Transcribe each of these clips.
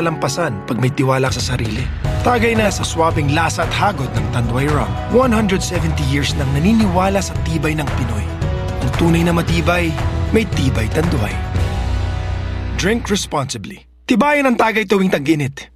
malalampasan pag may tiwala sa sarili. Tagay na sa swabing lasa at hagod ng Tanduay Rum. 170 years nang naniniwala sa tibay ng Pinoy. Ang tunay na matibay, may tibay Tanduay. Drink responsibly. Tibayan ang tagay tuwing tag-init.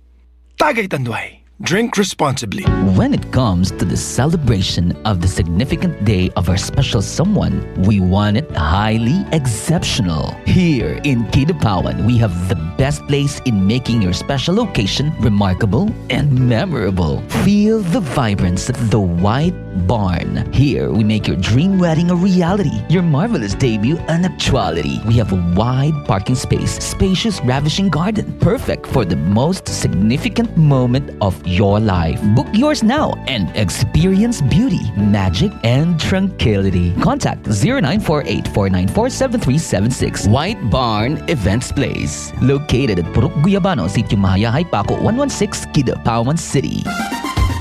Tagay Tanduay. Drink responsibly. When it comes to the celebration of the significant day of our special someone, we want it highly exceptional. Here in Kidapawan, we have the best place in making your special occasion remarkable and memorable. Feel the vibrance at the White Barn. Here, we make your dream wedding a reality, your marvelous debut an actuality. We have a wide parking space, spacious, ravishing garden, perfect for the most significant moment of your life. Book yours now and experience beauty, magic, and tranquility. Contact 0948-494-7376. White Barn Events Place. Located at Purok Guyabano, Sitio Mahayahay, Paco 116, Kidapawan City.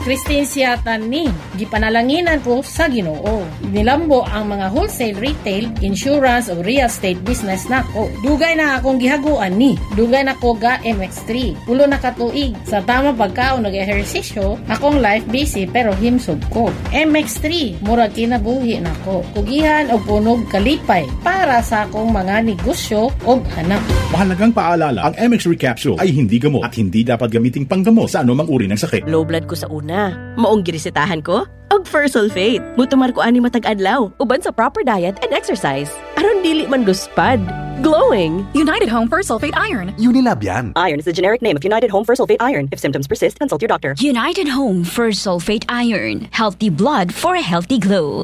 Christine Siatan ni, gipanalanginan ko sa Ginoo. Nilambo ang mga wholesale, retail, insurance o real estate business nako. Dugay na akong gihaguan ni. Dugay na ko ga MX3. Pulo na katuig. Sa tama pagkaon nag-ehersisyo, akong life busy pero himsog ko. MX3, murag kinabuhi nako. Kugihan o punog kalipay para sa akong mga negosyo o hanap. Mahalagang paalala, ang MX Recapsule ay hindi gamot at hindi dapat gamiting panggamot sa anumang uri ng sakit. Low blood ko sa una. Maong girisitahan ko? Og Sulfate. Mutumar ko ani matag adlaw. Uban sa proper diet and exercise. Aron dili man luspad. Glowing. United Home for Sulfate Iron. Unilab yan. Iron is the generic name of United Home for Sulfate Iron. If symptoms persist, consult your doctor. United Home for Sulfate Iron. Healthy blood for a healthy glow.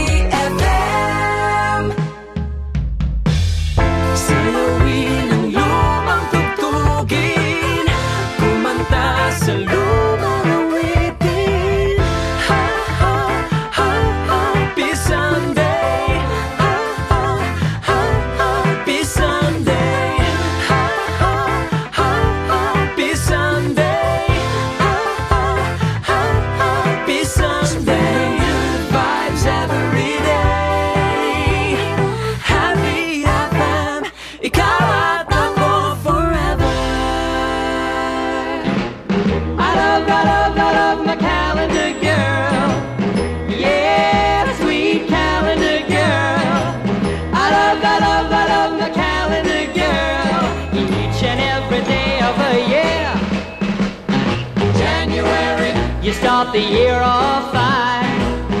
the year, of five.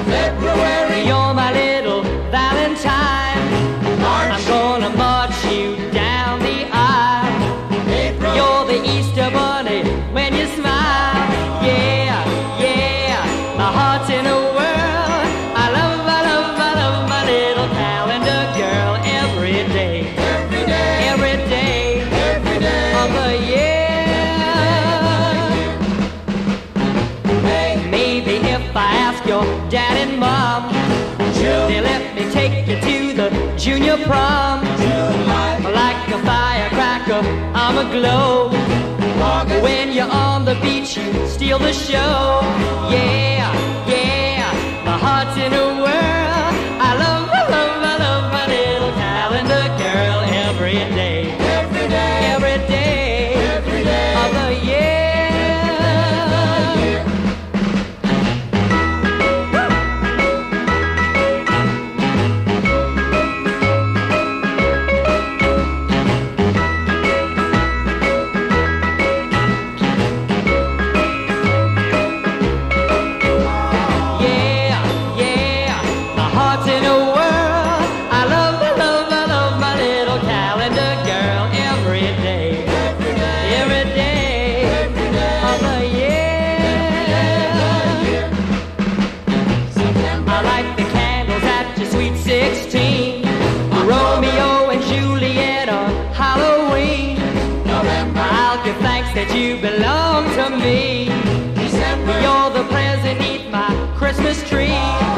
February, you're my little Valentine. junior prom. Like a firecracker, I'm aglow. When you're on the beach, you steal the show. Yeah, yeah, my heart's in a whirl. Christmas tree.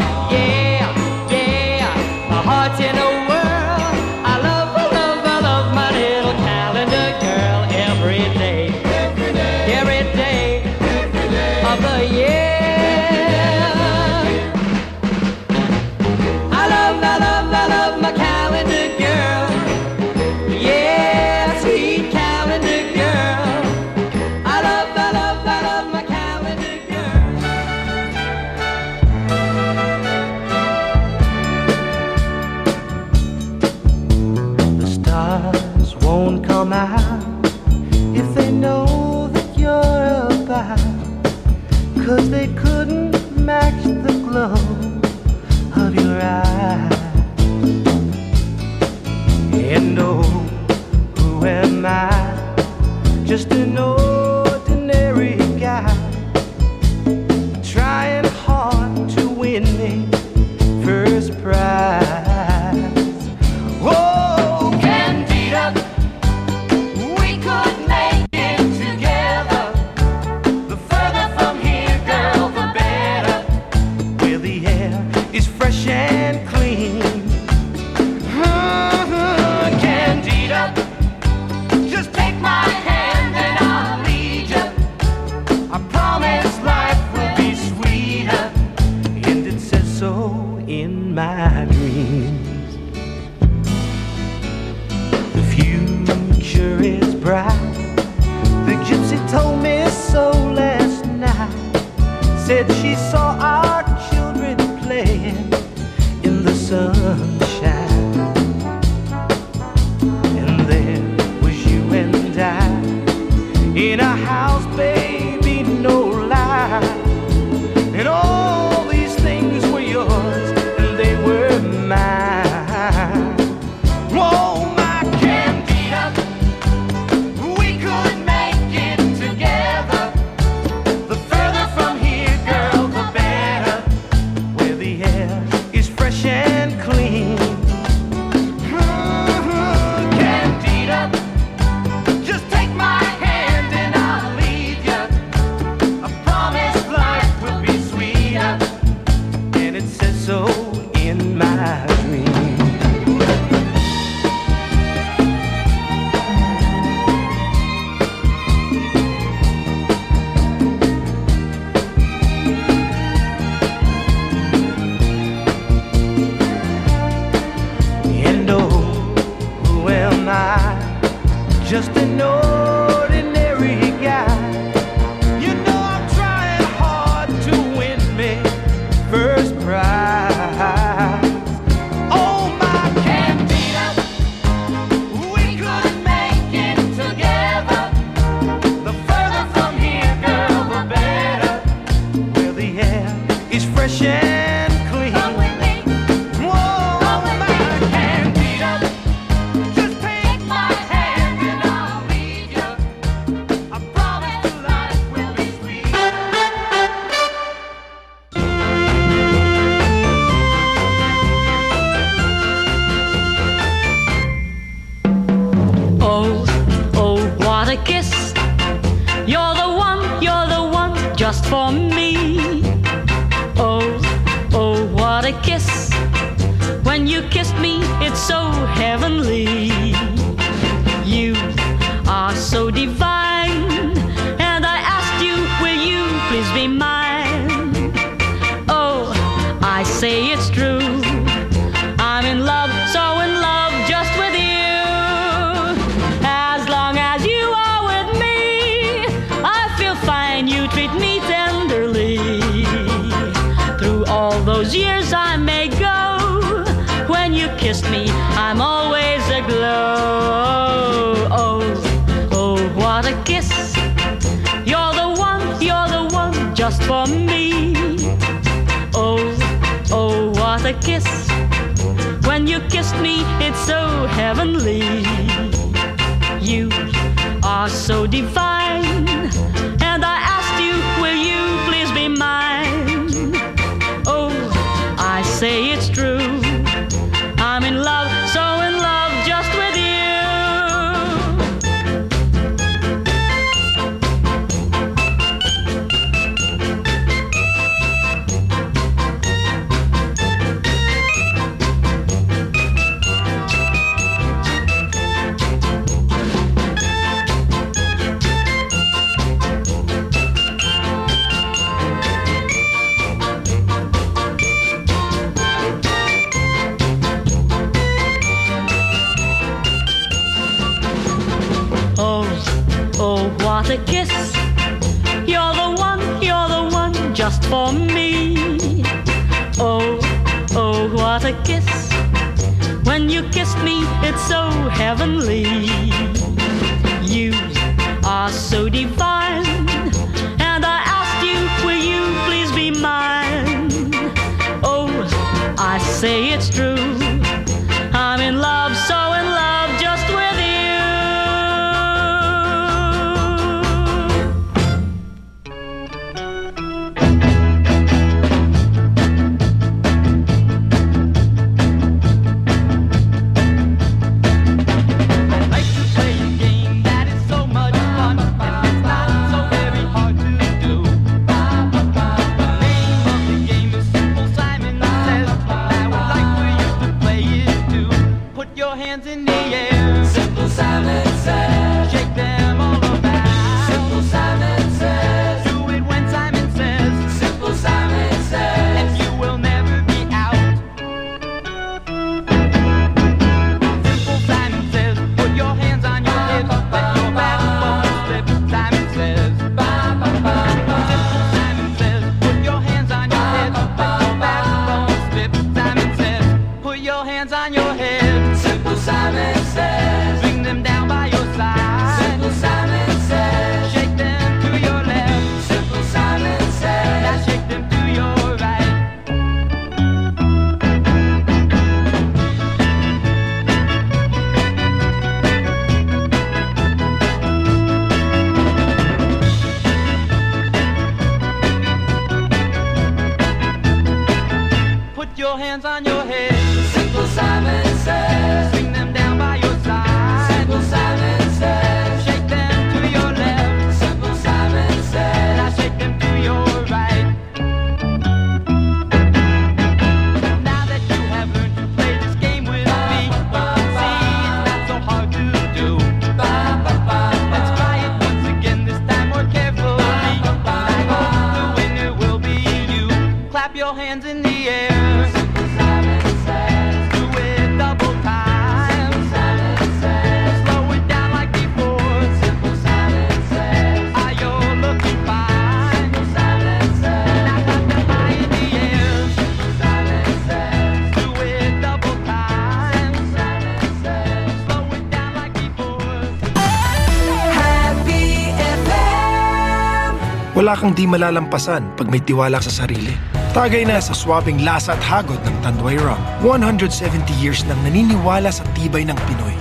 wala kang di malalampasan pag may tiwala sa sarili. Tagay na sa swabing lasa at hagod ng Tanduay Rum. 170 years nang naniniwala sa tibay ng Pinoy.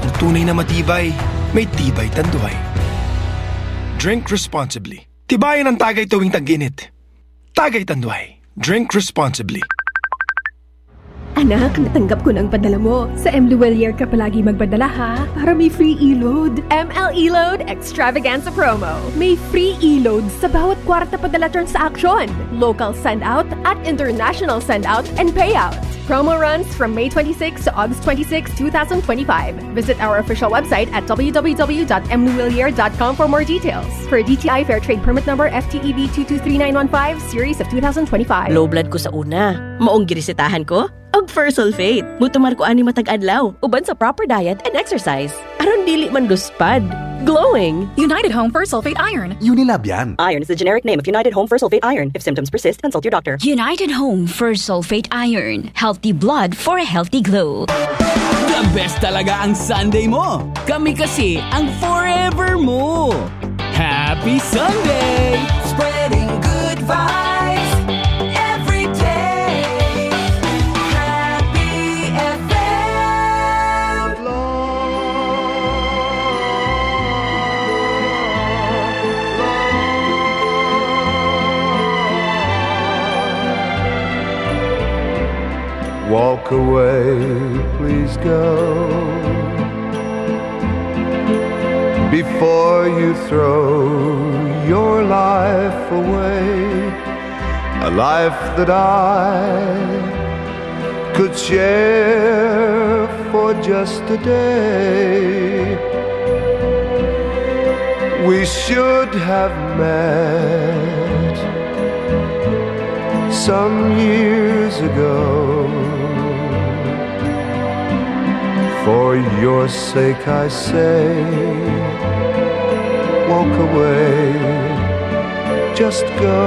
Ang tunay na matibay, may tibay Tanduay. Drink responsibly. Tibayan ang tagay tuwing tag-init. Tagay Tanduay. Drink responsibly. Anak, natanggap ko ng padala mo. Sa M. Luwelier ka palagi magpadala ha, para may free e-load. ML E-Load Extravaganza Promo. May free e-load sa bawat kwarta padala transaction. Local send-out at international send-out and payout. Promo runs from May 26 to August 26, 2025. Visit our official website at www.mluwilier.com for more details. For DTI Fair Trade Permit Number FTEB 223915, Series of 2025. Low blood ko sa una. Maong girisitahan ko? First Sulfate. Mutumar ko ani matag adlaw. Uban sa proper diet and exercise. Aron dili man luspad. Glowing. United Home First Sulfate Iron. Unilab yan. Iron is the generic name of United Home First Sulfate Iron. If symptoms persist, consult your doctor. United Home First Sulfate Iron. Healthy blood for a healthy glow. The best talaga ang Sunday mo. Kami kasi ang forever mo. Happy Sunday! Spreading Walk away, please go. Before you throw your life away, a life that I could share for just a day. We should have met some years ago. For your sake, I say, walk away, just go.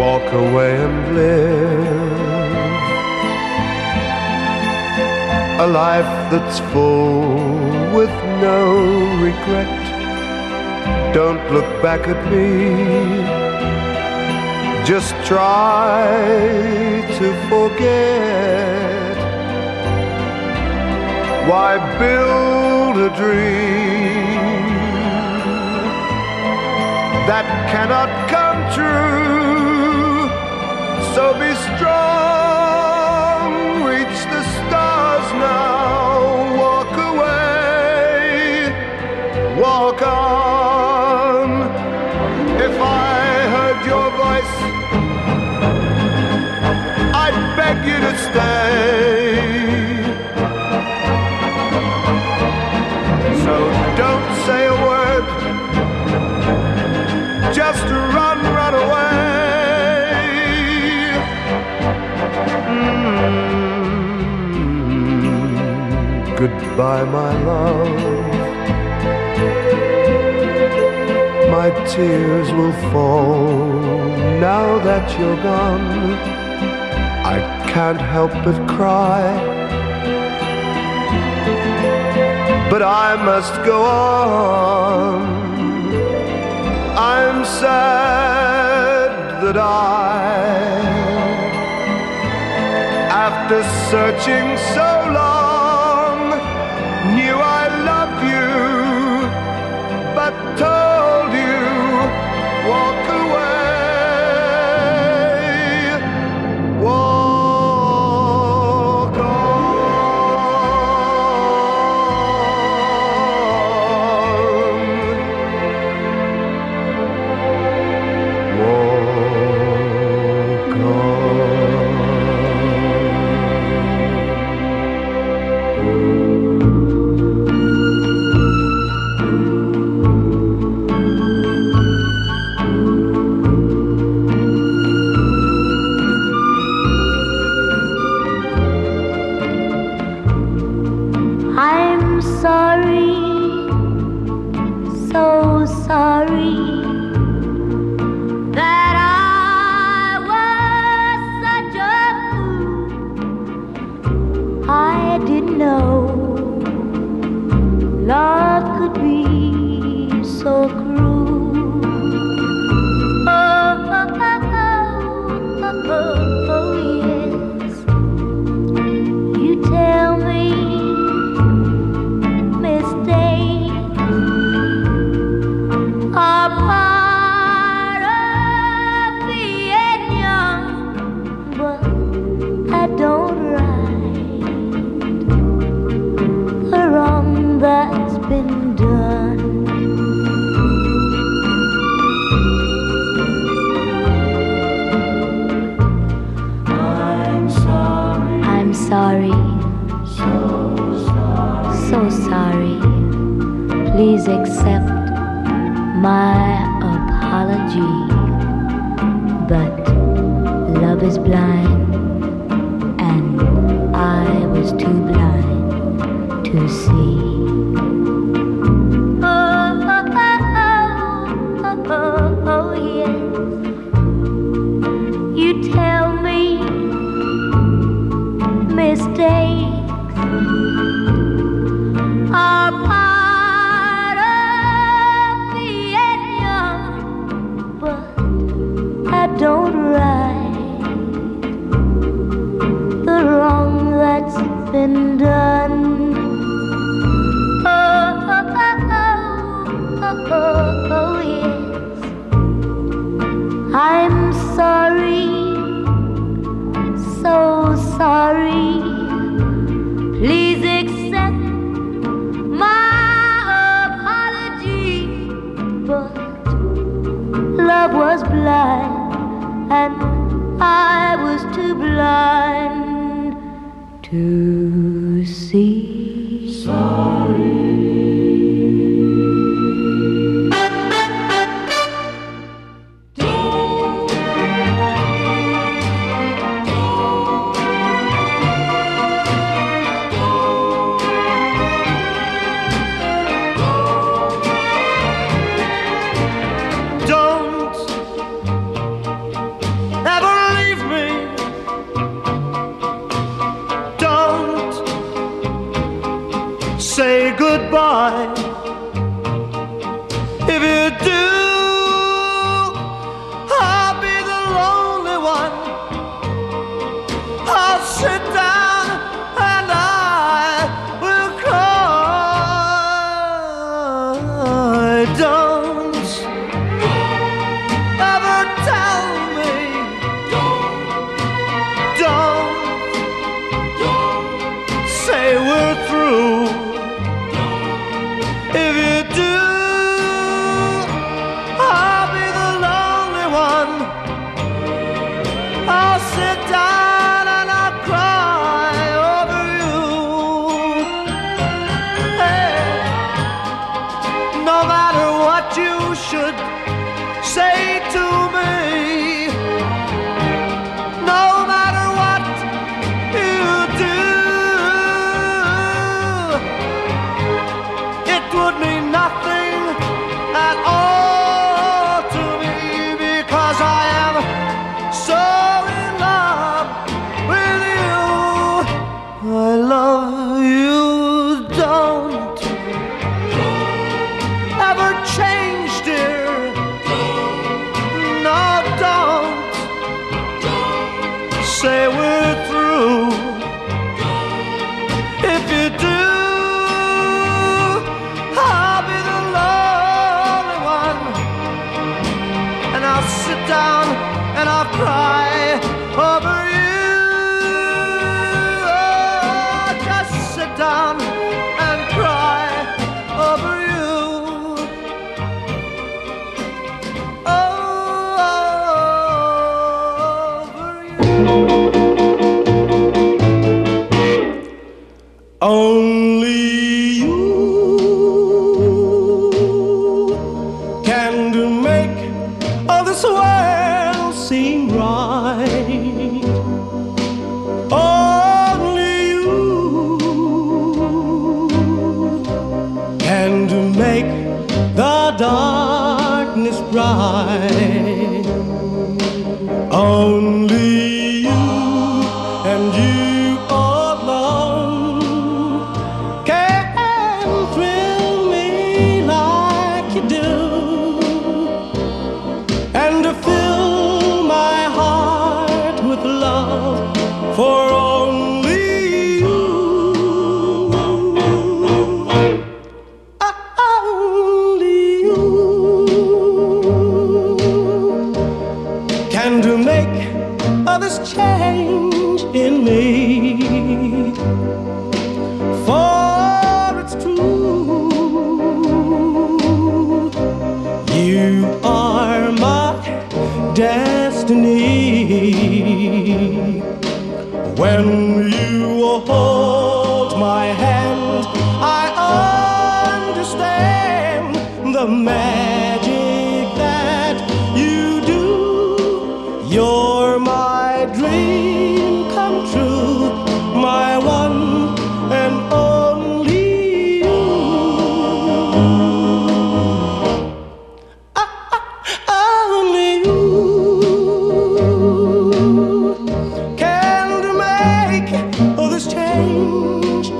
Walk away and live a life that's full with no regret. Don't look back at me. Just try to forget. Why build a dream that cannot come true? So be beg you to stay. So don't say a word, just run, run away. Mm, Goodbye, my love. My tears will fall now that you're gone. Can't help but cry. But I must go on. I'm sad that I, after searching so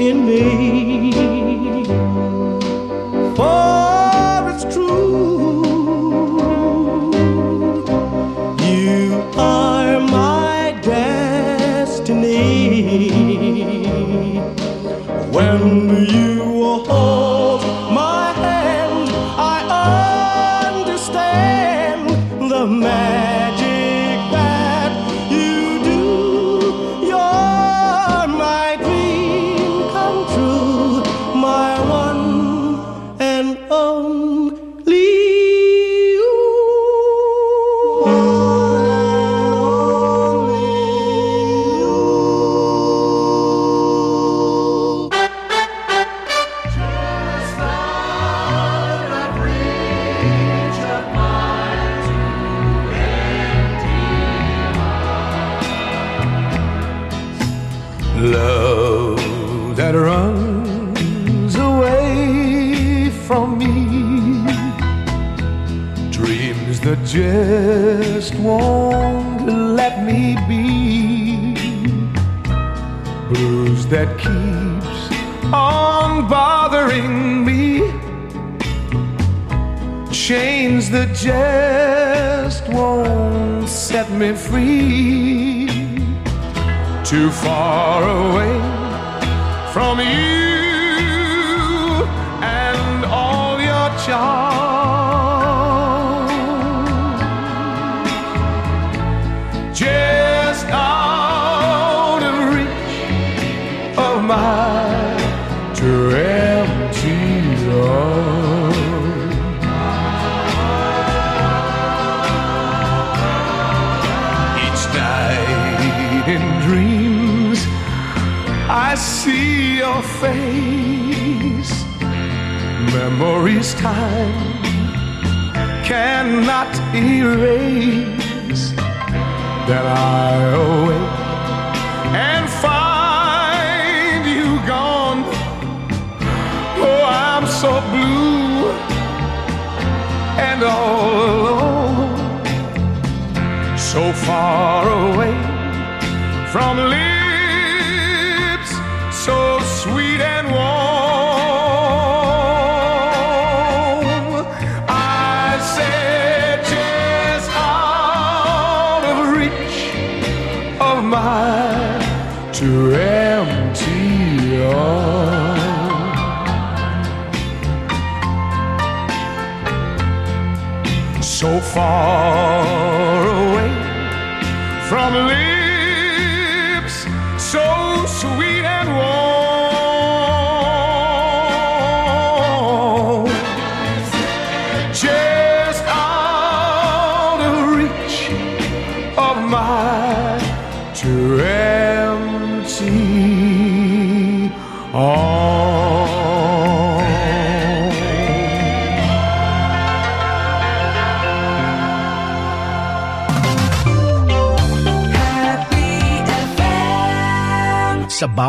in me.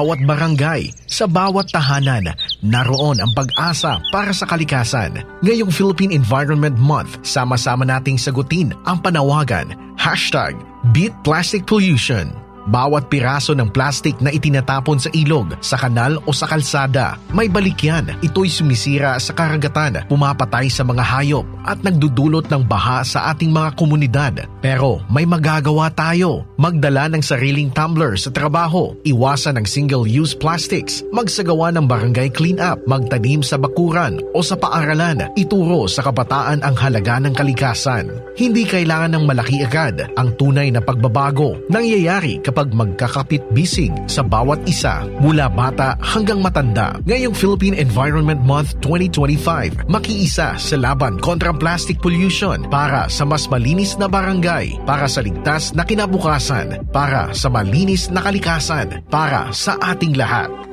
Bawat barangay, sa bawat tahanan, naroon ang pag-asa para sa kalikasan. Ngayong Philippine Environment Month, sama-sama nating sagutin ang panawagan, hashtag Beat Plastic Pollution. Bawat piraso ng plastic na itinatapon sa ilog, sa kanal o sa kalsada, may balik yan. Ito'y sumisira sa karagatan, pumapatay sa mga hayop at nagdudulot ng baha sa ating mga komunidad. Pero may magagawa tayo. Magdala ng sariling tumbler sa trabaho, iwasan ng single-use plastics, magsagawa ng barangay clean-up, magtanim sa bakuran o sa paaralan, ituro sa kabataan ang halaga ng kalikasan. Hindi kailangan ng malaki agad ang tunay na pagbabago. Nangyayari kapag magkakapit-bisig sa bawat isa mula bata hanggang matanda. Ngayong Philippine Environment Month 2025, makiisa sa laban kontra plastic pollution para sa mas malinis na barangay, para sa ligtas na kinabukasan, para sa malinis na kalikasan, para sa ating lahat.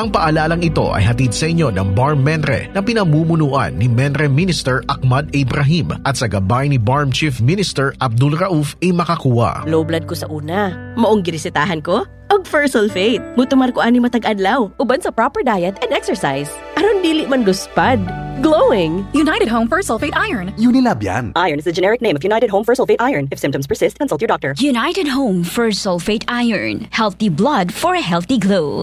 Ang paalalang ito ay hatid sa inyo ng Bar Menre na pinamumunuan ni Menre Minister Ahmad Ibrahim at sa gabay ni Barm Chief Minister Abdul Rauf A. Makakuwa. Low blood ko sa una. Maong girisitahan ko? Og first sulfate. Mutumar ko ani matag adlaw. Uban sa proper diet and exercise. Aron dili man luspad. Glowing. United Home First Sulfate Iron. Unilab yan. Iron is the generic name of United Home First Sulfate Iron. If symptoms persist, consult your doctor. United Home First Sulfate Iron. Healthy blood for a healthy glow.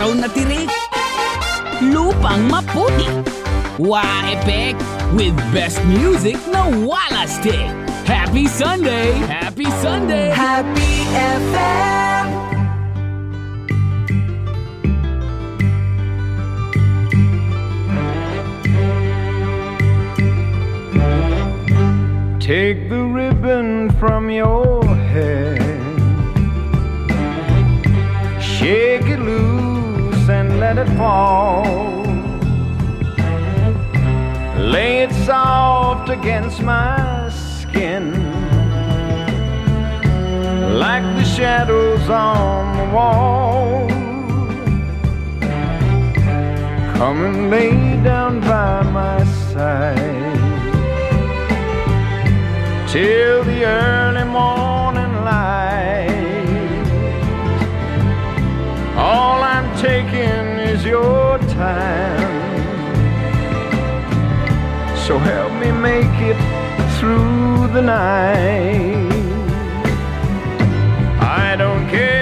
Araw na tirik. Lupang maputi. Wa-Epek with best music na wala stick. Happy Sunday! Happy Sunday! Happy FM. Take the ribbon from your head, shake it loose and let it fall. Lay it soft against my skin, like the shadows on the wall. Come and lay down by my side till the early morning time. So help me make it through the night. I don't care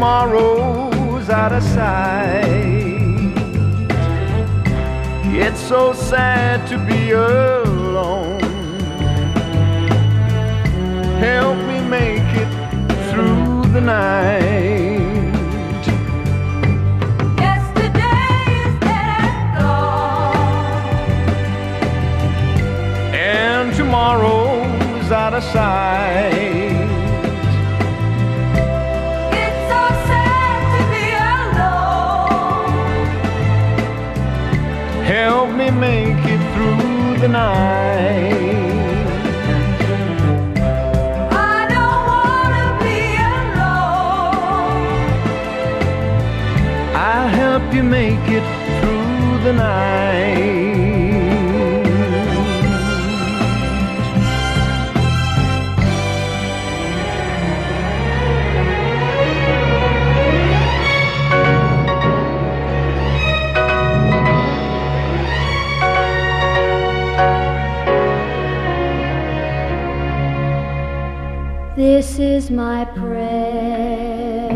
tomorrow's out of sight. It's so sad to be alone. Help me make it through the night. Yesterday is dead and gone. and tomorrow's out of sight. Me make it through the night. I don't wanna be alone. I'll help you make it through the night. This is my prayer,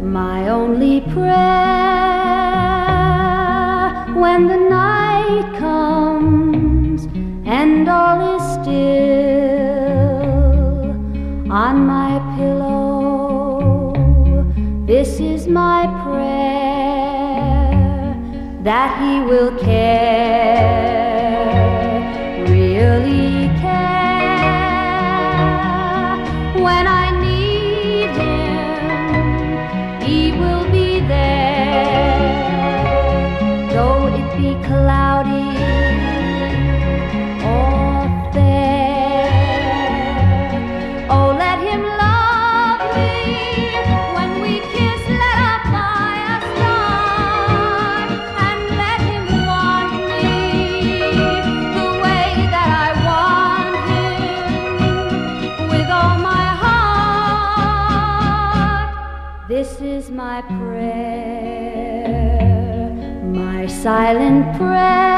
my only prayer. When the night comes and all is still on my pillow, this is my prayer that He will care, silent prayer,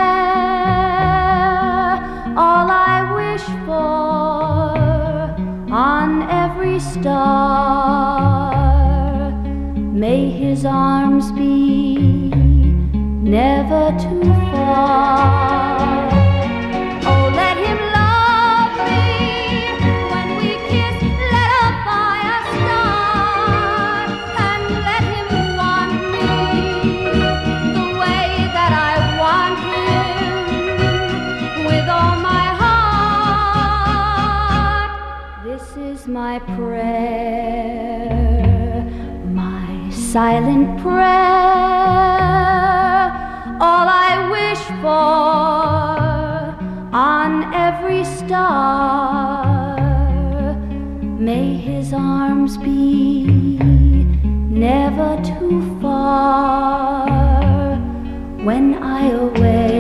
my prayer, my silent prayer, all I wish for on every star. May his arms be never too far when I awake.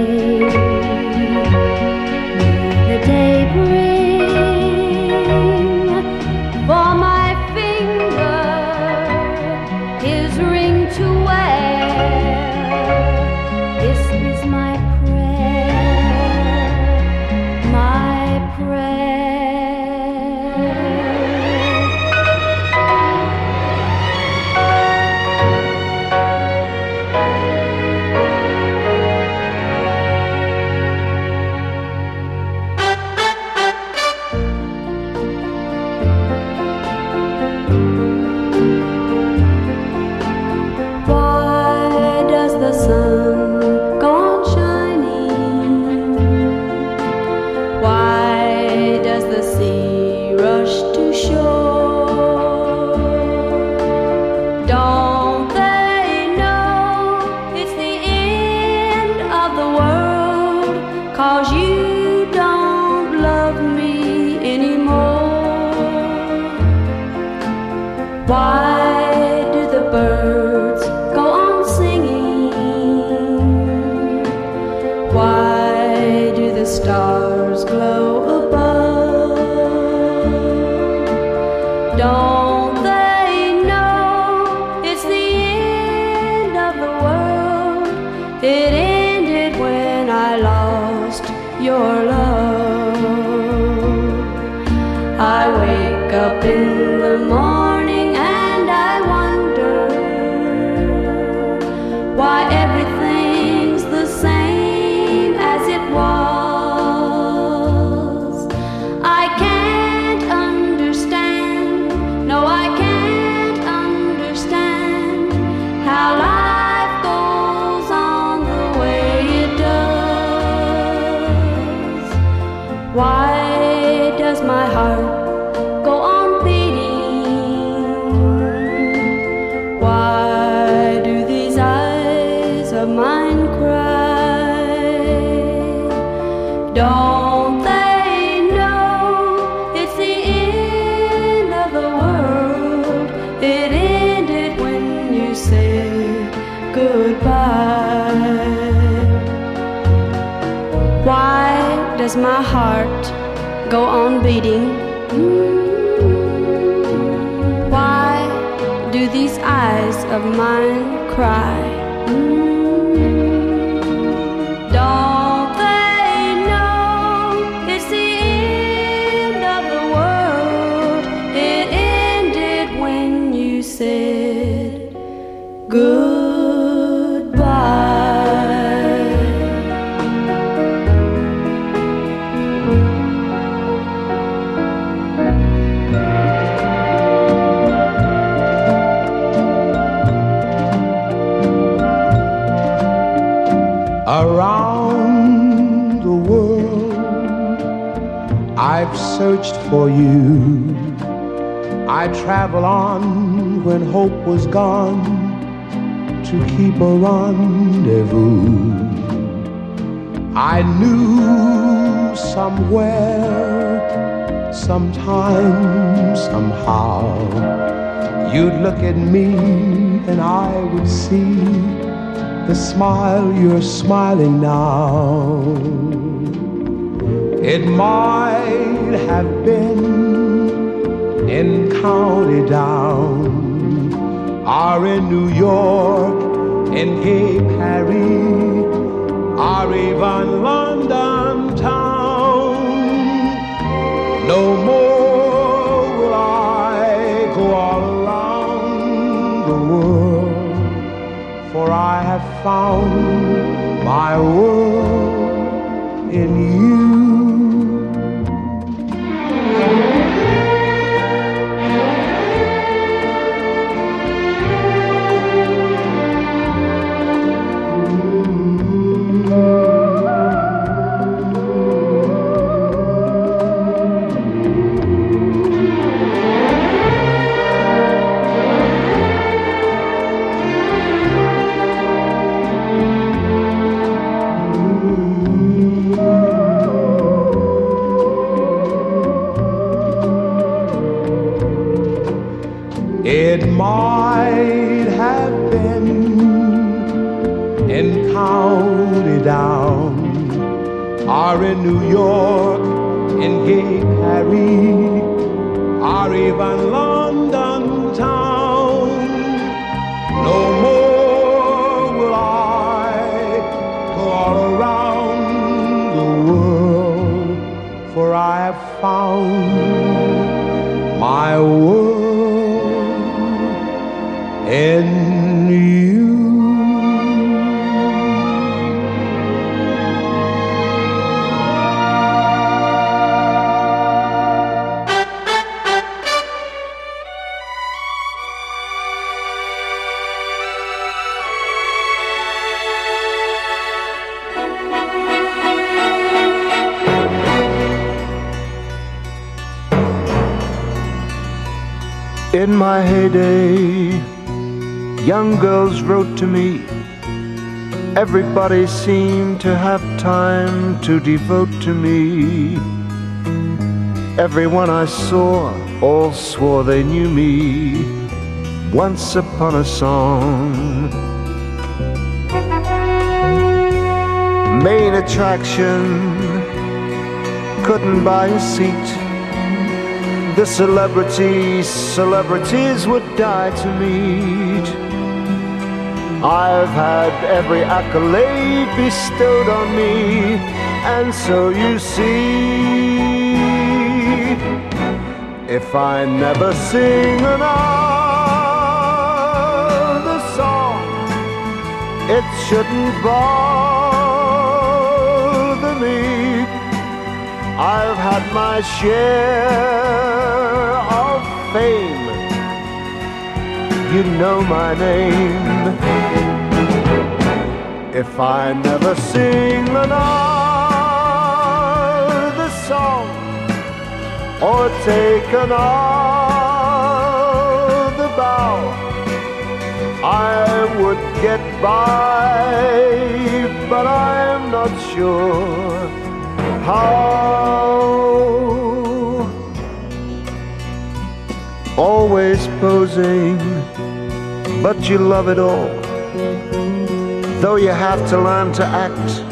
Searched for you. I travel on when hope was gone to keep a rendezvous. I knew somewhere, sometime, somehow, you'd look at me and I would see the smile you're smiling now. It might have been in County Down, or in New York, in gay Paris, or even London town. No more will I go all around the world for I have found my world Harry. Everybody seemed to have time to devote to me. Everyone I saw all swore they knew me. Once upon a song. Main attraction, couldn't buy a seat. The celebrities, celebrities would die to meet. I've had every accolade bestowed on me, and so you see, if I never sing another song, it shouldn't bother me. I've had my share of fame. You know my name. If I never sing another song or take another bow, I would get by, but I'm not sure how. Always posing, but you love it all. Though you have to learn to act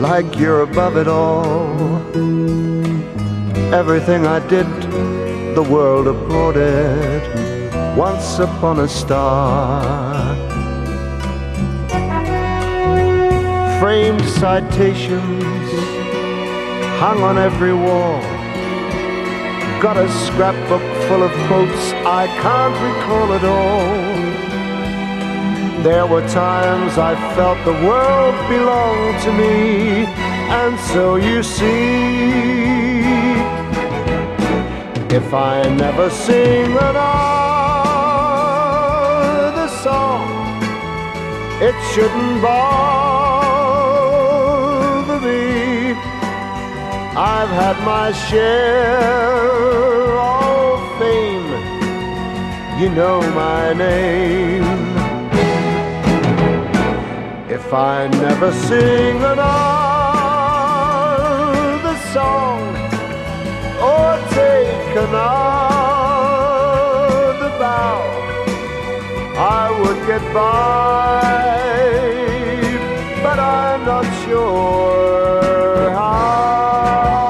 like you're above it all. Everything I did, the world applauded. Once upon a star. Framed citations hung on every wall. Got a scrapbook full of quotes, I can't recall it all. There were times I felt the world belonged to me, and so you see, if I never sing another song, it shouldn't bother me. I've had my share of fame. You know my name. If I never sing another song or take another bow, I would get by, but I'm not sure how.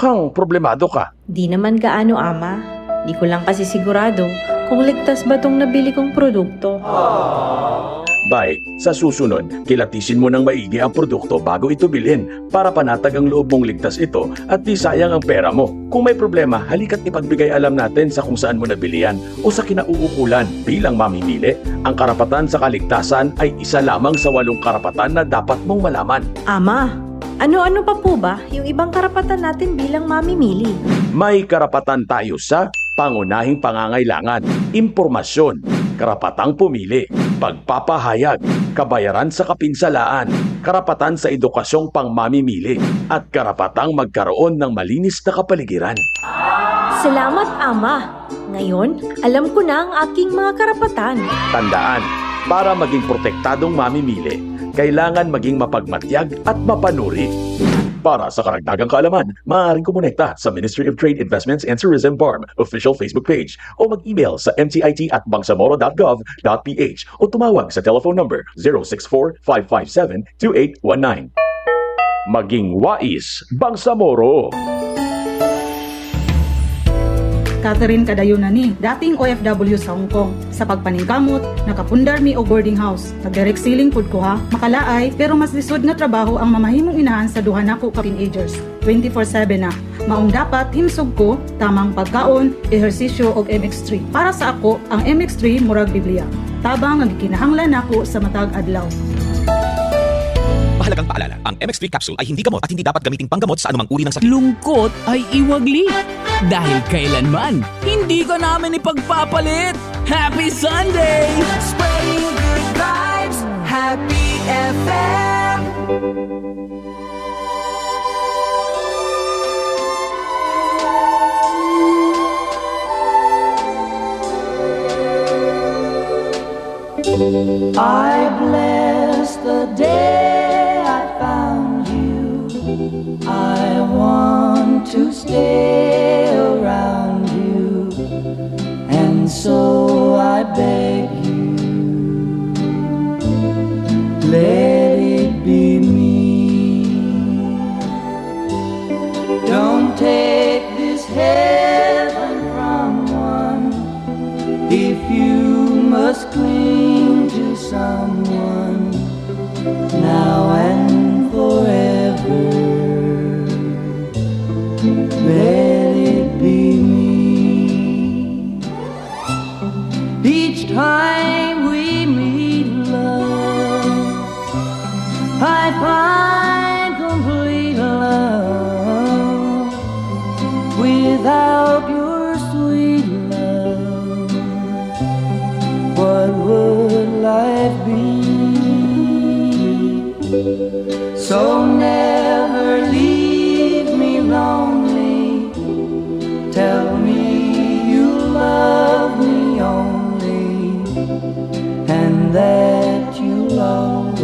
Mukhang problemado ka. Di naman gaano ama. Di ko lang kasi sigurado kung ligtas ba tong nabili kong produkto. Bay, sa susunod, kilatisin mo ng maigi ang produkto bago ito bilhin para panatag ang loob mong ligtas ito at di sayang ang pera mo. Kung may problema, halika't ipagbigay alam natin sa kung saan mo nabili yan o sa kinauukulan bilang mamimili. Ang karapatan sa kaligtasan ay isa lamang sa walong karapatan na dapat mong malaman. Ama, Ano-ano pa po ba yung ibang karapatan natin bilang mamimili? May karapatan tayo sa pangunahing pangangailangan, impormasyon, karapatang pumili, pagpapahayag, kabayaran sa kapinsalaan, karapatan sa edukasyong pangmamimili, at karapatang magkaroon ng malinis na kapaligiran. Salamat, Ama. Ngayon, alam ko na ang aking mga karapatan. Tandaan, para maging protektadong mamimili, kailangan maging mapagmatyag at mapanuri. Para sa karagdagang kaalaman, maaaring kumonekta sa Ministry of Trade, Investments and Tourism BARM official Facebook page o mag-email sa mtit at bangsamoro.gov.ph o tumawag sa telephone number 064-557-2819. Maging wais, Bangsamoro! Catherine Kadayunani, dating OFW sa Hong Kong. Sa pagpaningkamot, nakapundar mi o boarding house. Nag-direct ceiling food ko ha, makalaay, pero mas lisod nga trabaho ang mamahimong inahan sa duha nako ka teenagers. 24-7 na. Maong dapat himsog ko, tamang pagkaon, ehersisyo og MX3. Para sa ako, ang MX3 murag Biblia. Tabang ang gikinahanglan nako sa matag adlaw. Mahalagang paalala, ang MX3 capsule ay hindi gamot at hindi dapat gamiting panggamot sa anumang uri ng sakit. Lungkot ay iwagli. Dahil kailanman, hindi ka namin ipagpapalit. Happy Sunday! Spreading good vibes, Happy FM. I bless the day I found you. I want to stay around you, and so I beg you, let it be me. Don't take this heaven from one if you must cling to someone now and forever. Let it be. Each time we meet, love, I find So never leave me lonely. Tell me you love me only, and that you'll always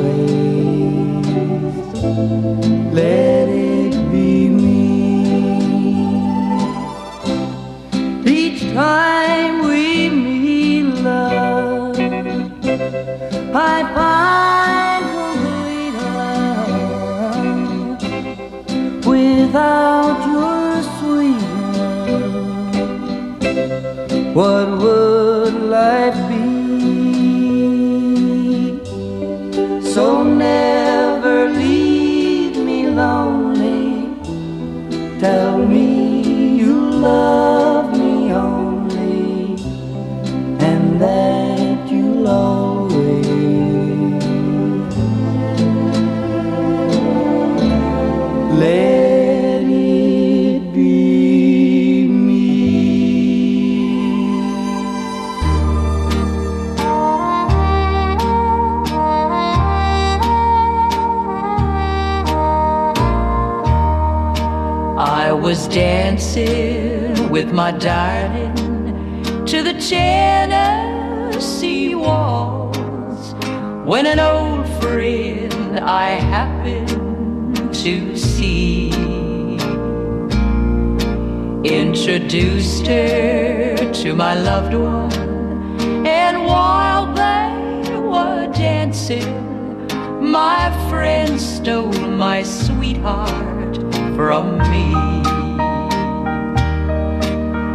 let it be me. Each time we meet, love, I find without your sweet love. What would life be? Was dancing with my darling to the Tennessee waltz when an old friend I happened to see introduced her to my loved one, and while they were dancing, my friend stole my sweetheart from me.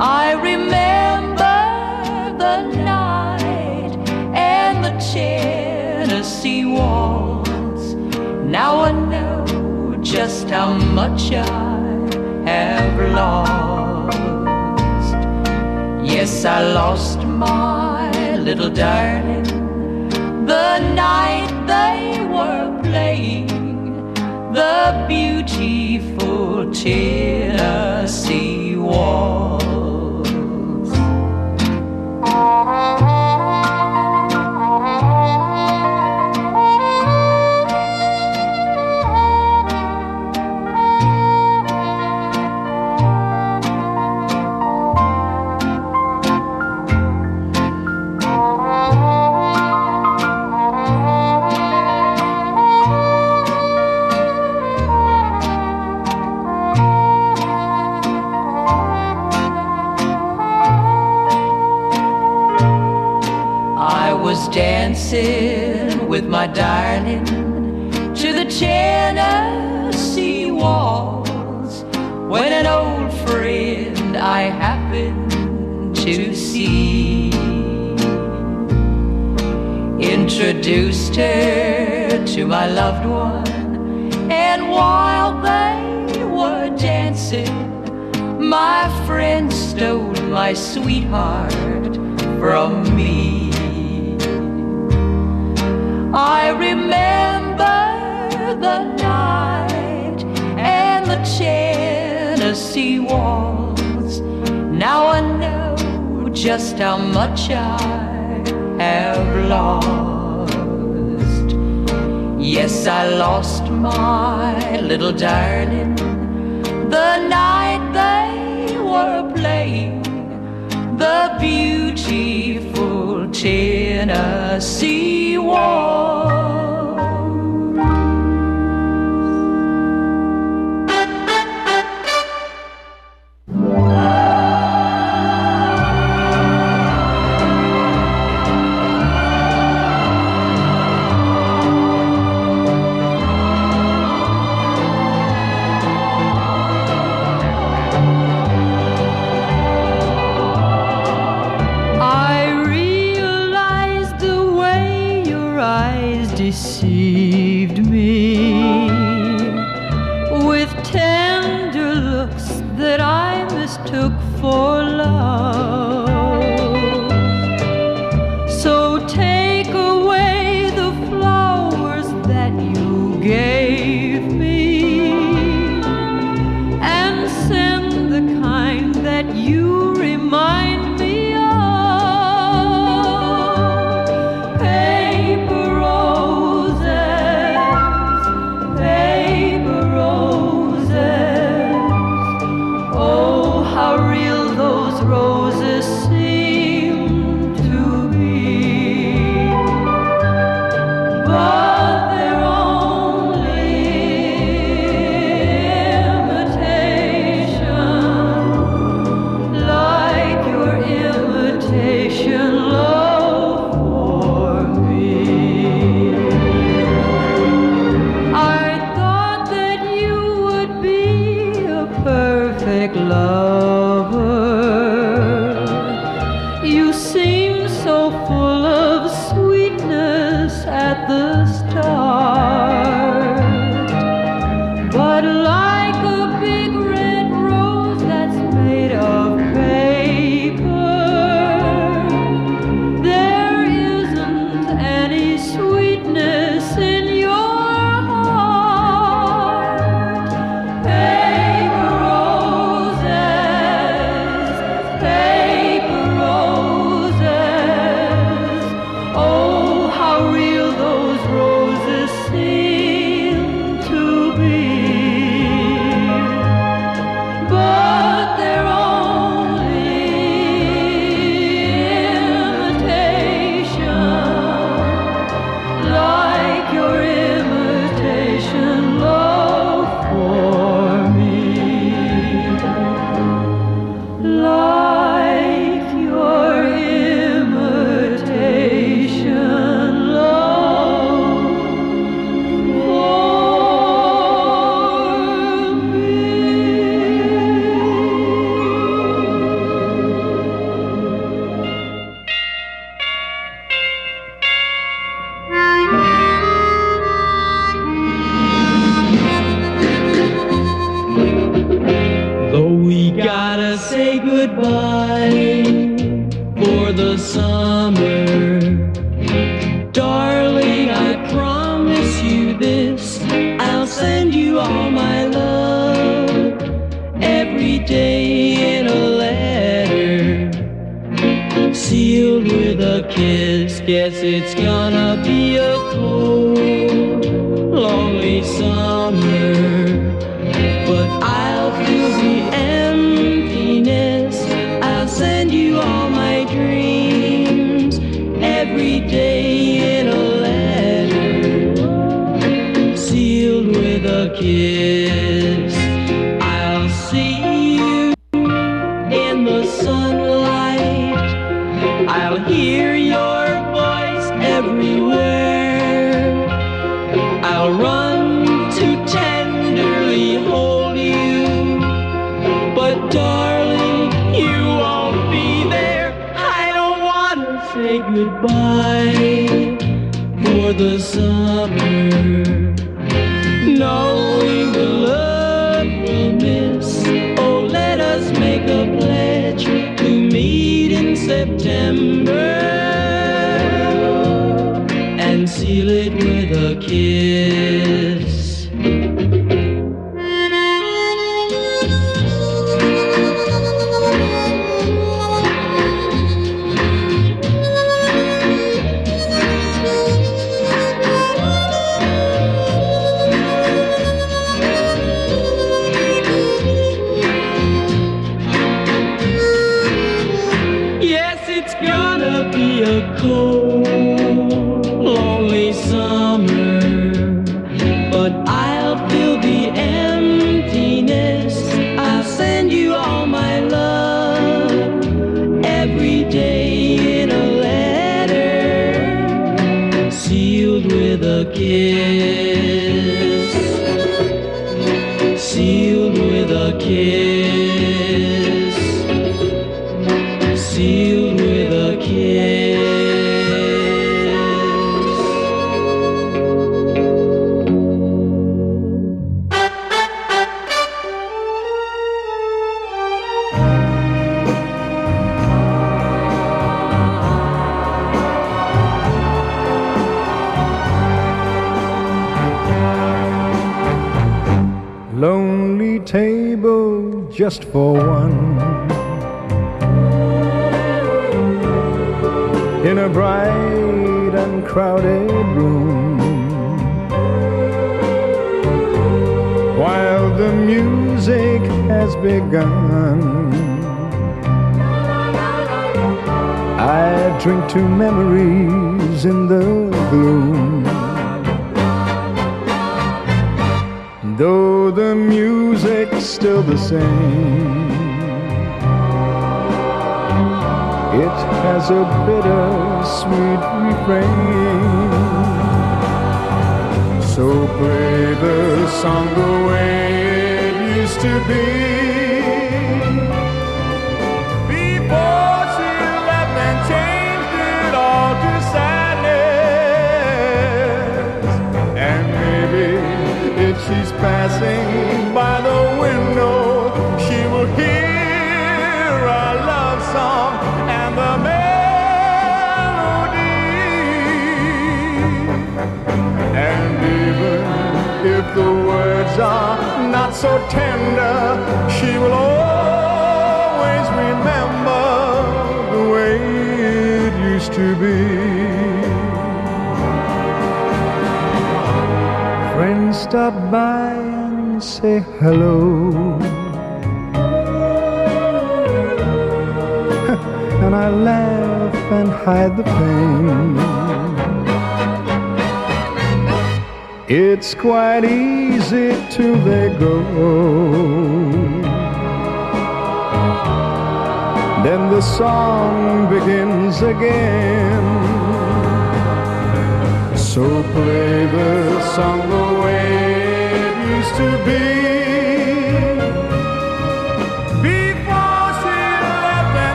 I remember the night and the Tennessee waltz. Now I know just how much I have lost. Yes, I lost my little darling the night they were playing the beautiful Tennessee waltz. Thank you. Dancing with my darling to the Tennessee waltz when an old friend I happened to see introduced her to my loved one, and while they were dancing, my friend stole my sweetheart from me. I remember the night and the Tennessee waltz. Now I know just how much I have lost. Yes, I lost my little darling the night they were playing the beautiful Tennessee war.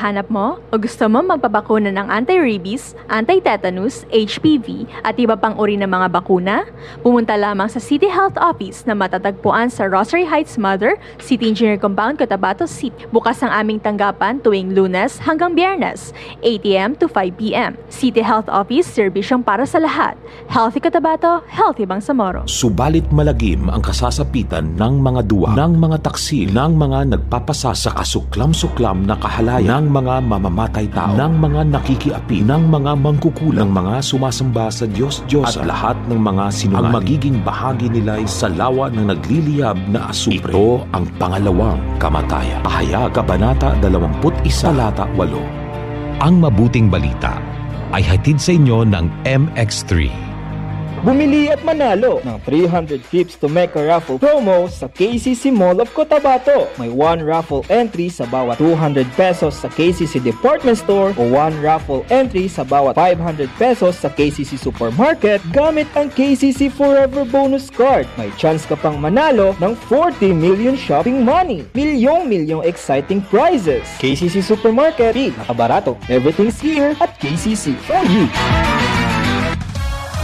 Card ba hanap mo? O gusto mo magpabakuna ng anti-rabies, anti-tetanus, HPV at iba pang uri ng mga bakuna? Pumunta lamang sa City Health Office na matatagpuan sa Rosary Heights Mother, City Engineer Compound, Cotabato City. Bukas ang aming tanggapan tuwing lunes hanggang biyernes, 8am to 5pm. City Health Office, serbisyong para sa lahat. Healthy Cotabato, healthy Bangsamoro. Subalit malagim ang kasasapitan ng mga duwa, ng mga taksil, ng mga nagpapasa sa kasuklam-suklam na kahalayan, ng mga mamamatay tao, ng mga nakikiapi, ng mga mangkukulang, ng mga sumasamba sa Diyos-Diyos at lahat ng mga sinungaling. Ang magiging bahagi nila ay sa lawa ng nagliliyab na asupre. Ito ang pangalawang kamatayan. Pahayag Kabanata 21, Talata 8. Ang mabuting balita ay hatid sa inyo ng MX3. Bumili at manalo ng 300 trips to Mecca raffle promo sa KCC Mall of Cotabato. May 1 raffle entry sa bawat 200 pesos sa KCC Department Store o 1 raffle entry sa bawat 500 pesos sa KCC Supermarket gamit ang KCC Forever Bonus Card. May chance ka pang manalo ng 40 million shopping money. Milyong-milyong exciting prizes. KCC Supermarket, nakabarato. Everything's here at KCC for you.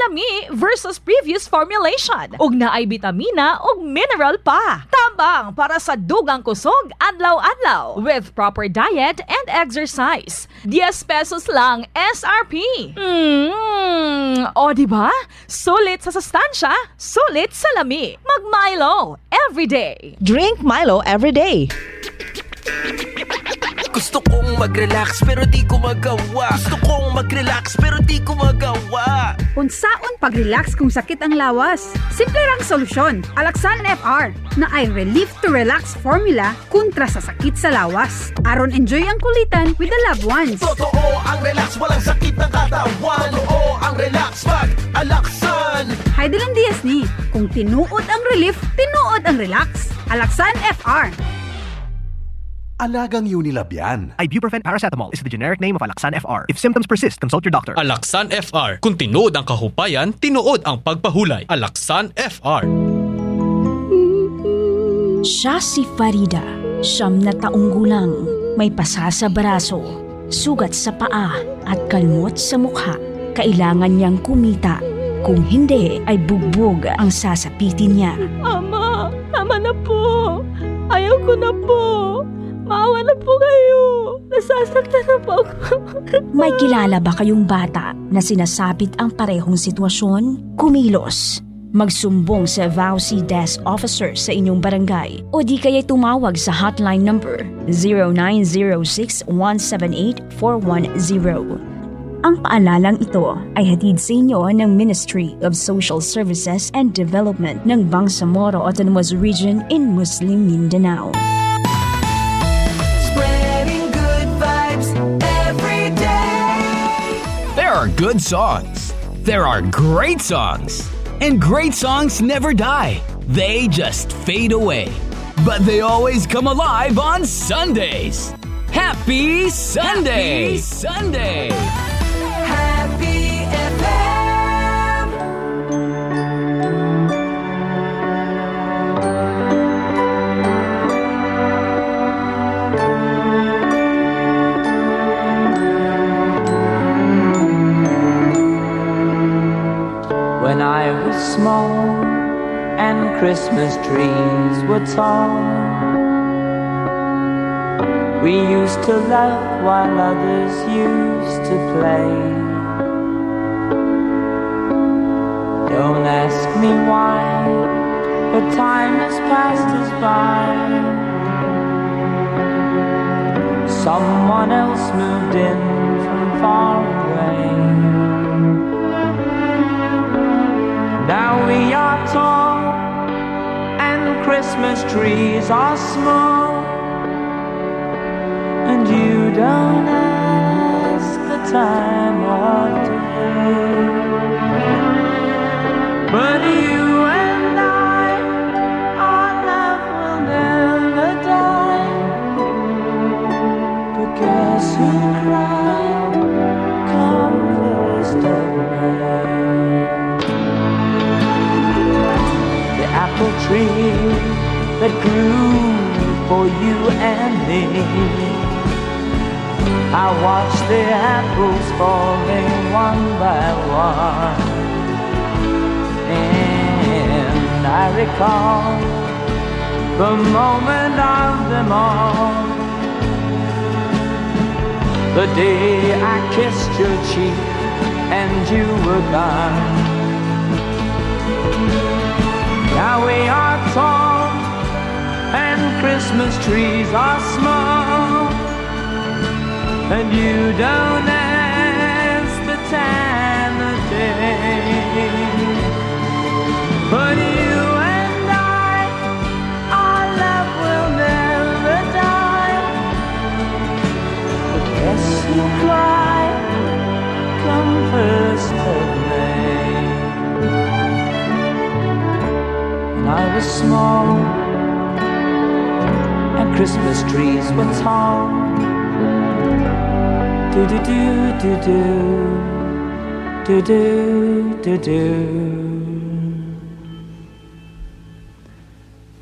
mas kipalami versus previous formulation. Ug na ay vitamina ug mineral pa. Tambang para sa dugang kusog adlaw-adlaw with proper diet and exercise. 10 pesos lang SRP. Mmm, o di ba? Sulit sa sustansya, sulit sa lami. Mag Milo everyday. Drink Milo every day. Gusto kong mag-relax pero di ko magawa Gusto kong mag-relax pero di ko magawa Unsaon pag-relax kung sakit ang lawas? Simple rang solusyon. Alaxan FR na ay relief to relax formula kontra sa sakit sa lawas. Aron enjoy ang kulitan with the loved ones. Totoo ang relax, walang sakit ng katawan Totoo ang relax, mag-alaksan Heidelan Diaz ni, kung tinuod ang relief, tinuod ang relax. Alaxan FR. Alagang Unilab yan. Ibuprofen paracetamol is the generic name of Alaxan FR. If symptoms persist, consult your doctor. Alaksan FR. Kung tinuod ang kahupayan, tinuod ang pagpahulay. Alaksan FR. Siya si Farida, siyam na taong gulang, may pasa sa baraso, sugat sa paa at kalmot sa mukha. Kailangan niyang kumita. Kung hindi, ay bugbog ang sasapitin niya. Ama, tama na po. Ayaw ko na po. Maawa na po kayo. Nasasaktan na po ako. May kilala ba kayong bata na sinasabit ang parehong sitwasyon? Kumilos. Magsumbong sa VAUSI Desk Officer sa inyong barangay o di kaya tumawag sa hotline number 0906-178-410. Ang paalalang ito ay hatid sa inyo ng Ministry of Social Services and Development ng Bangsamoro Autonomous Region in Muslim Mindanao. Good songs. There are great songs. And great songs never die. They just fade away. But they always come alive on Sundays. Happy Sunday! Happy Sunday! Christmas trees were tall, we used to laugh while others used to play. Don't ask me why, but time has passed us by. Someone else moved in from far away. Now we are and Christmas trees are small, and you don't ask the time for you and me. I watched the apples falling one by one, and I recall the moment of them all. The day I kissed your cheek and you were gone. Now we are Christmas trees are small, and you don't ask the time of day. But you and I, our love will never die. But yes, you cry, come first of May. When I was small Christmas trees were tall. Do do do do do do do do do.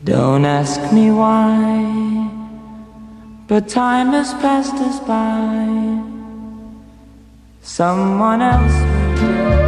Don't ask me why, But time has passed us by. Someone else will do.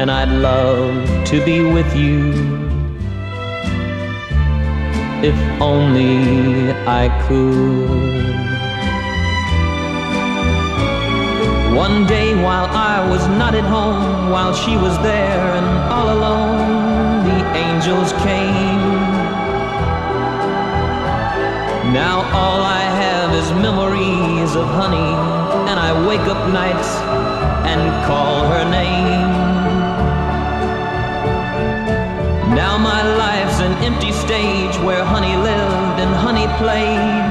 And I'd love to be with you. If only I could. One day while I was not at home, while she was there and all alone, the angels came. Now all I have is memories of honey, and I wake up nights and call her name. Now my life's an empty stage where honey lived and honey played,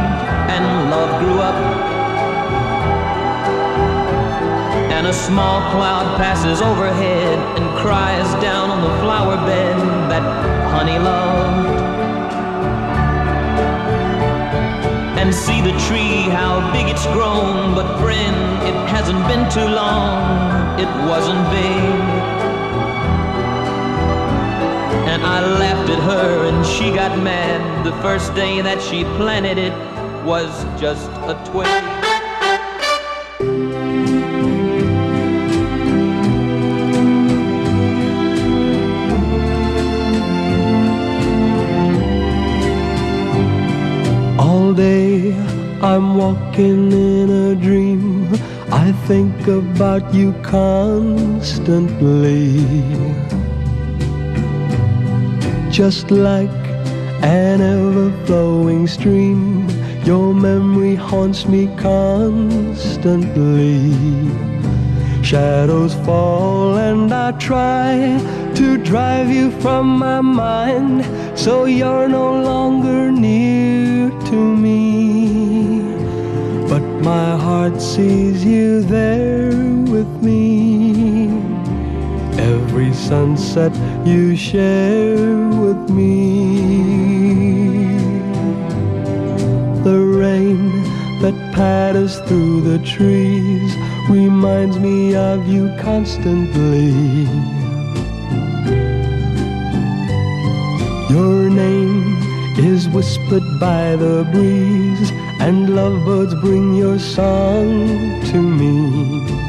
and love grew up and a small cloud passes overhead and cries down on the flower bed that honey loved. And see the tree, how big it's grown, but friend, it hasn't been too long, it wasn't big. I laughed at her and she got mad the first day that she planted it was just a twig. All day I'm walking in a dream. I think about you constantly. Just like an ever flowing stream, your memory haunts me constantly. Shadows fall and I try to drive you from my mind so you're no longer near to me. But my heart sees you sunset you share with me. The rain that patters through the trees reminds me of you constantly. Your name is whispered by the breeze, and lovebirds bring your song to me.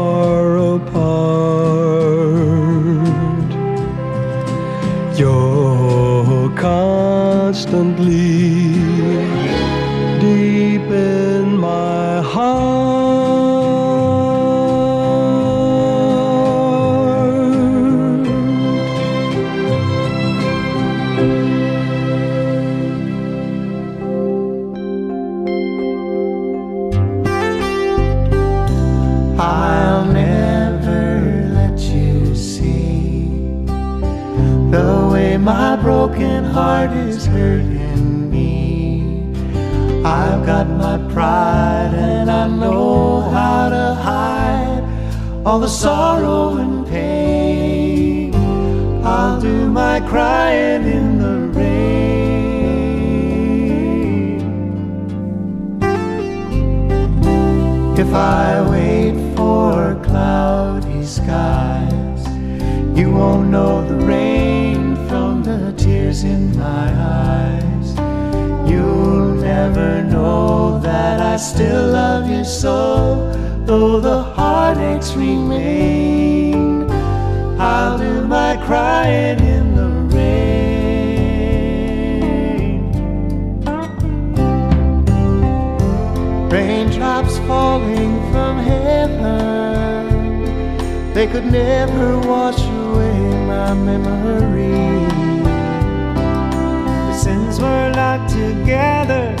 constantly deep in my heart. I'll never let you see the way my broken heart is hurting me. I've got my pride and I know how to hide all the sorrow and pain. I'll do my crying in the rain. If I wait for cloudy skies, you won't know the rain from the tears in my eyes. Never know that I still love you so, though the heartaches remain. I'll do my crying in the rain. Raindrops falling from heaven, they could never wash away my memory. Since we're not together,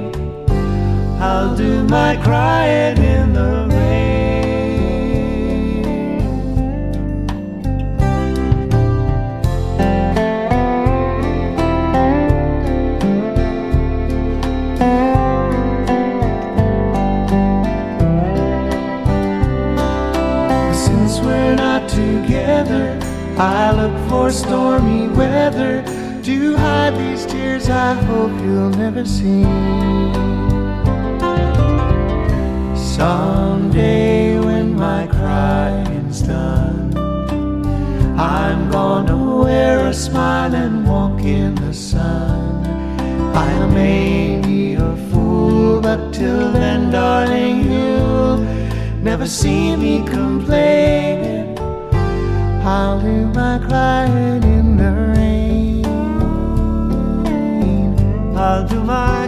I'll do my crying in the rain. Since we're not together, I look for stormy weather to hide these tears I hope you'll never see. Someday when my crying's done, I'm gonna wear a smile and walk in the sun. I may be a fool, but till then, darling, you'll never see me complaining. I'll do my crying in the rain. I'll do my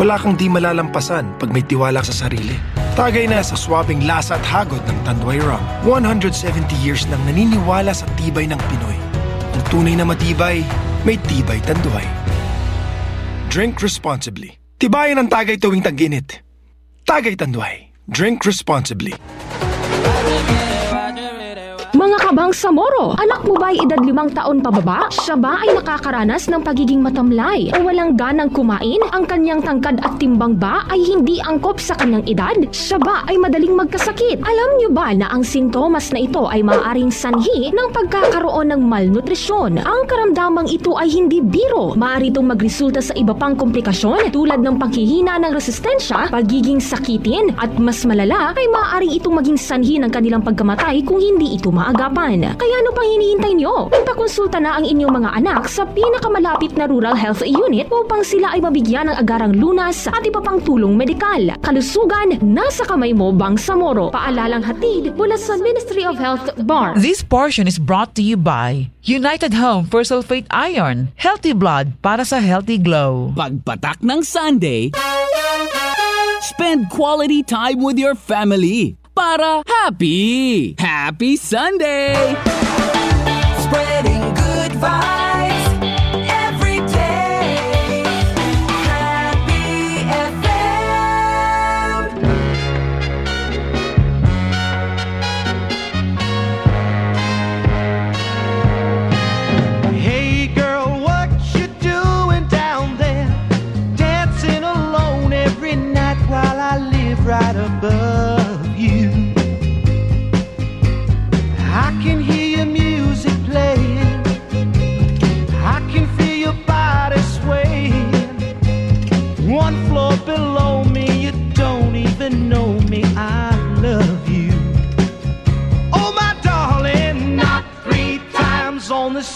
Wala kang di malalampasan pag may tiwala sa sarili. Tagay na sa swabing lasa at hagod ng Tanduay Rum. 170 years nang naniniwala sa tibay ng Pinoy. Ang tunay na matibay, may tibay Tanduay. Drink responsibly. Tibayan ang tagay tuwing tag-init. Tagay Tanduay. Drink responsibly. Mga kabang Samoro, anak mo ba ay edad limang taon pababa? Siya ba ay nakakaranas ng pagiging matamlay o walang ganang kumain? Ang kanyang tangkad at timbang ba ay hindi angkop sa kanyang edad? Siya ba ay madaling magkasakit? Alam niyo ba na ang sintomas na ito ay maaaring sanhi ng pagkakaroon ng malnutrisyon? Ang karamdamang ito ay hindi biro. Maaari itong magresulta sa iba pang komplikasyon tulad ng paghihina ng resistensya, pagiging sakitin, at mas malala ay maaaring itong maging sanhi ng kanilang pagkamatay kung hindi ito maagapan. Kaya ano pang hinihintay nyo? Ipakonsulta na ang inyong mga anak sa pinakamalapit na rural health unit upang sila ay mabigyan ng agarang lunas at iba pang tulong medikal. Kalusugan, nasa kamay mo, Bangsamoro. Paalalang hatid mula sa Ministry of Health, BAR. This portion is brought to you by United Home for Sulfate Iron. Healthy blood para sa healthy glow. Pagpatak ng Sunday, spend quality time with your family. para happy. Happy Sunday! Spreading good vibes.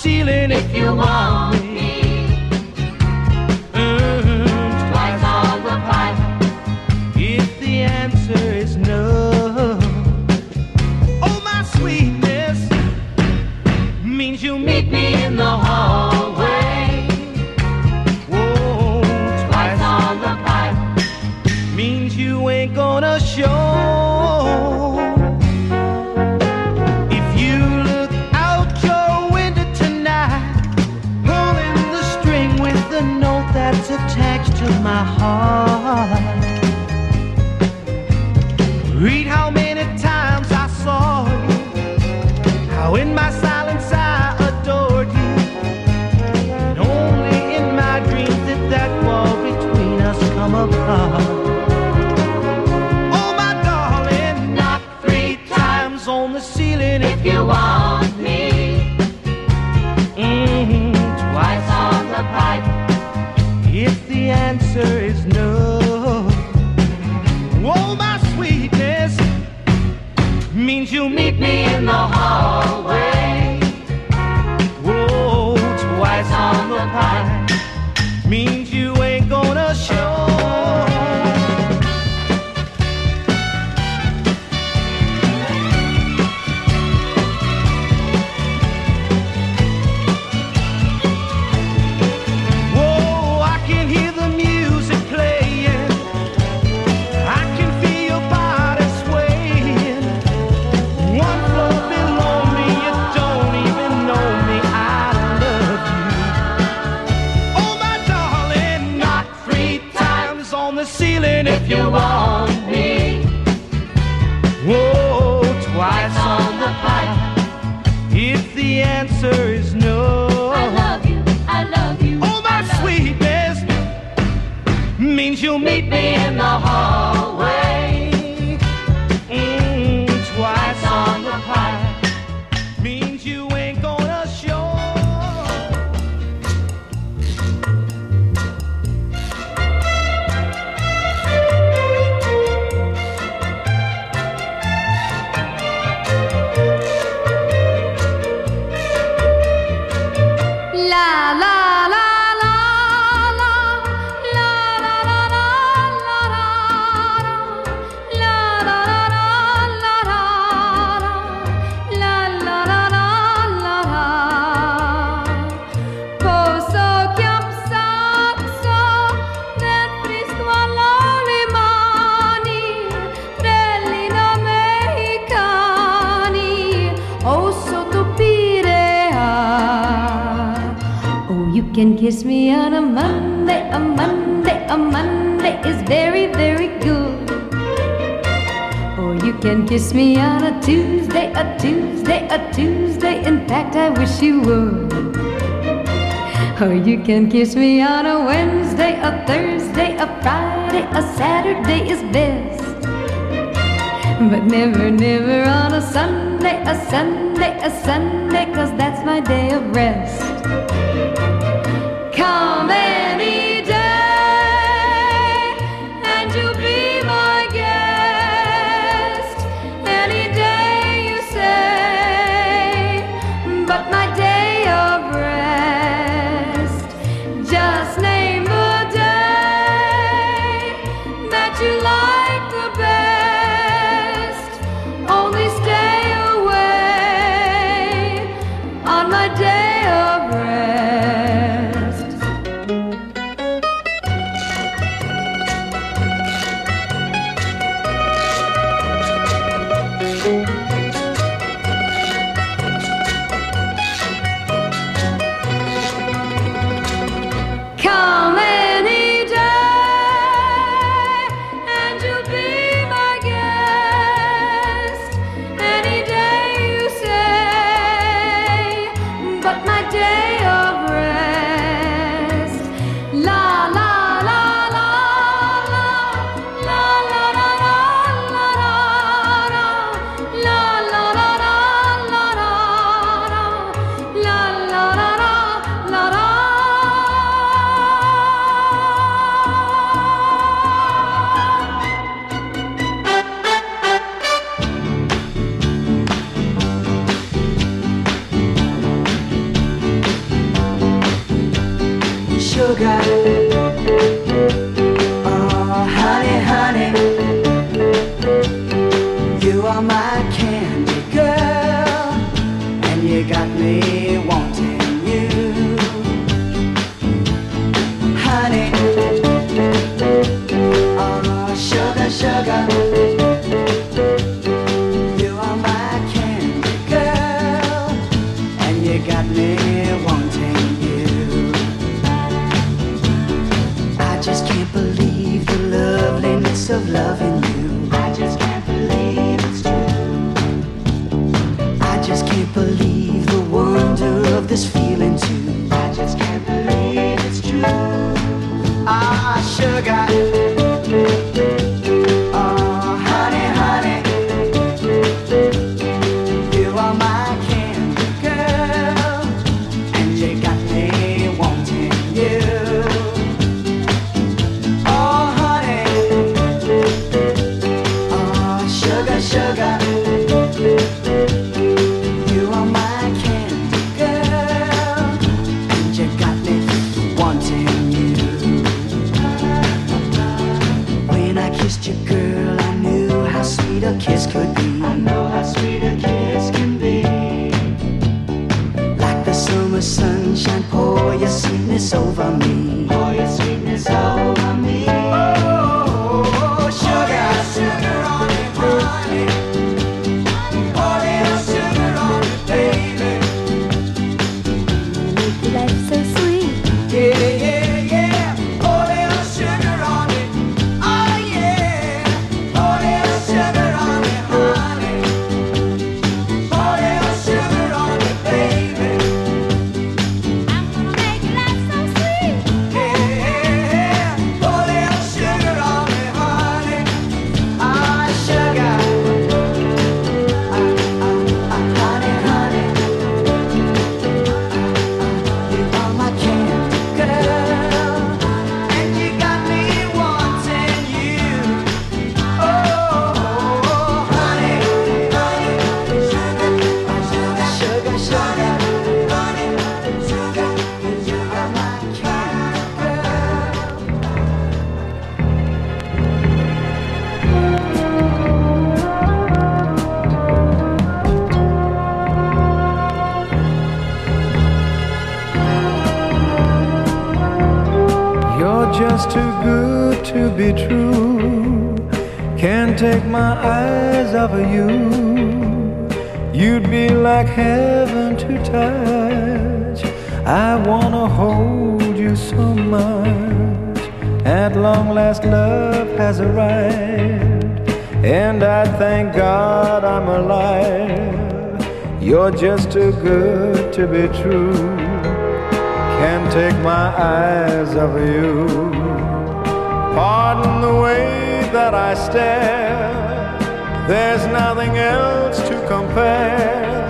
ceiling if you want. you want me. Mm-hmm. Twice on the pipe. If the answer is no, oh my sweetness means you meet me in the hall. is very, very good. Or you can kiss me on a Tuesday, a Tuesday, a Tuesday. In fact, I wish you would. Or you can kiss me on a Wednesday, a Thursday, a Friday, a Saturday is best. But never, never on a Sunday, a Sunday, a Sunday, cause that's my day of rest. Come in! That long last love has arrived. And I thank God I'm alive. You're just too good to be true. Can't take my eyes off you. Pardon the way that I stare. There's nothing else to compare.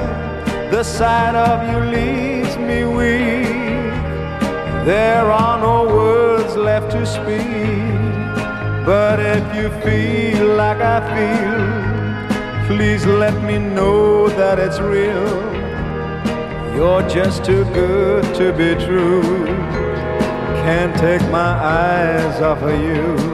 The sight of you leaves me weak. There are no words left to speak. But if you feel like I feel, please let me know that it's real. You're just too good to be true. Can't take my eyes off of you.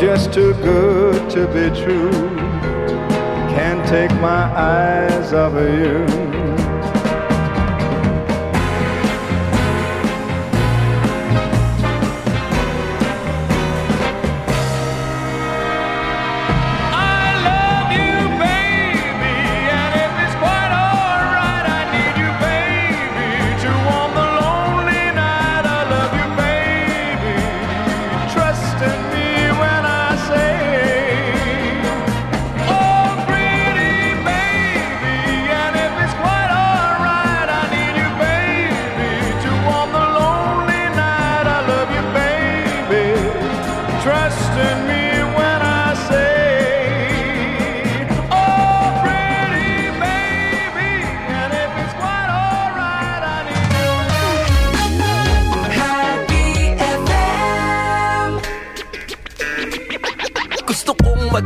just too good to be true. Can't take my eyes off of you.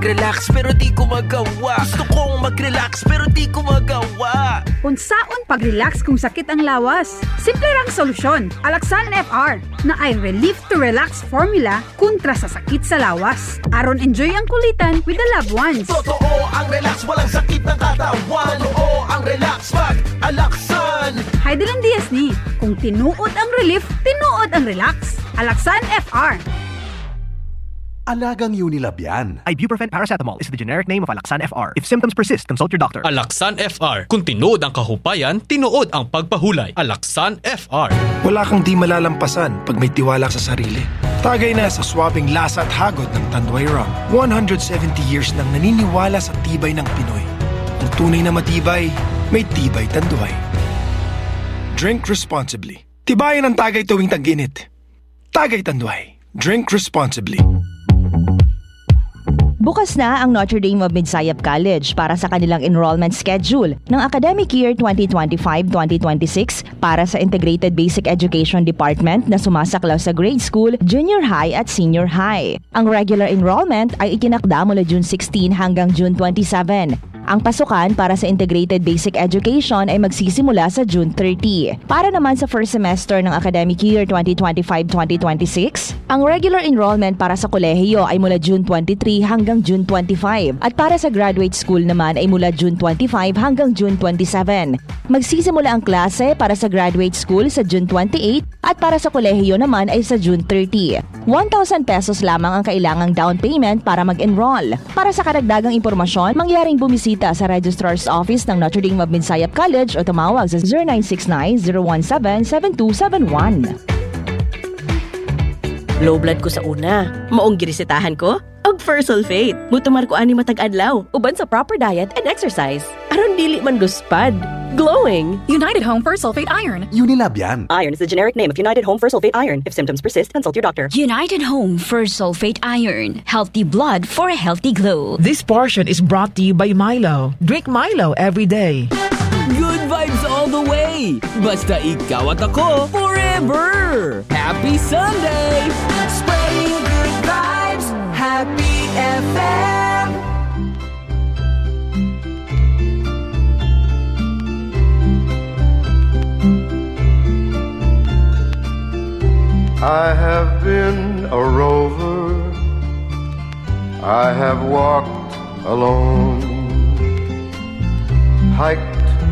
Mag-relax pero di ko magawa Gusto kong mag-relax pero di ko magawa Unsaon pag-relax kung sakit ang lawas? Simple rang solusyon. Alaxan FR na ay relief to relax formula kontra sa sakit sa lawas. Aron enjoy ang kulitan with the loved ones. Totoo ang relax, walang sakit ng katawan Totoo ang relax, mag-alaksan Heidelin Diaz ni, kung tinuod ang relief, tinuod ang relax. Alaxan FR. Alagang Unilab yan. Ibuprofen paracetamol is the generic name of Alaxan FR. If symptoms persist, consult your doctor. Alaksan FR. Kung tinuod ang kahupayan, tinuod ang pagpahulay. Alaksan FR. Wala kang di malalampasan pag may tiwala sa sarili. Tagay na sa swabing lasa at hagod ng Tanduay Rum. 170 years nang naniniwala sa tibay ng Pinoy. Ang tunay na matibay, may tibay Tanduay. Drink responsibly. Tibayan ang tagay tuwing tag-init. Tagay Tanduay. Drink responsibly. Bukas na ang Notre Dame of Midsayap College para sa kanilang enrollment schedule ng academic year 2025-2026 para sa Integrated Basic Education Department na sumasaklaw sa grade school, junior high at senior high. Ang regular enrollment ay itinakda mula June 16 hanggang June 27. Ang pasukan para sa Integrated Basic Education ay magsisimula sa June 30. Para naman sa first semester ng academic year 2025-2026, ang regular enrollment para sa kolehiyo ay mula June 23 hanggang June 25 at para sa graduate school naman ay mula June 25 hanggang June 27. Magsisimula ang klase para sa graduate school sa June 28 at para sa kolehiyo naman ay sa June 30. 1,000 pesos lamang ang kailangang down payment para mag-enroll. Para sa karagdagang impormasyon, mangyaring bumisita sa Registrar's Office ng Notre Dame of Midsayap College o tumawag sa 0969-017-7271. Low blood ko sa una. Maong girisitahan ko. Og first sulfate. Mutumar ko ani matag adlaw. Uban sa proper diet and exercise. Aron dili man luspad. Glowing. United Home First Sulfate Iron. Unilab yan. Iron is the generic name of United Home First Sulfate Iron. If symptoms persist, consult your doctor. United Home First Sulfate Iron. Healthy blood for a healthy glow. This portion is brought to you by Milo. Drink Milo every day. Good vibes all the way! Basta ikaw at ako forever! Happy Sunday! Spreading good vibes, Happy FM. I have been a rover. I have walked alone, hiked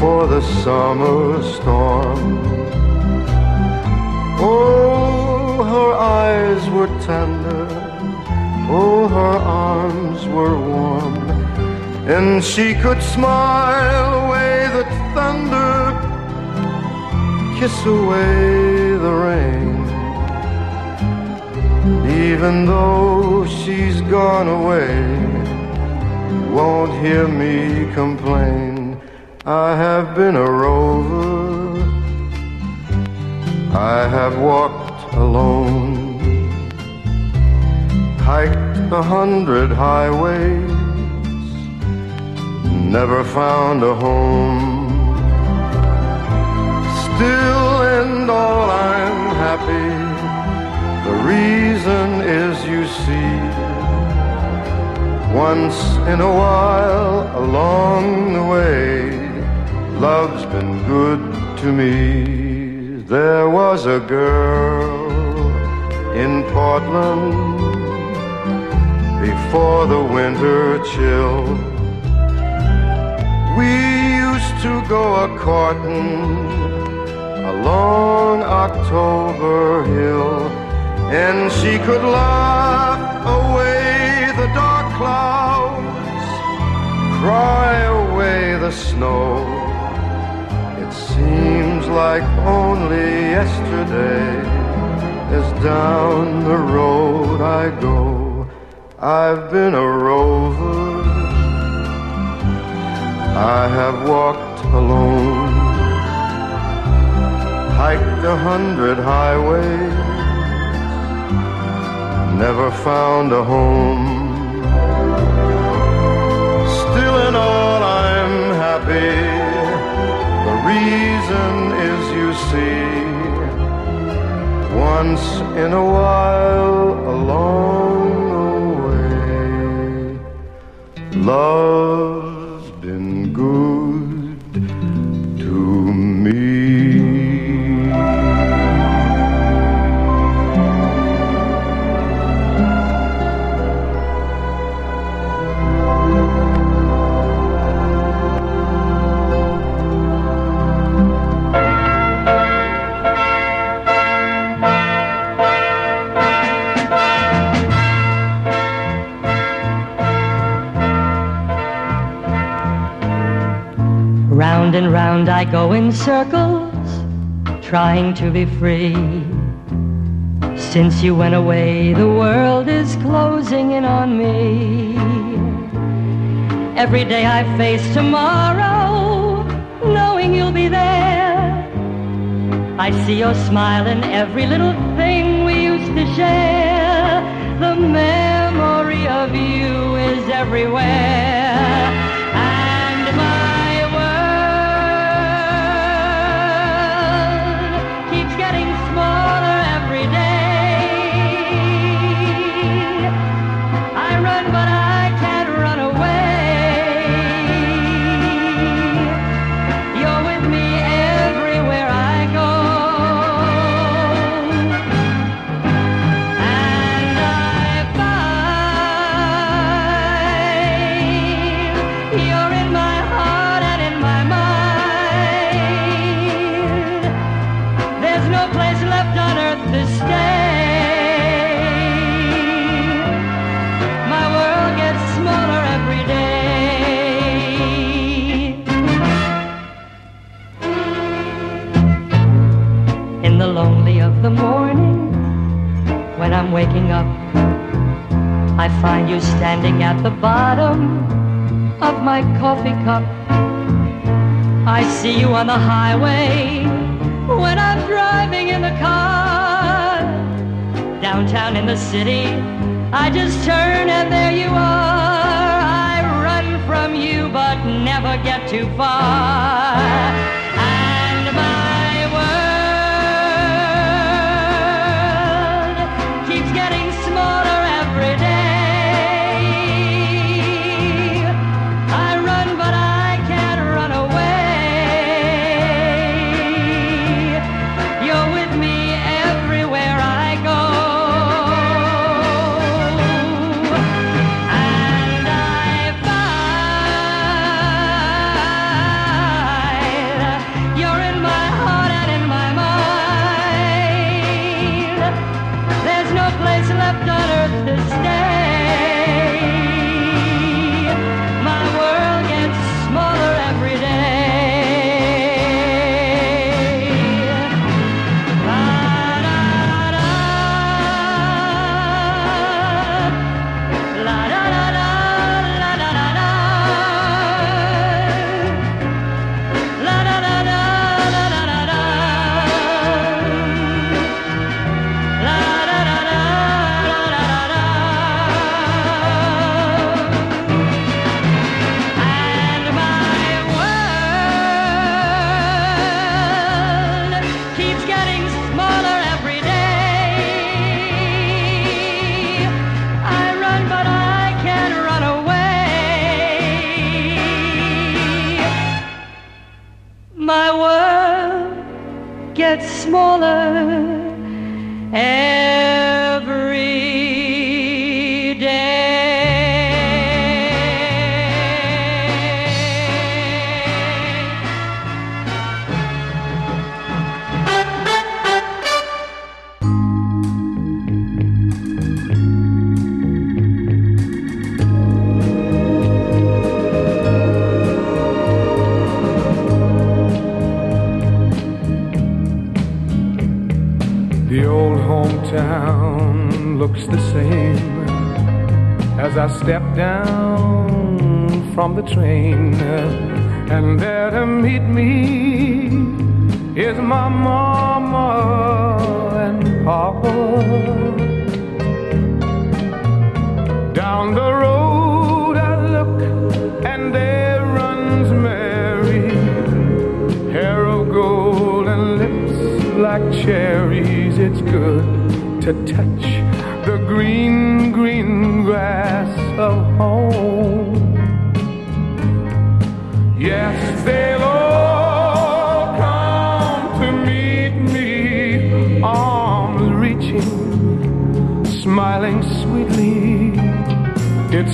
before the summer storm. Oh, her eyes were tender, oh, her arms were warm, and she could smile away the thunder, kiss away the rain. Even though she's gone away, won't hear me complain. I have been a rover. I have walked alone, hiked a hundred highways, never found a home. Still and all I'm happy. The reason is you see, once in a while along the way, love's been good to me. There was a girl in Portland before the winter chill. We used to go a courting along October Hill, and she could laugh away the dark clouds, cry away the snow. It seems like only yesterday, as down the road I go, I've been a rover. I have walked alone, hiked a hundred highways, never found a home. Still in all, I'm happy. Reason is, you see, once in a while along the way, love's been good to me. Go in circles, trying to be free. Since you went away, the world is closing in on me. Every day I face tomorrow, knowing you'll be there. I see your smile in every little thing we used to share. The memory of you is everywhere. Waking up, I find you standing at the bottom of my coffee cup. I see you on the highway when I'm driving in the car. Downtown in the city, I just turn and there you are. I run from you but never get too far. As I step down from the train. And there to meet me is my mama and papa.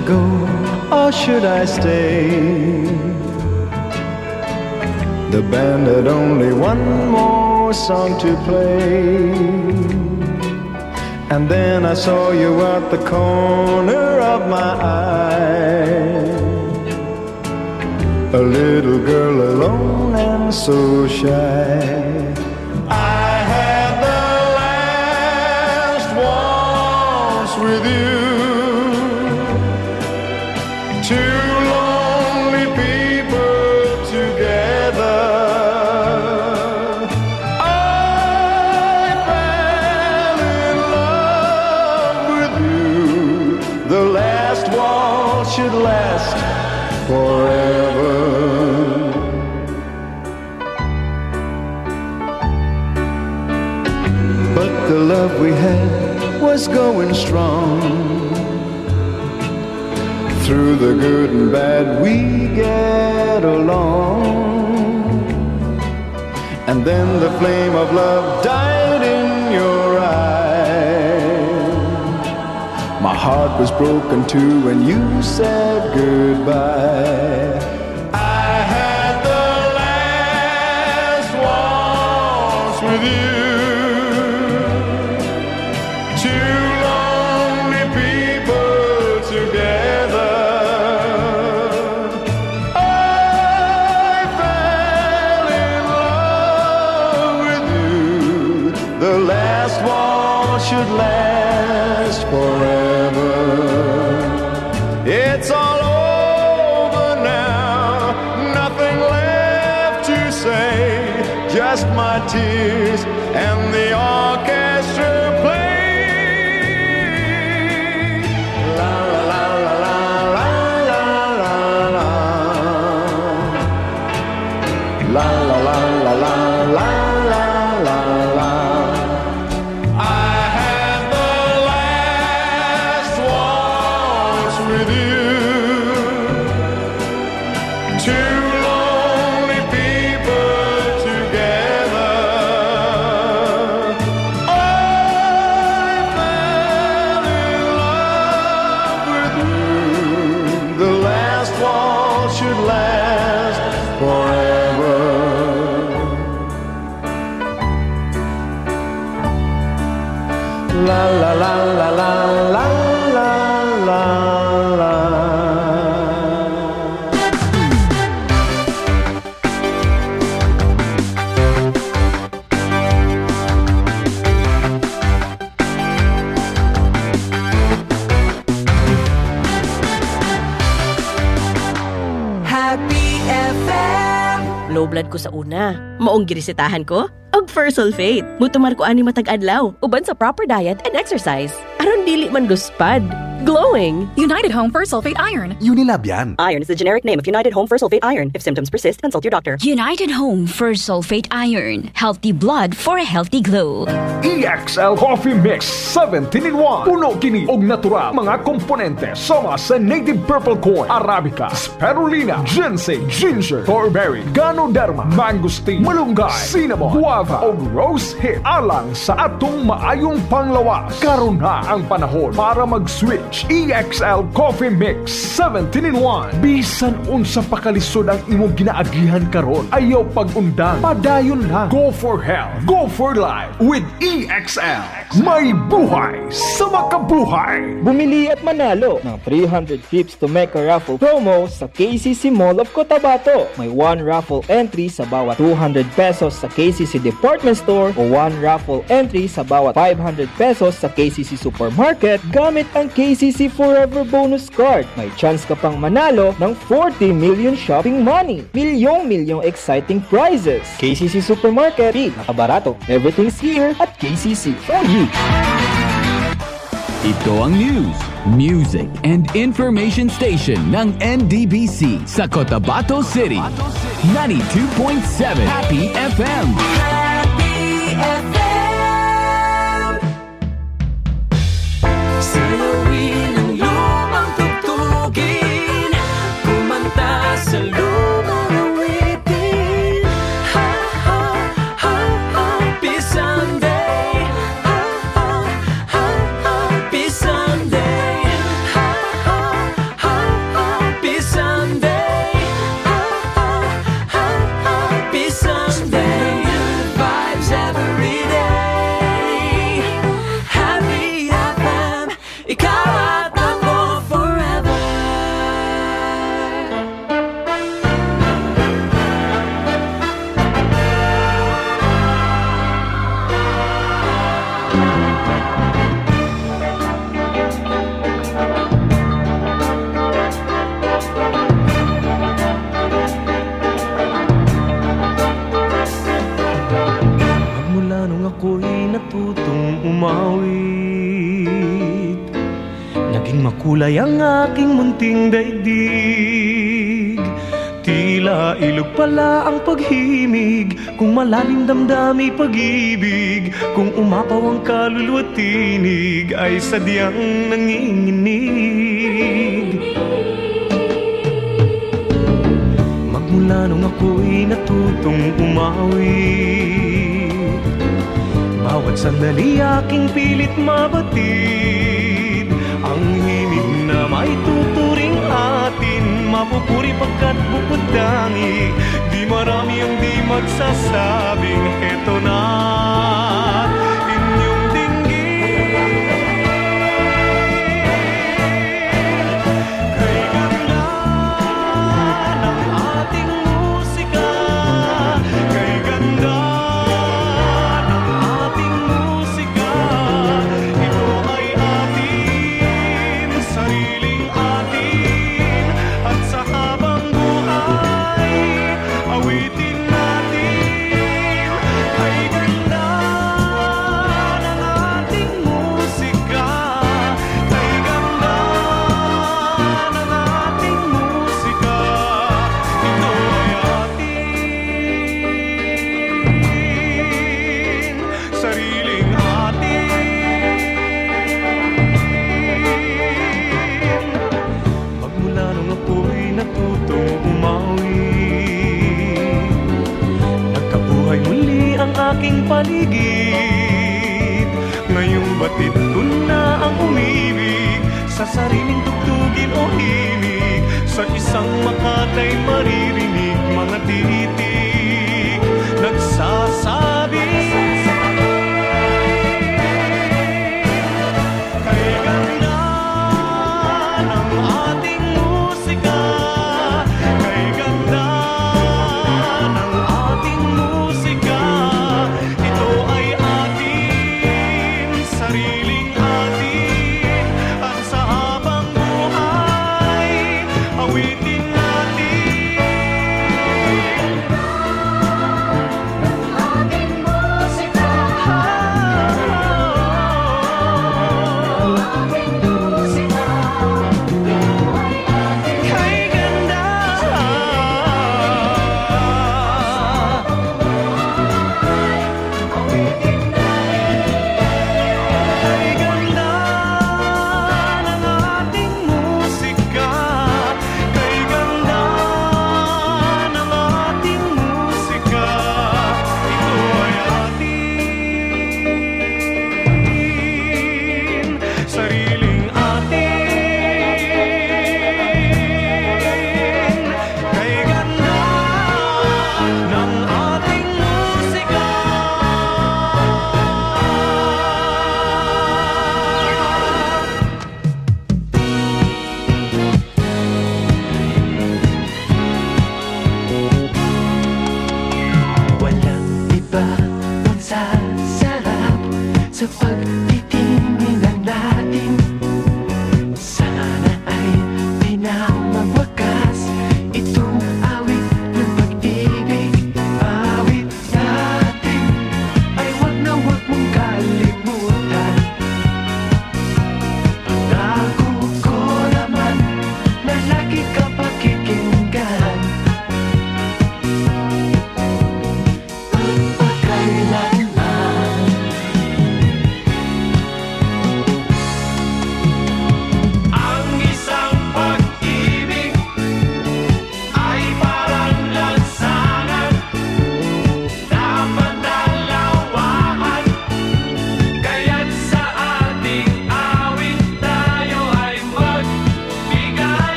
I go or should I stay? The band had only one more song to play. And then I saw you at the corner of my eye. A little girl alone and so shy. Going strong. Through the good and bad, we get along. And then the flame of love died in your eyes. My heart was broken too when you said goodbye. I had the last waltz with you. Maong girisitahan ko? Og first sulfate. Mutumar ko ani matag adlaw. Uban sa proper diet and exercise. Aron dili man luspad. Glowing. United Home First Sulfate Iron. Unilab yan. Iron is the generic name of United Home First Sulfate Iron. If symptoms persist, consult your doctor. United Home First Sulfate Iron. Healthy blood for a healthy glow. EXL Coffee Mix 17 in 1. Puno kini og natural mga komponente sama sa native purple corn, arabica, spirulina, ginseng, ginger, thornberry, ganoderma, mangosteen, malunggay, cinnamon, guava og rose hip alang sa atong maayong panglawas. Karon na ang panahon para mag-switch EXL Coffee Mix 17 in 1. Bisan unsa pakalisod ang imong ginaagihan karon. Ayaw pag-undang, padayon lang. Go for health, go for life with EXL. May buhay sa makabuhay. Bumili at manalo ng 300 tips to make a raffle promo sa KCC Mall of Cotabato. May one raffle entry sa bawat 200 pesos sa KCC Department Store o one raffle entry sa bawat 500 pesos sa KCC Supermarket gamit ang KCC Forever Bonus Card. May chance ka pang manalo ng 40 million shopping money. Milyong-milyong exciting prizes. KCC Supermarket, di nakabarato. Everything's here at KCC. For you. Ito ang news, music, and information station ng NDBC sa Cotabato City. 92.7 Happy FM. Makulay ang aking munting daigdig. Tila ilog pala ang paghimig. Kung malalim damdami pag-ibig Kung umapaw ang kaluluwa tinig Ay sadyang nanginginig. Magmula nung ako'y natutong umawit Bawat sandali aking pilit mabatid na may tuturing atin Mapupuri pagkat bukod Di marami ang di magsasabing Heto na paligid. Ngayong batid ko na ang umibig Sa sariling tugtugin o himig Sa isang makatay maririnig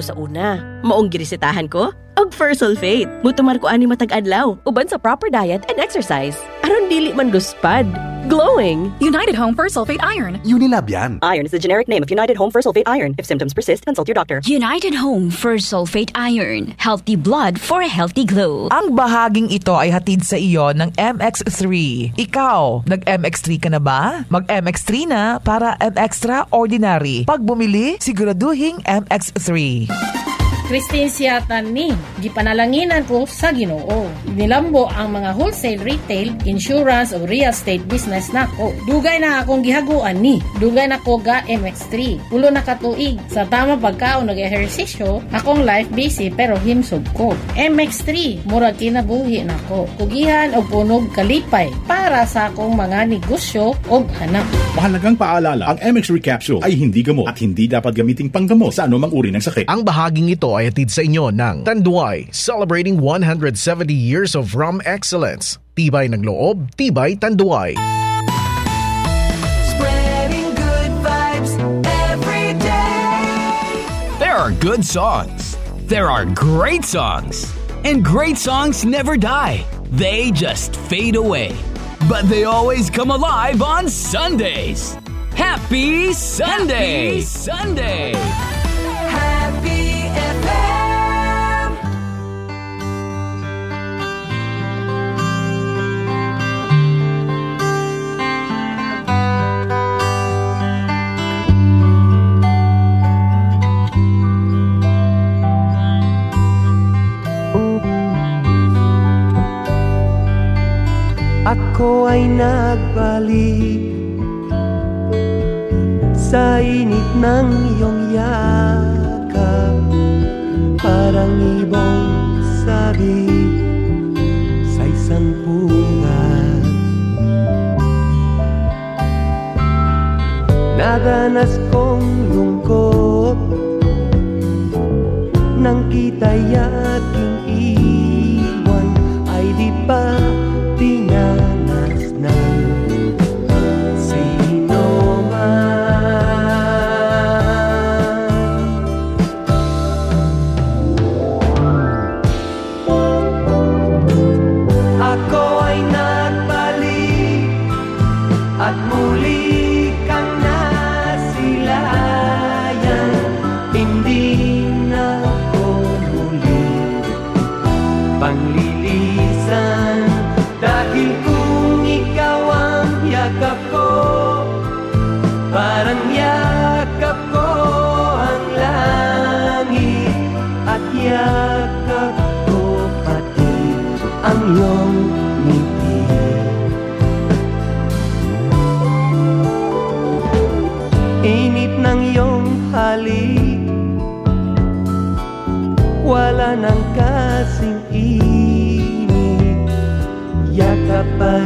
ko sa una. Maong girisitahan ko? Og first sulfate. Mutumar ko ani matag adlaw. Uban sa proper diet and exercise. Aron dili man luspad. Glowing. United Home First Sulfate Iron. Unilab yan. Iron is the generic name of United Home First Sulfate Iron. If symptoms persist, consult your doctor. United Home First Sulfate Iron. Healthy blood for a healthy glow. Ang bahaging ito ay hatid sa iyo ng MX3. Ikaw, nag-MX3 ka na ba? Mag-MX3 na para MXtra Ordinary. Pag bumili, siguraduhing MX3. Christine Siatan ni, gipanalanginan ko sa Ginoo. Nilambo ang mga wholesale retail, insurance o real estate business nako. Dugay na akong gihaguan ni. Dugay na ko ga MX3. Ulo na katuig. Sa tama pagkaon nag-ehersisyo, akong life busy pero himsog ko. MX3, murag kinabuhi nako. Kugihan o punog kalipay para sa akong mga negosyo o hanap. Mahalagang paalala, ang MX3 capsule ay hindi gamot at hindi dapat gamiting panggamot sa anumang uri ng sakit. Ang bahaging ito ay hatid sa inyo ng Tanduay, celebrating 170 years of rum excellence. Tibay ng loob, tibay Tanduay. Spreading good vibes every day. There are good songs. There are great songs. And great songs never die. They just fade away. But they always come alive on Sundays. Happy Sunday! Happy Sunday! Ako ay nagbalik Sa init ng iyong yakap. Parang ibong sabi Sa isang punggat Nadanas kong lungkot Nang kita'y aking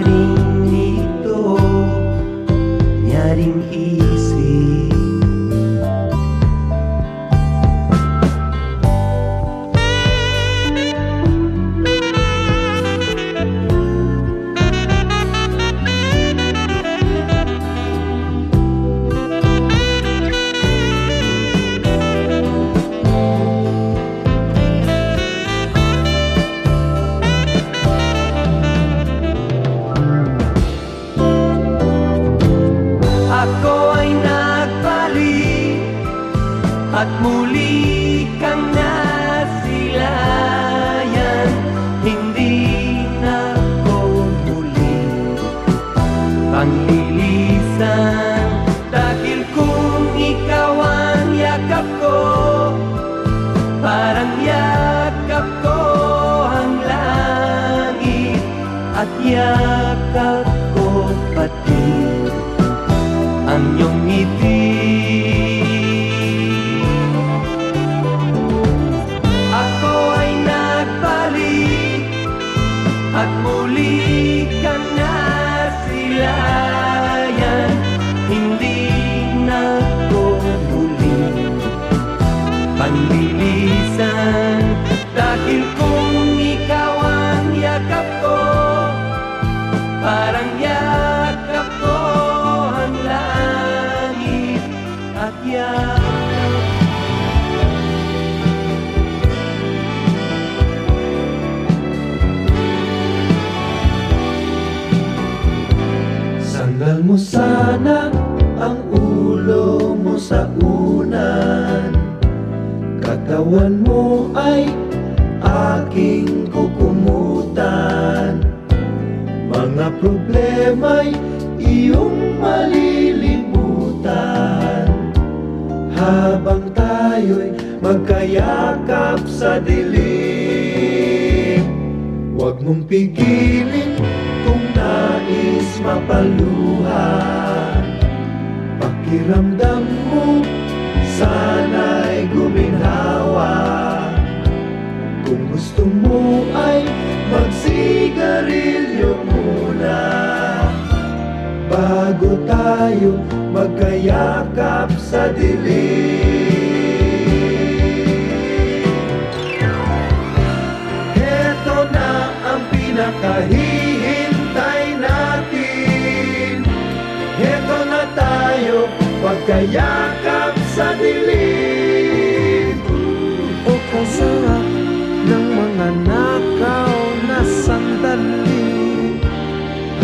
body. Problema'y iyong malilimutan. Habang tayo'y magkayakap sa dilim Huwag mong pigilin kung nais mapaluha Pakiramdam mo sana'y guminhawa. Kung gusto mo ay magsigarilyo tayo magkayakap sa dilim. Heto na ang pinakahihintay natin. Heto na tayo magkayakap sa dilim. O kasarap ng mga nakaw na sandali.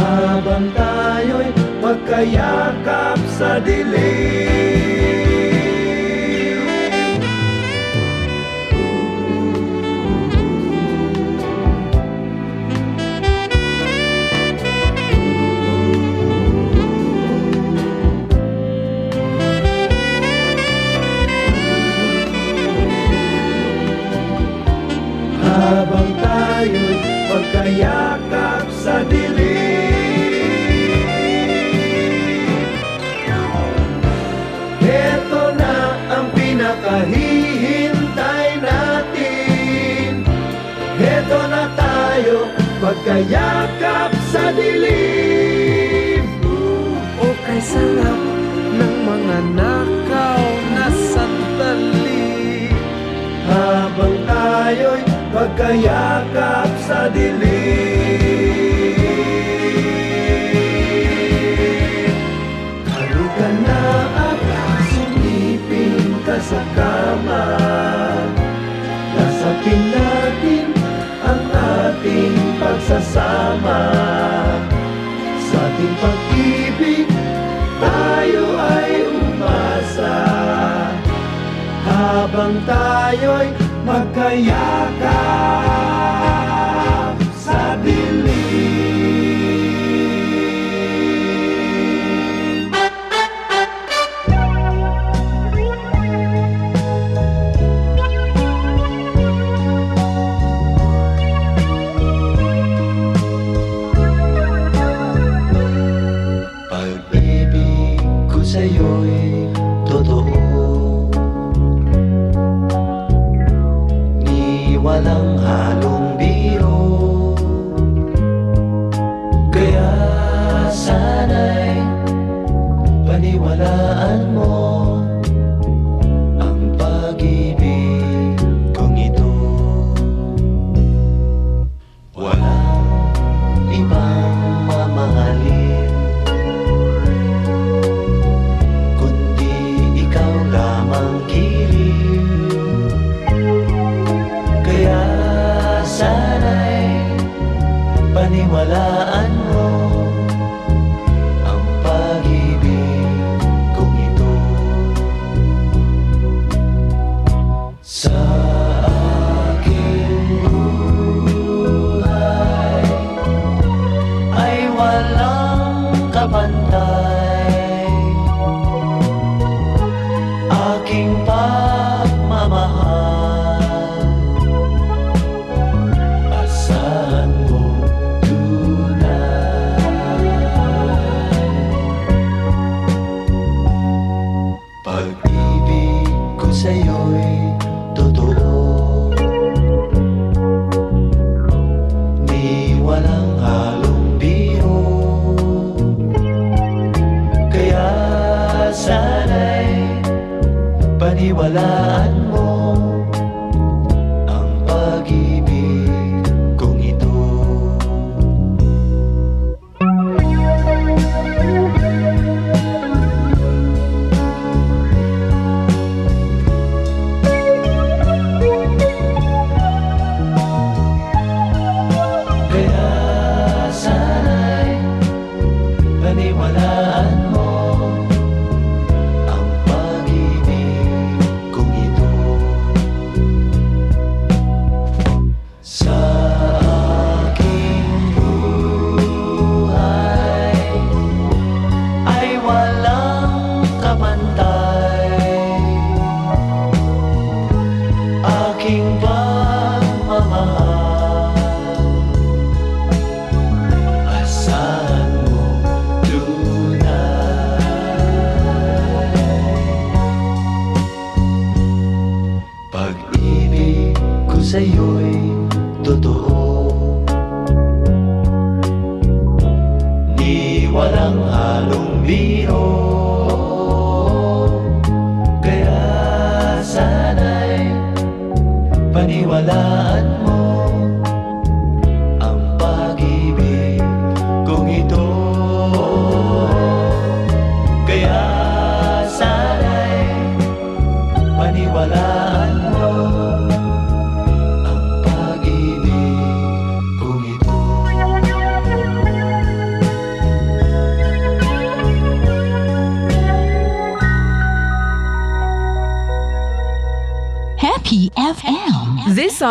Habang tayo'y magkayakap sa dilim magkayakap sa dilim. O kay sarap ng mga nakaw na sandali. Habang tayo'y magkayakap sa dilim ating pagsasama. Sa ating pag-ibig tayo ay umasa. Habang tayo'y magkayakap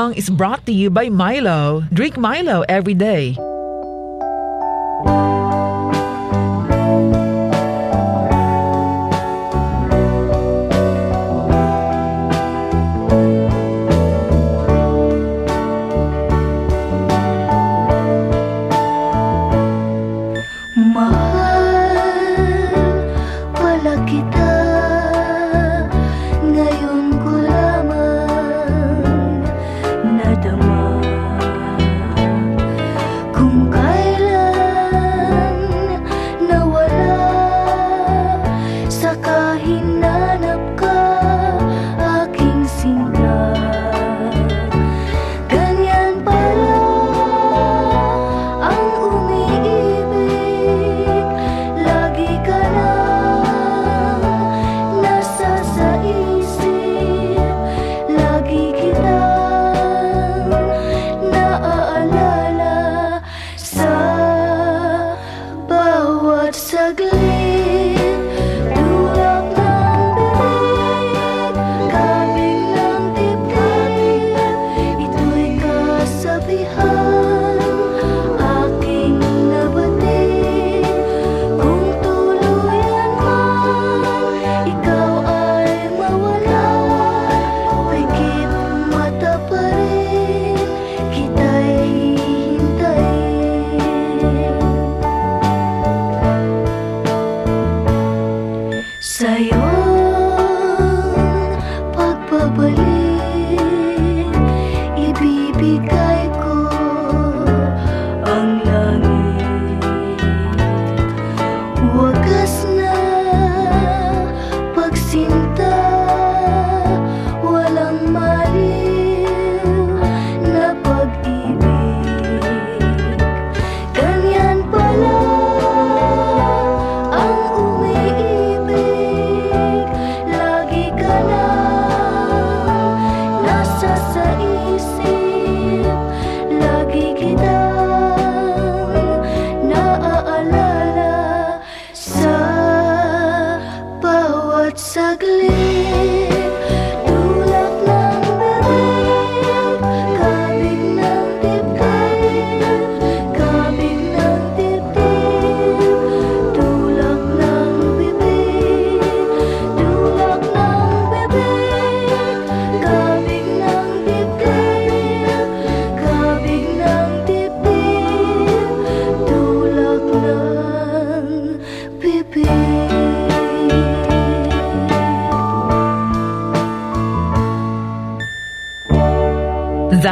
song is brought to you by Milo. Drink Milo every day.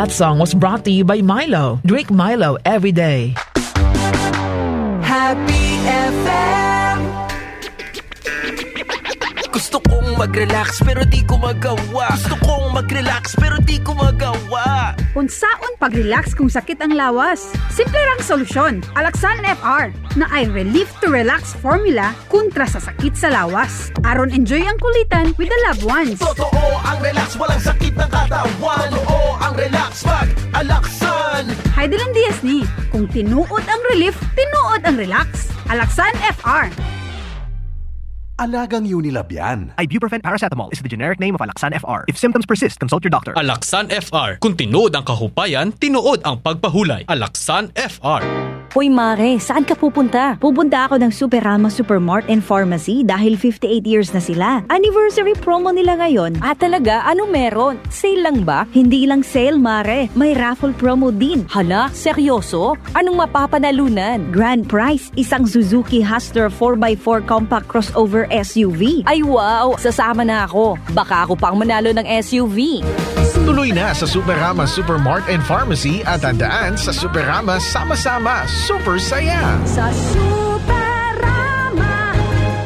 That song was brought to you by Milo. Drink Milo every day. Happy FM Gusto kong mag-relax pero di ko magawa Gusto kong mag-relax pero di ko magawa Unsaon pag-relax kung sakit ang lawas? Simple lang solusyon. Alaksan FR na ay Relief to Relax formula kontra sa sakit sa lawas. Aron enjoy ang kulitan with the loved ones. Totoo ang relax, walang sakit ng katawan Ni, kung tinuod ang relief, tinuod ang relax. Alaksan FR. Alagang Unilab yan. Ibuprofen paracetamol is the generic name of Alaxan FR. If symptoms persist, consult your doctor. Alaksan FR. Kung tinuod ang kahupayan, tinuod ang pagpahulay. Alaksan FR. Hoy Mare, saan ka pupunta? Pupunta ako ng Superama Supermart and Pharmacy dahil 58 years na sila. Anniversary promo nila ngayon. Ah talaga? Ano meron? Sale lang ba? Hindi lang sale, Mare. May raffle promo din. Hala, seryoso? Anong mapapanalunan? Grand prize, isang Suzuki Hustler 4x4 compact crossover SUV. Ay wow, sasama na ako. Baka ako pang manalo ng SUV. Tuloy na sa Superama Supermart and Pharmacy at tandaan sa Superama sama-sama super saya. Sa Superama,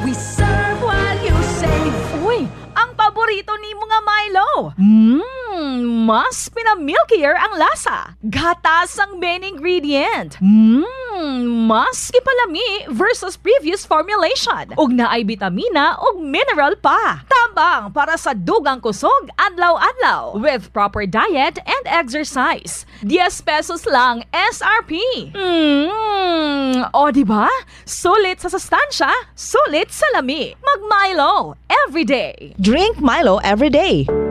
we serve while you save. Uy, ang paborito ni mga Milo. Mmm, mas pinamilkier ang lasa. Gatas ang main ingredient. Mmm, mas ipalami versus previous formulation. Ug naay bitamina ug mineral pa. Tambang para sa dugang kusog adlaw-adlaw with proper diet and exercise. 10 pesos lang SRP. Mmm, o di ba? Sulit sa sustansya, sulit sa lami. Mag Milo every day. Drink Milo every day.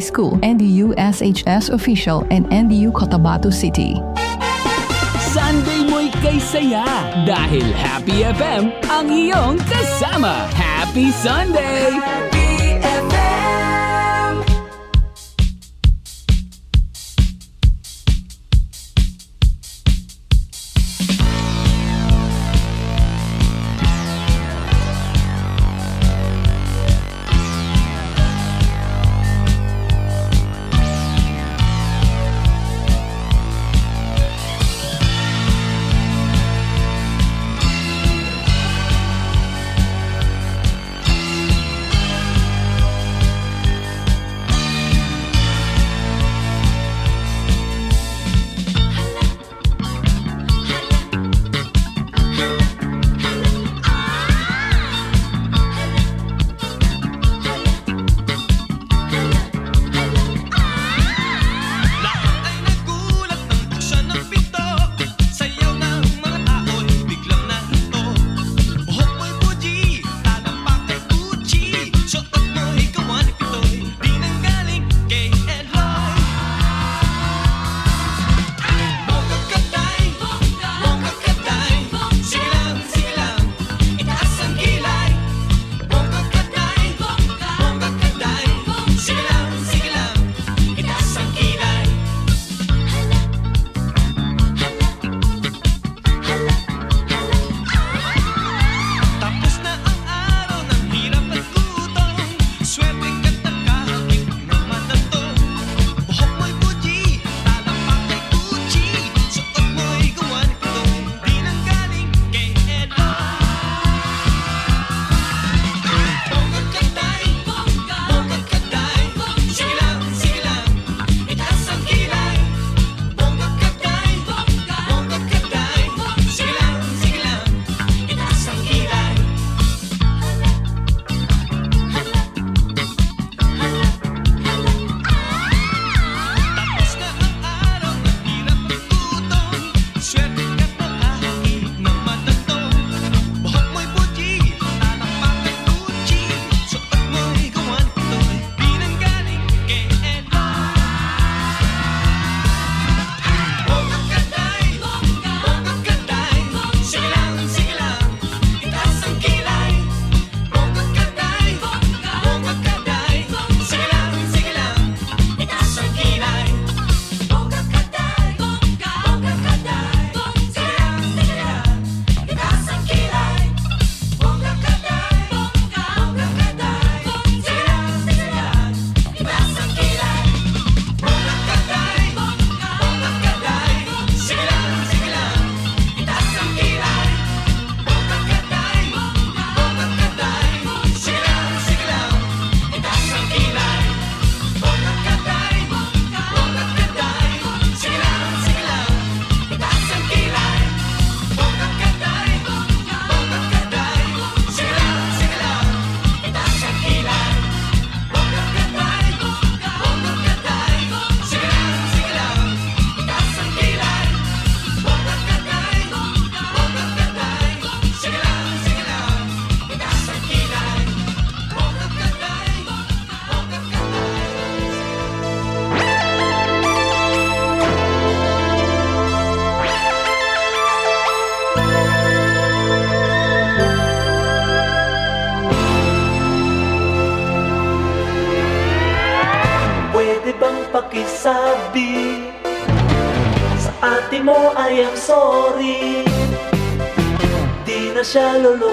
School, NDU SHS official, and NDU Cotabato City. Sunday mo'y kay dahil Happy FM ang iyong kasama. Happy Sunday! pakisabi shallow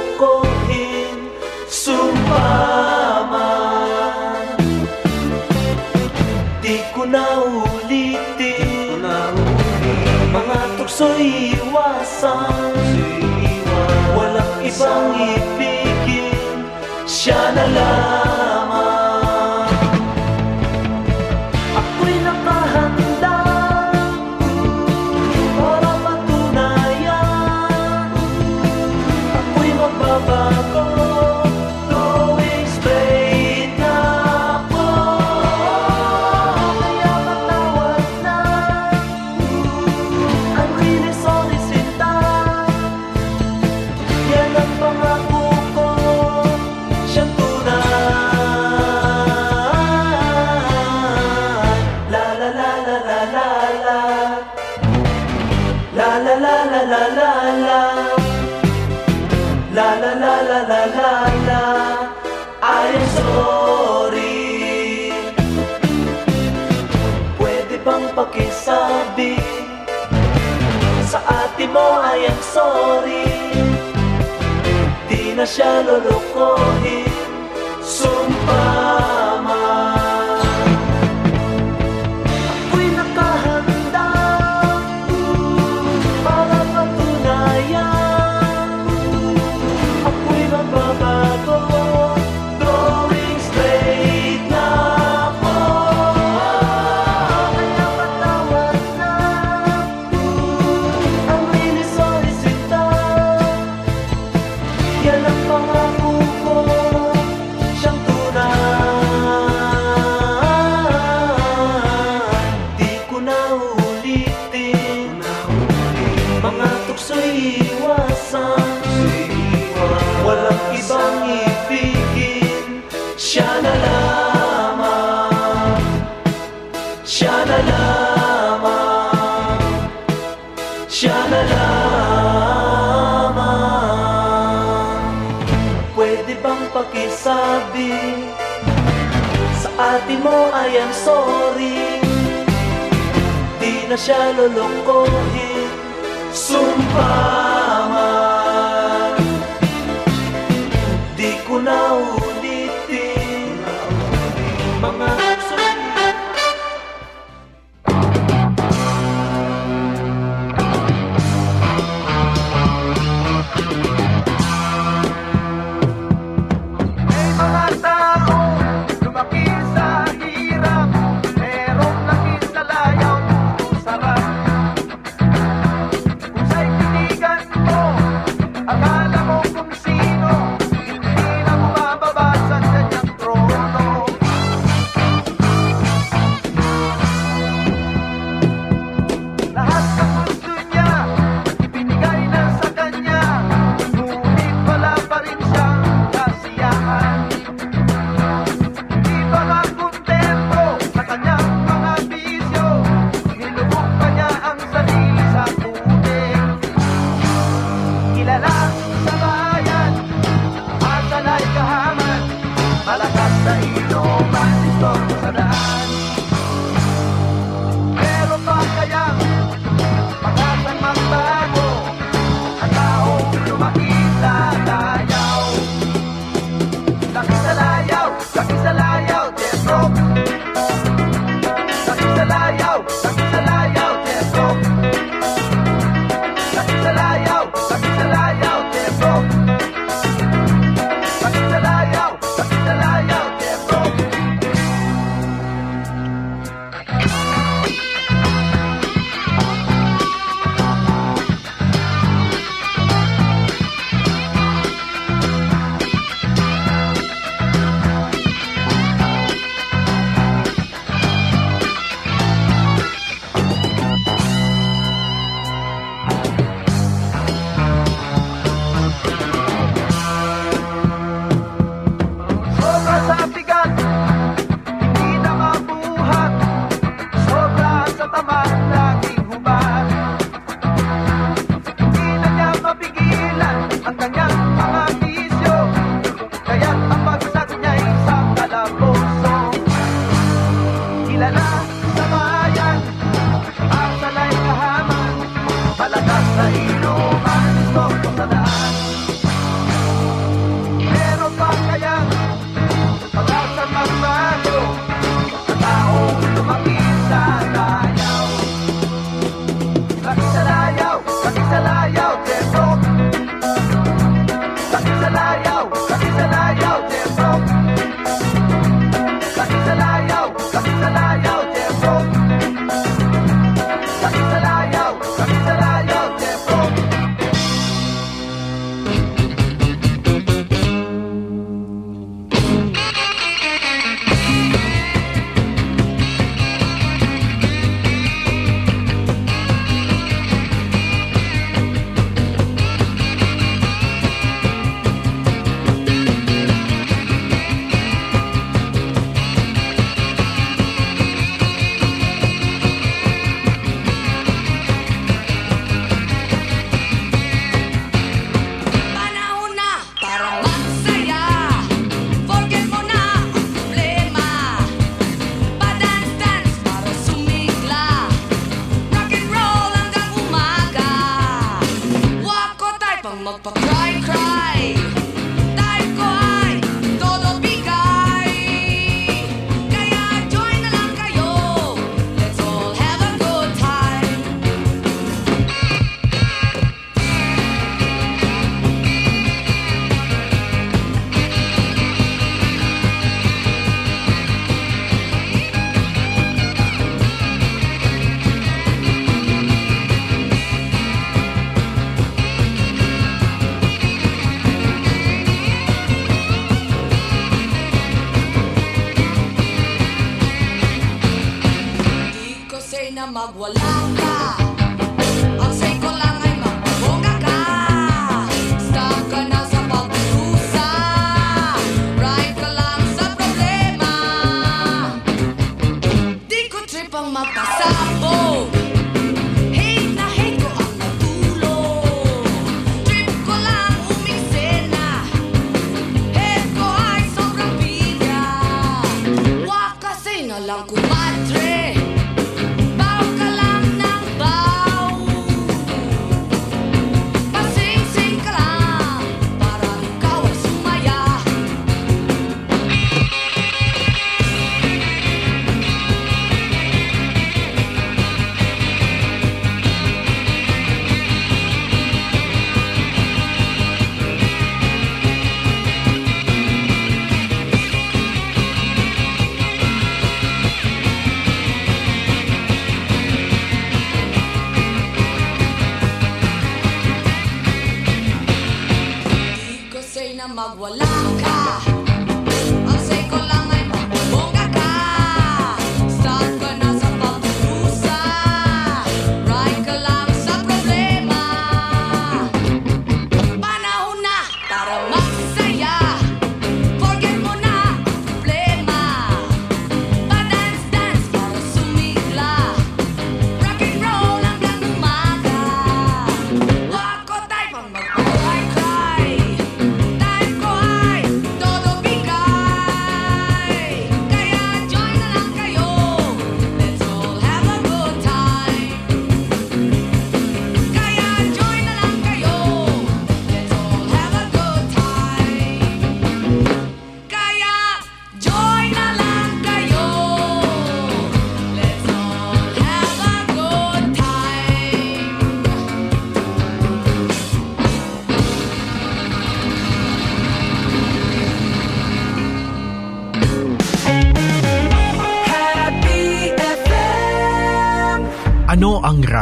My pasado.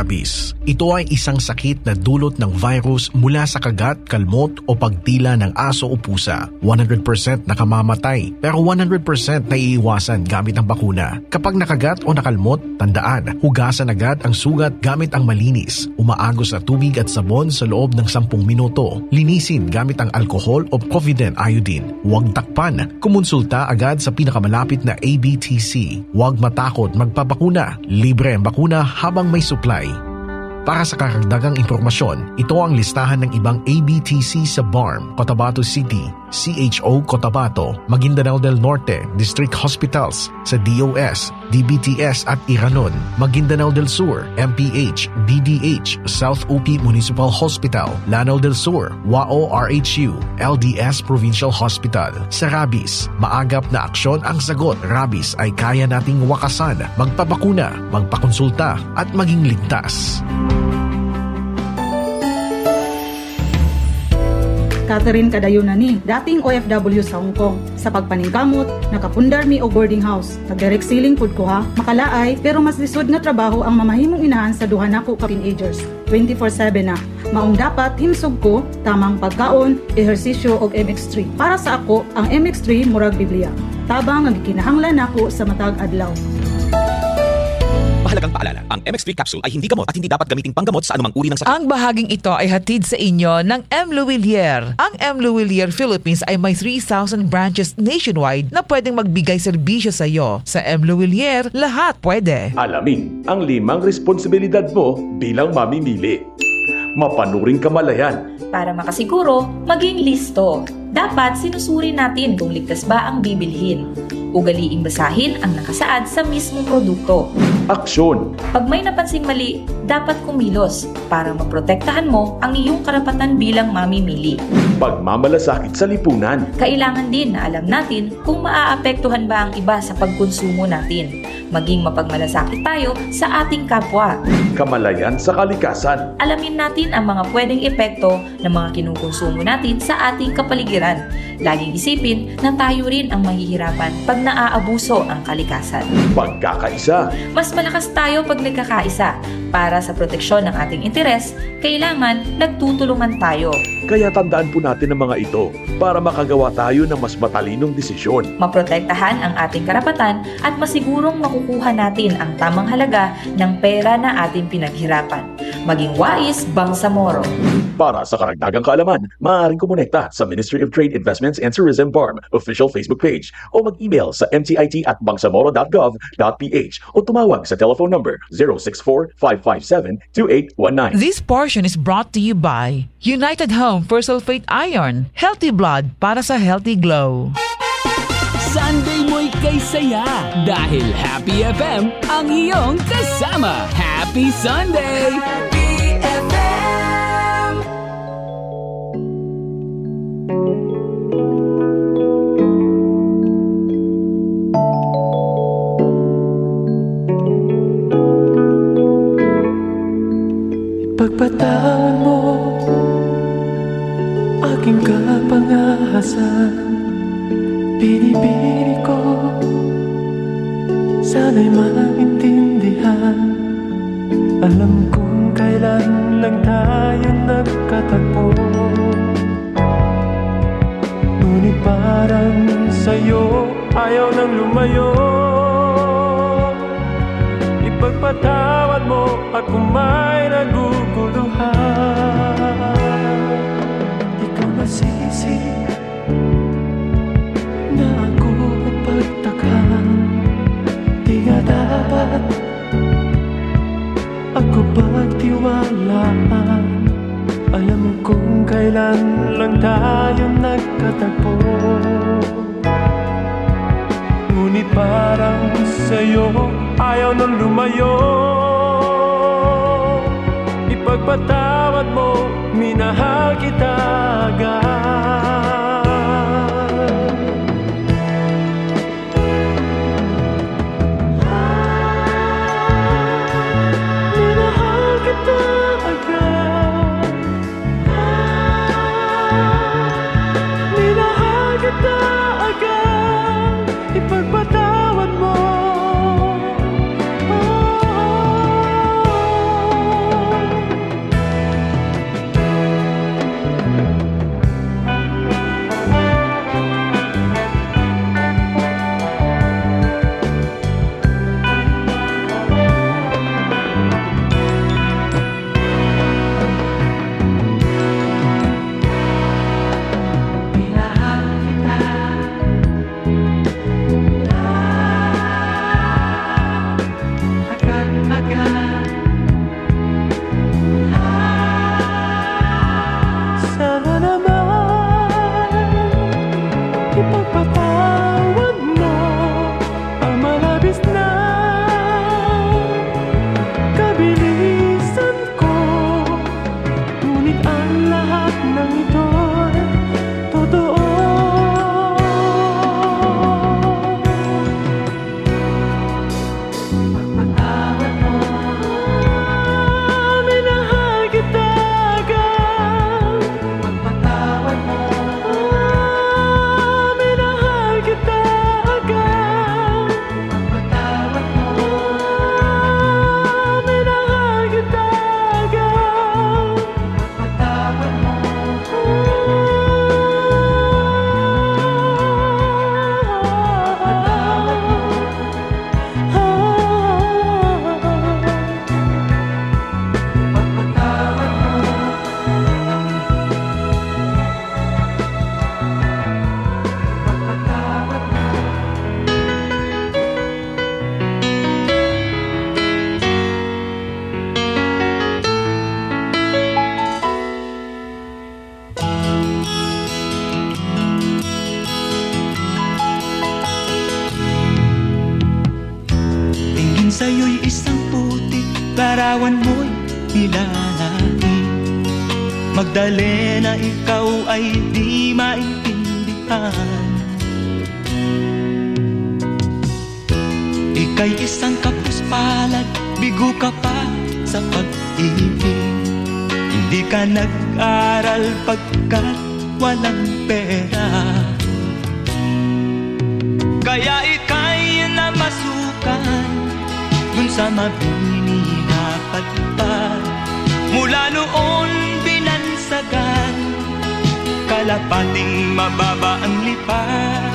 Habis. Ito ay isang sakit na dulot ng virus mula sa kagat, kalmot o pagtila ng aso o pusa. 100% nakamamatay pero 100% naiiwasan gamit ang bakuna. Kapag nakagat o nakalmot, tandaan, hugasan agad ang sugat gamit ang malinis. Umaagos na tubig at sabon sa loob ng 10 minuto. Linisin gamit ang alcohol o Provident iodine. Huwag takpan. Kumonsulta agad sa pinakamalapit na ABTC. Huwag matakot magpabakuna. Libre ang bakuna habang may supply. Para sa karagdagang impormasyon, ito ang listahan ng ibang ABTC sa BARM, Cotabato City, CHO Cotabato, Maguindanao del Norte, District Hospitals, sa DOS, DBTS at Iranon, Maguindanao del Sur, MPH, BDH, South UP Municipal Hospital, Lanao del Sur, WAO RHU, LDS Provincial Hospital. Sa Rabis, maagap na aksyon ang sagot. Rabis ay kaya nating wakasan, magpabakuna, magpakonsulta at maging ligtas. Catherine Kadayuna ni, dating OFW sa Hong Kong. Sa pagpaningkamot, nakapundar mi og boarding house. Nag-direct ceiling food ko ha, makalaay, pero mas lisod nga trabaho ang mamahimong inahan sa duha nako ka teenagers. 24/7 na. Maong dapat himsog ko tamang pagkaon, ehersisyo og MX3. Para sa ako, ang MX3 murag Biblia. Tabang ang gikinahanglan nako sa matag adlaw. Mahalagang paalala, ang MX3 capsule ay hindi gamot at hindi dapat gamitin panggamot sa anumang uri ng sakit. Ang bahaging ito ay hatid sa inyo ng M. Louvillier. Ang M. Louvillier Philippines ay may 3,000 branches nationwide na pwedeng magbigay serbisyo sa iyo. Sa M. Louvillier, lahat pwede. Alamin ang limang responsibilidad mo bilang mamimili. Mapanuring kamalayan. Para makasiguro, maging listo. Dapat sinusuri natin kung ligtas ba ang bibilhin. Ugaliing basahin ang nakasaad sa mismong produkto. Aksyon. Pag may napansing mali, dapat kumilos para maprotektahan mo ang iyong karapatan bilang mamimili. Pagmamalasakit sa lipunan. Kailangan din na alam natin kung maaapektuhan ba ang iba sa pagkonsumo natin. Maging mapagmalasakit tayo sa ating kapwa. Kamalayan sa kalikasan. Alamin natin ang mga pwedeng epekto ng mga kinukonsumo natin sa ating kapaligiran. Laging isipin na tayo rin ang mahihirapan pag naaabuso ang kalikasan. Pagkakaisa. Mas malakas tayo pag nagkakaisa. Para sa proteksyon ng ating interes, kailangan nagtutulungan tayo. Kaya tandaan po natin ang mga ito para makagawa tayo ng mas matalinong desisyon. Maprotektahan ang ating karapatan at masigurong makukuha natin ang tamang halaga ng pera na ating pinaghirapan. Maging wais, Bangsamoro. Para sa karagdagang kaalaman, maaaring kumonekta sa Ministry of Trade, Investments and Tourism BARM official Facebook page o mag-email sa mtit at bangsamoro.gov.ph o tumawag sa telephone number 064-557-2819. This portion is brought to you by United Home for Sulfate Iron, Healthy Blood para sa Healthy Glow. Sunday mo'y kay saya dahil Happy FM ang iyong kasama. Happy Sunday! Pagpatawan mo Aking kapangahasan Pinipili ko Sana'y maintindihan. Alam kong kailan lang tayo nagkatagpo. Ngunit parang sa'yo Ayaw nang lumayo. Ipagpatawad mo at kung may naguguluhan ako pagtiwalaan Alam kong kailan lang tayo nagkatagpo. Ngunit parang sa'yo ayaw nang lumayo. Ipagpatawad mo, minahal kita agad Magdalena, ikaw ay di maintindihan. Ika'y isang kapuspalad Bigo ka pa sa pag-ibig. Hindi ka nag-aral pagkat walang pera. Kaya ika'y namasukan Dun sa mabini na pagpag Mula noon Kalapating mababa ang lipat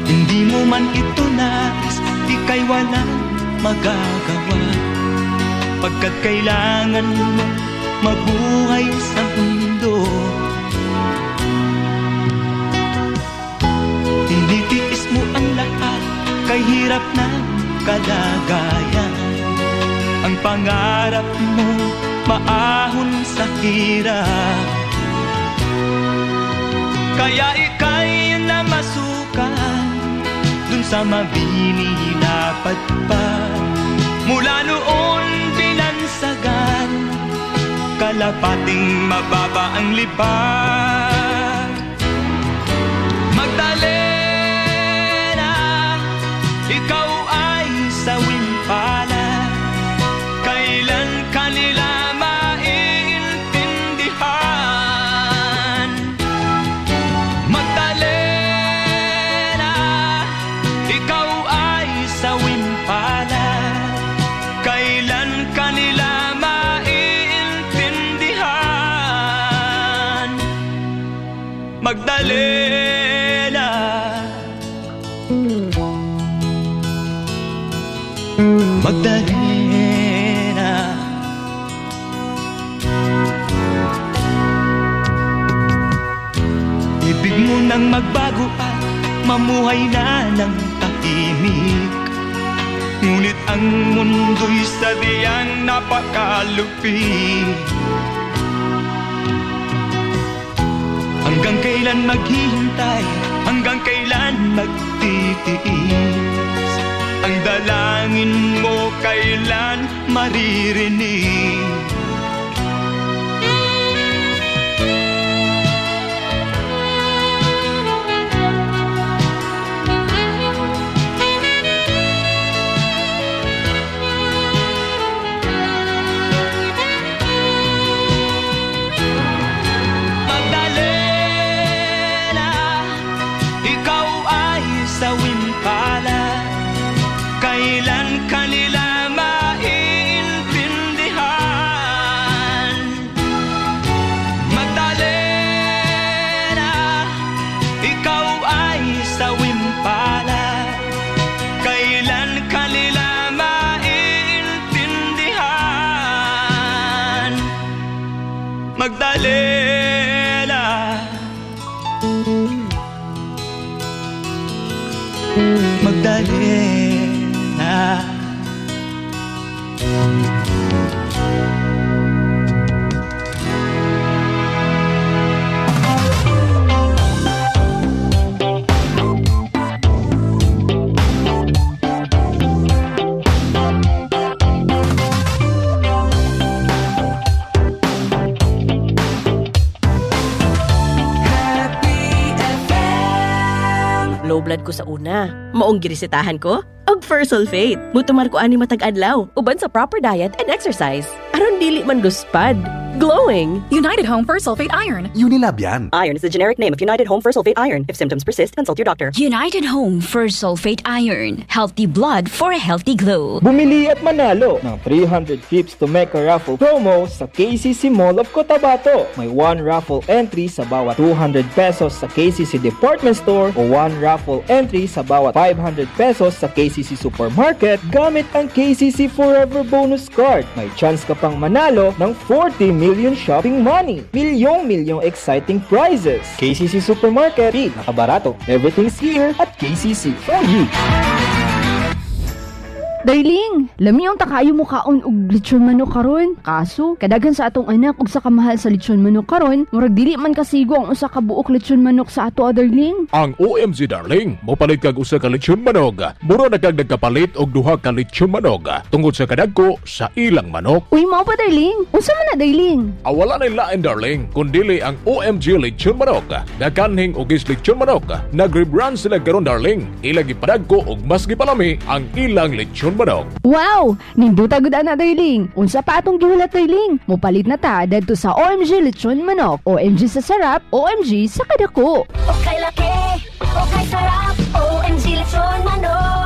Hindi mo man ito nais Ika'y walang magagawa. Pagkat kailangan mo mabuhay sa mundo. Tinitiis mo ang lahat kay hirap ng kalagayan. Ang pangarap mo maahon sa hirap Kaya ika'y namasukan Dun sa mabini dapat pa Mula noon binansagan Kalapating mababa ang lipad Magdalena. Magdalena. Ibig mo nang magbago at mamuhay na ng tahimik. Ngunit ang mundo'y sadyang napakalupit Hanggang kailan maghihintay, hanggang kailan magtitiis? Ang dalangin mo kailan maririnig ko sa una. Maong girisitahan ko. Og first sulfate. Mutumar ko ani matag adlaw. Uban sa proper diet and exercise. Aron dili man luspad. Glowing. United Home First Sulfate Iron. Unilab yan. Iron is the generic name of United Home First Sulfate Iron. If symptoms persist, consult your doctor. United Home First Sulfate Iron. Healthy blood for a healthy glow. Bumili at manalo ng 300 trips to make a raffle promo sa KCC Mall of Cotabato. May one raffle entry sa bawat 200 pesos sa KCC Department Store o one raffle entry sa bawat 500 pesos sa KCC Supermarket gamit ang KCC Forever Bonus Card. May chance ka pang manalo ng 40 million shopping money. Milyong-milyong exciting prizes. KCC Supermarket, nakabarato. Everything's here at KCC for you. Darling, lami yung takayo mo kaon og lechon manok karon. Kaso, kadaghan sa atong anak ug sa kamahal sa lechon manok karon, murag dili man kasigo ang usa ka buok lechon manok sa ato, ah, darling. Ang OMG darling, mopalit kag usa ka lechon manog. Mura na kag nagkapalit og duha ka lechon manog tungod sa kadagko sa ilang manok. Uy, mao pa darling. Unsa man na darling? Awala na lain darling, kundili ang OMG lechon manog. Gakanhing og is lechon manog. Nag-rebrand sila karon darling. Ilang ipadagko og mas gipalami ang ilang lechon manog. Wow! Ninduta gud ana darling. Unsa pa atong gihulat darling? Mopalit na ta dadto sa OMG lechon manok. OMG sa sarap, OMG sa kadako. Okay laki, okay sarap, OMG lechon manok.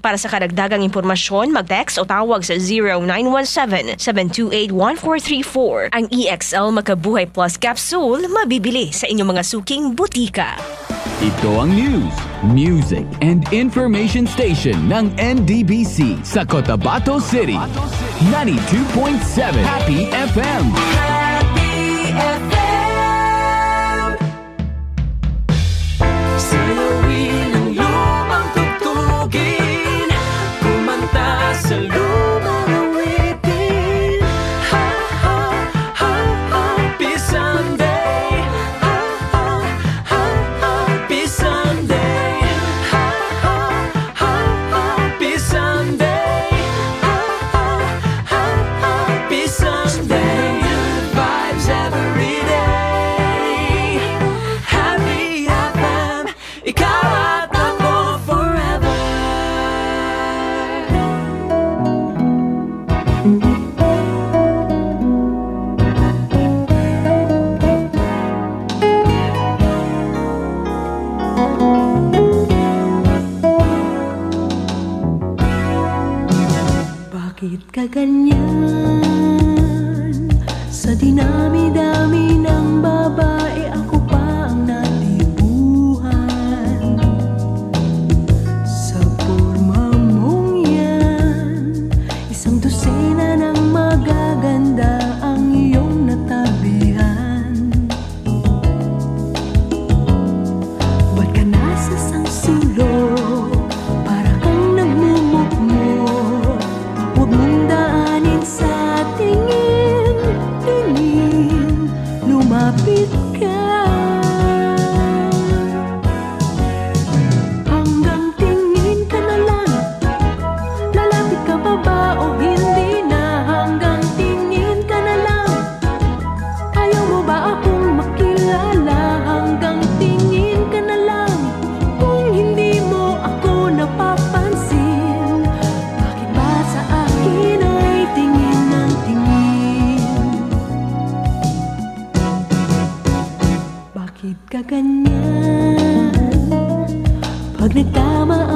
Para sa karagdagang impormasyon, mag-text o tawag sa 0917-728-1434. Ang EXL Makabuhay Plus Capsule mabibili sa inyong mga suking butika. Ito ang news, music, and information station ng NDBC sa Cotabato City. 92.7 Happy FM. Sayawin Bakit ka ganyan? Sa dinami-dami ng babae Bakit ka ganyan. Pag nagtama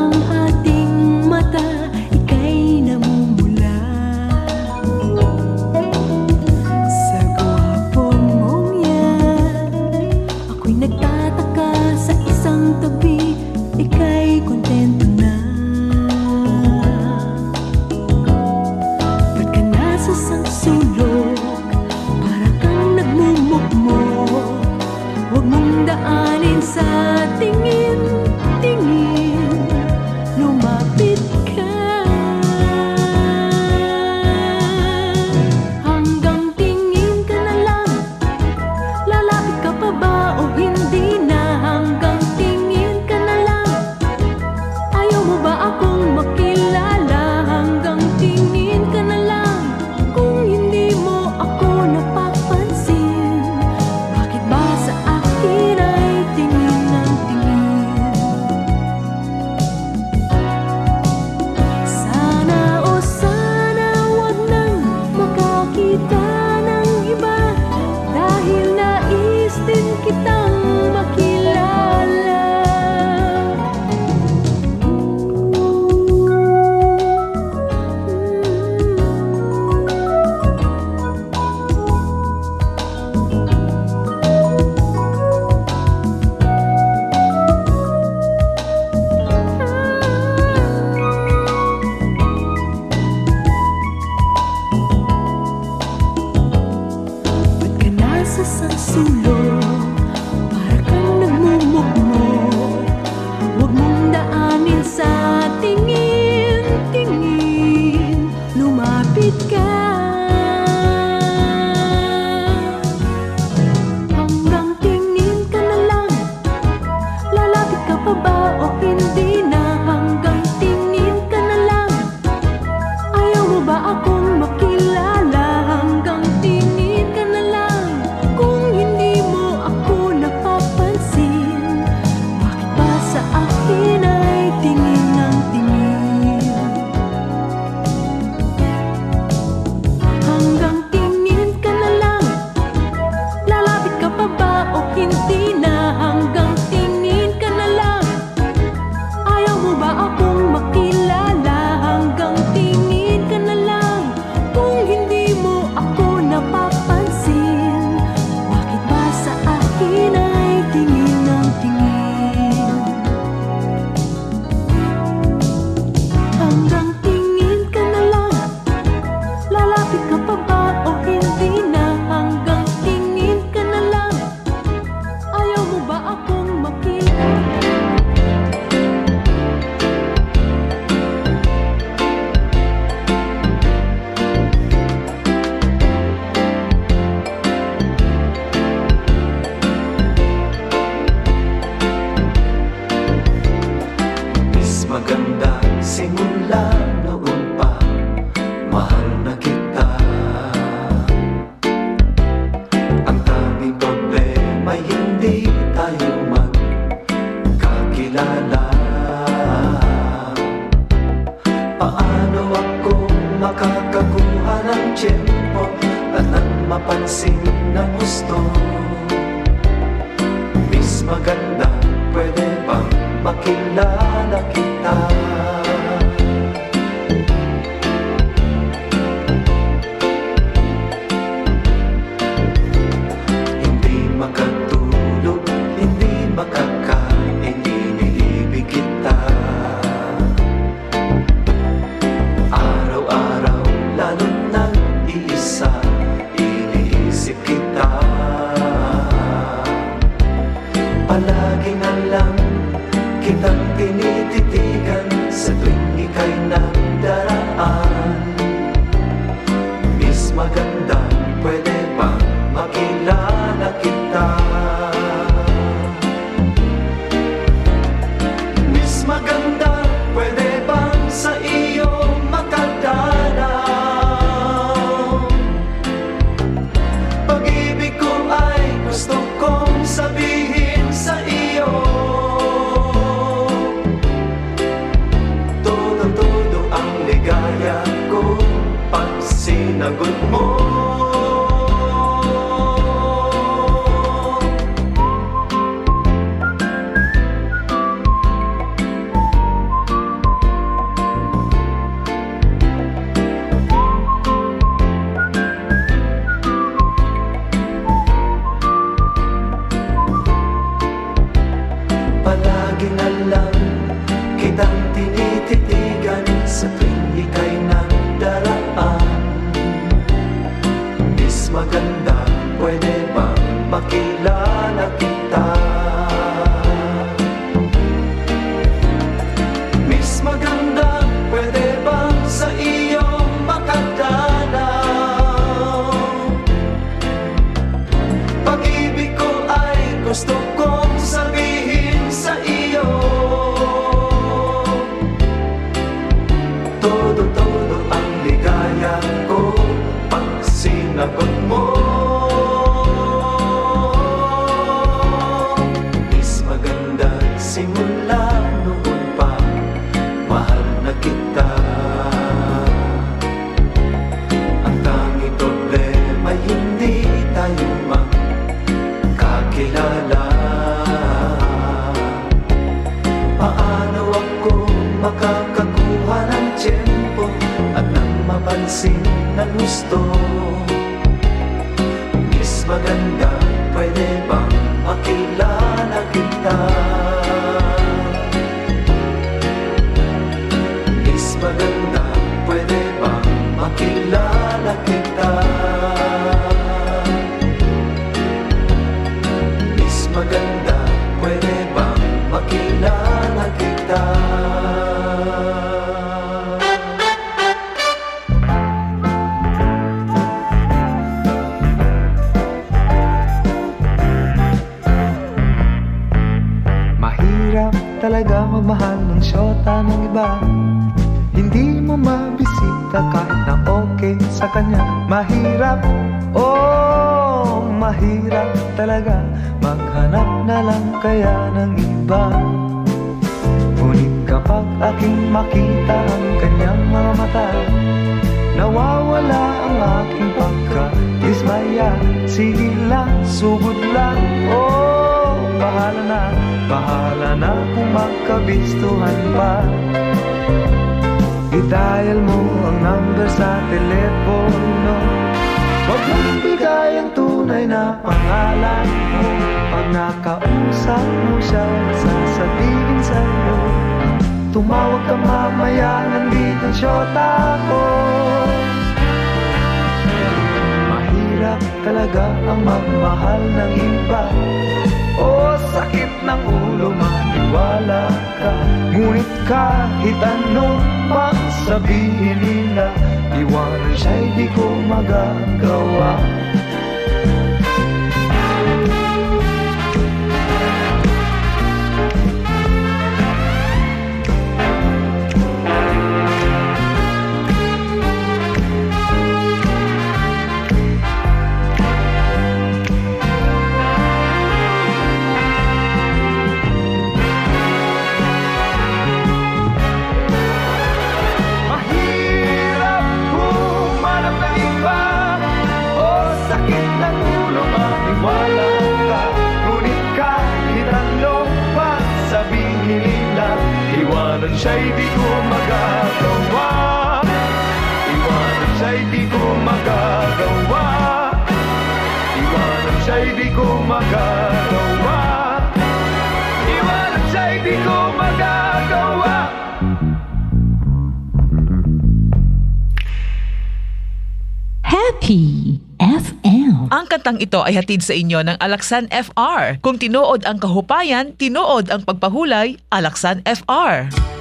ito ay hatid sa inyo ng Alaksan FR. Kung tinood ang kahupayan, tinood ang pagpahulay, Alaksan FR.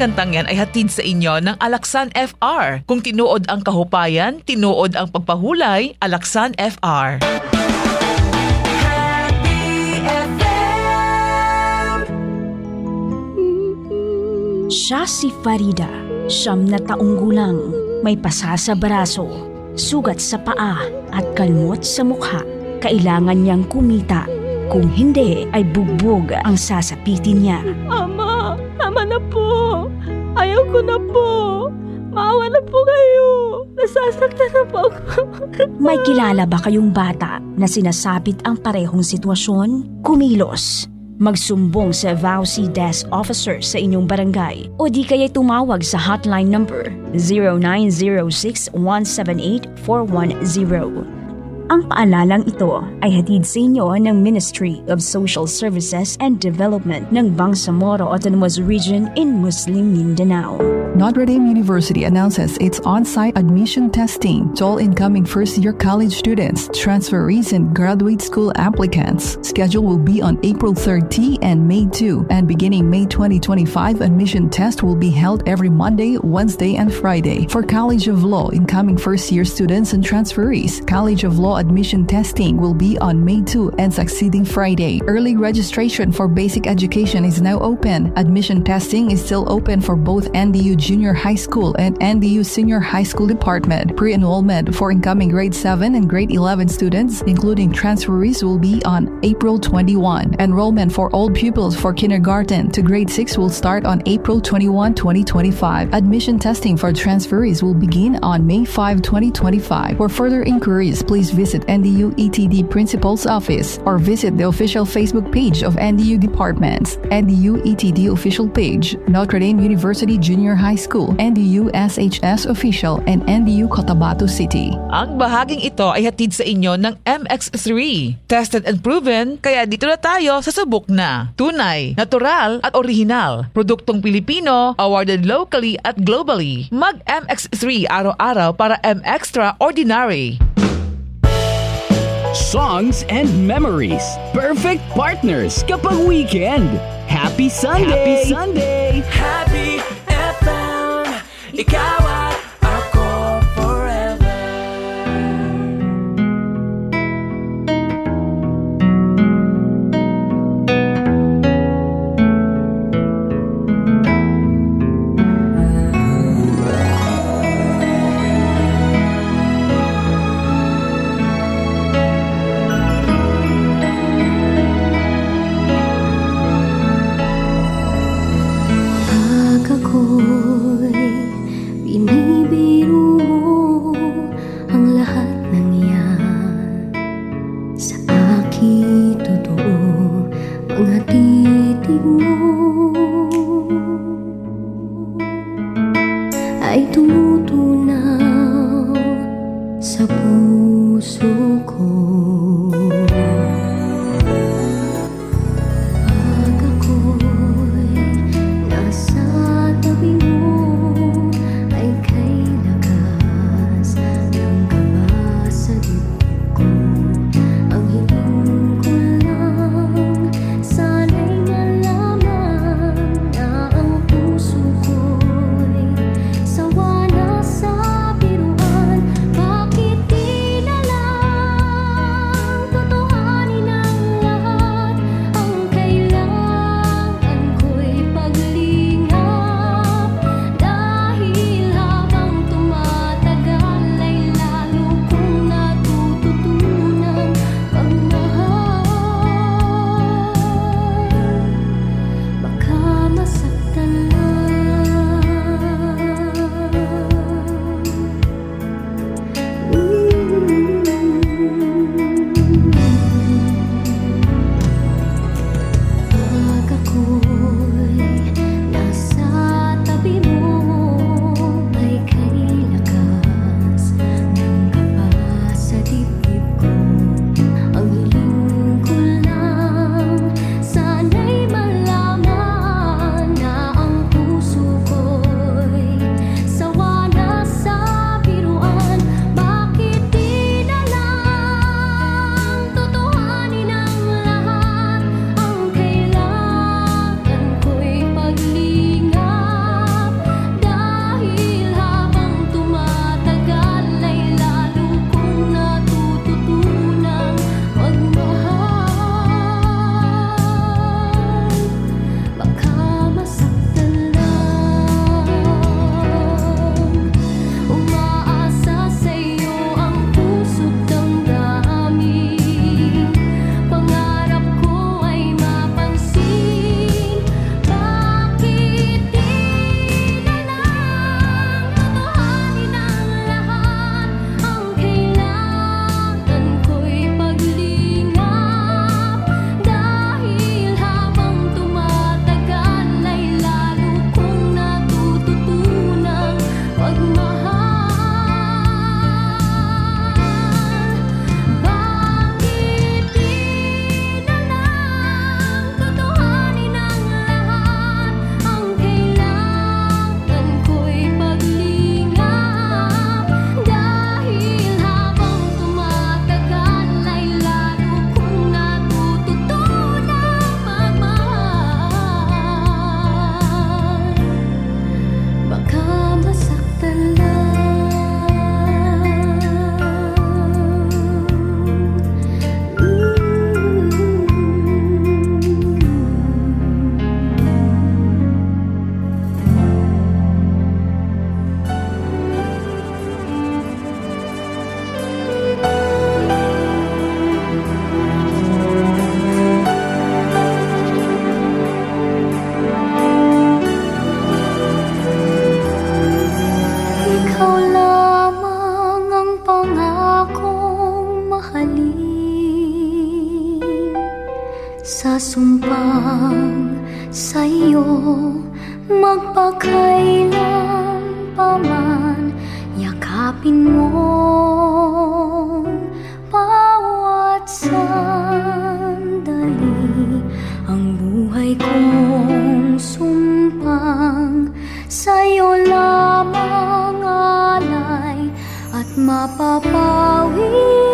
kantang yan ay hatid sa inyo ng Alaksan FR. Kung tinuod ang kahupayan, tinuod ang pagpahulay, Alaksan FR. Siya si Farida, siyam na taong gulang, may pasa sa braso, sugat sa paa at kalmot sa mukha. Kailangan niyang kumita. Kung hindi, ay bugbog ang sasapitin niya. Ama! ko na po. Maawa na po kayo. Nasasaktan na po ako. May kilala ba kayong bata na sinasabit ang parehong sitwasyon? Kumilos. Magsumbong sa VAUC Desk Officer sa inyong barangay o di kaya tumawag sa hotline number 0906 178 410. Ang paalalang ito ay hatid sa inyo ng Ministry of Social Services and Development ng Bangsamoro Autonomous Region in Muslim Mindanao. Notre Dame University announces its on-site admission testing to all incoming first-year college students, transferees, and graduate school applicants. Schedule will be on April 30 and May 2, and beginning May 2025, admission test will be held every Monday, Wednesday, and Friday. For College of Law incoming first-year students and transferees, College of Law admission testing will be on May 2 and succeeding Friday. Early registration for basic education is now open. Admission testing is still open for both NDU Junior High School and NDU Senior High School Department. Pre-enrollment for incoming grade 7 and grade 11 students, including transferees, will be on April 21. Enrollment for all pupils for kindergarten to grade 6 will start on April 21, 2025. Admission testing for transferees will begin on May 5, 2025. For further inquiries, please visit NDU ETD Principal's Office or visit the official Facebook page of NDU Departments, NDU ETD official page, Notre Dame University Junior High School, NDU SHS official, and NDU Cotabato City. Ang bahaging ito ay hatid sa inyo ng MX3. Tested and proven, kaya dito na tayo sa subok na. Tunay, natural at original. Produktong Pilipino, awarded locally at globally. Mag MX3 araw-araw para M Extra Ordinary. Songs and memories. Perfect partners kapag weekend. Happy Sunday! Happy Sunday! Happy FM, ikaw 宝宝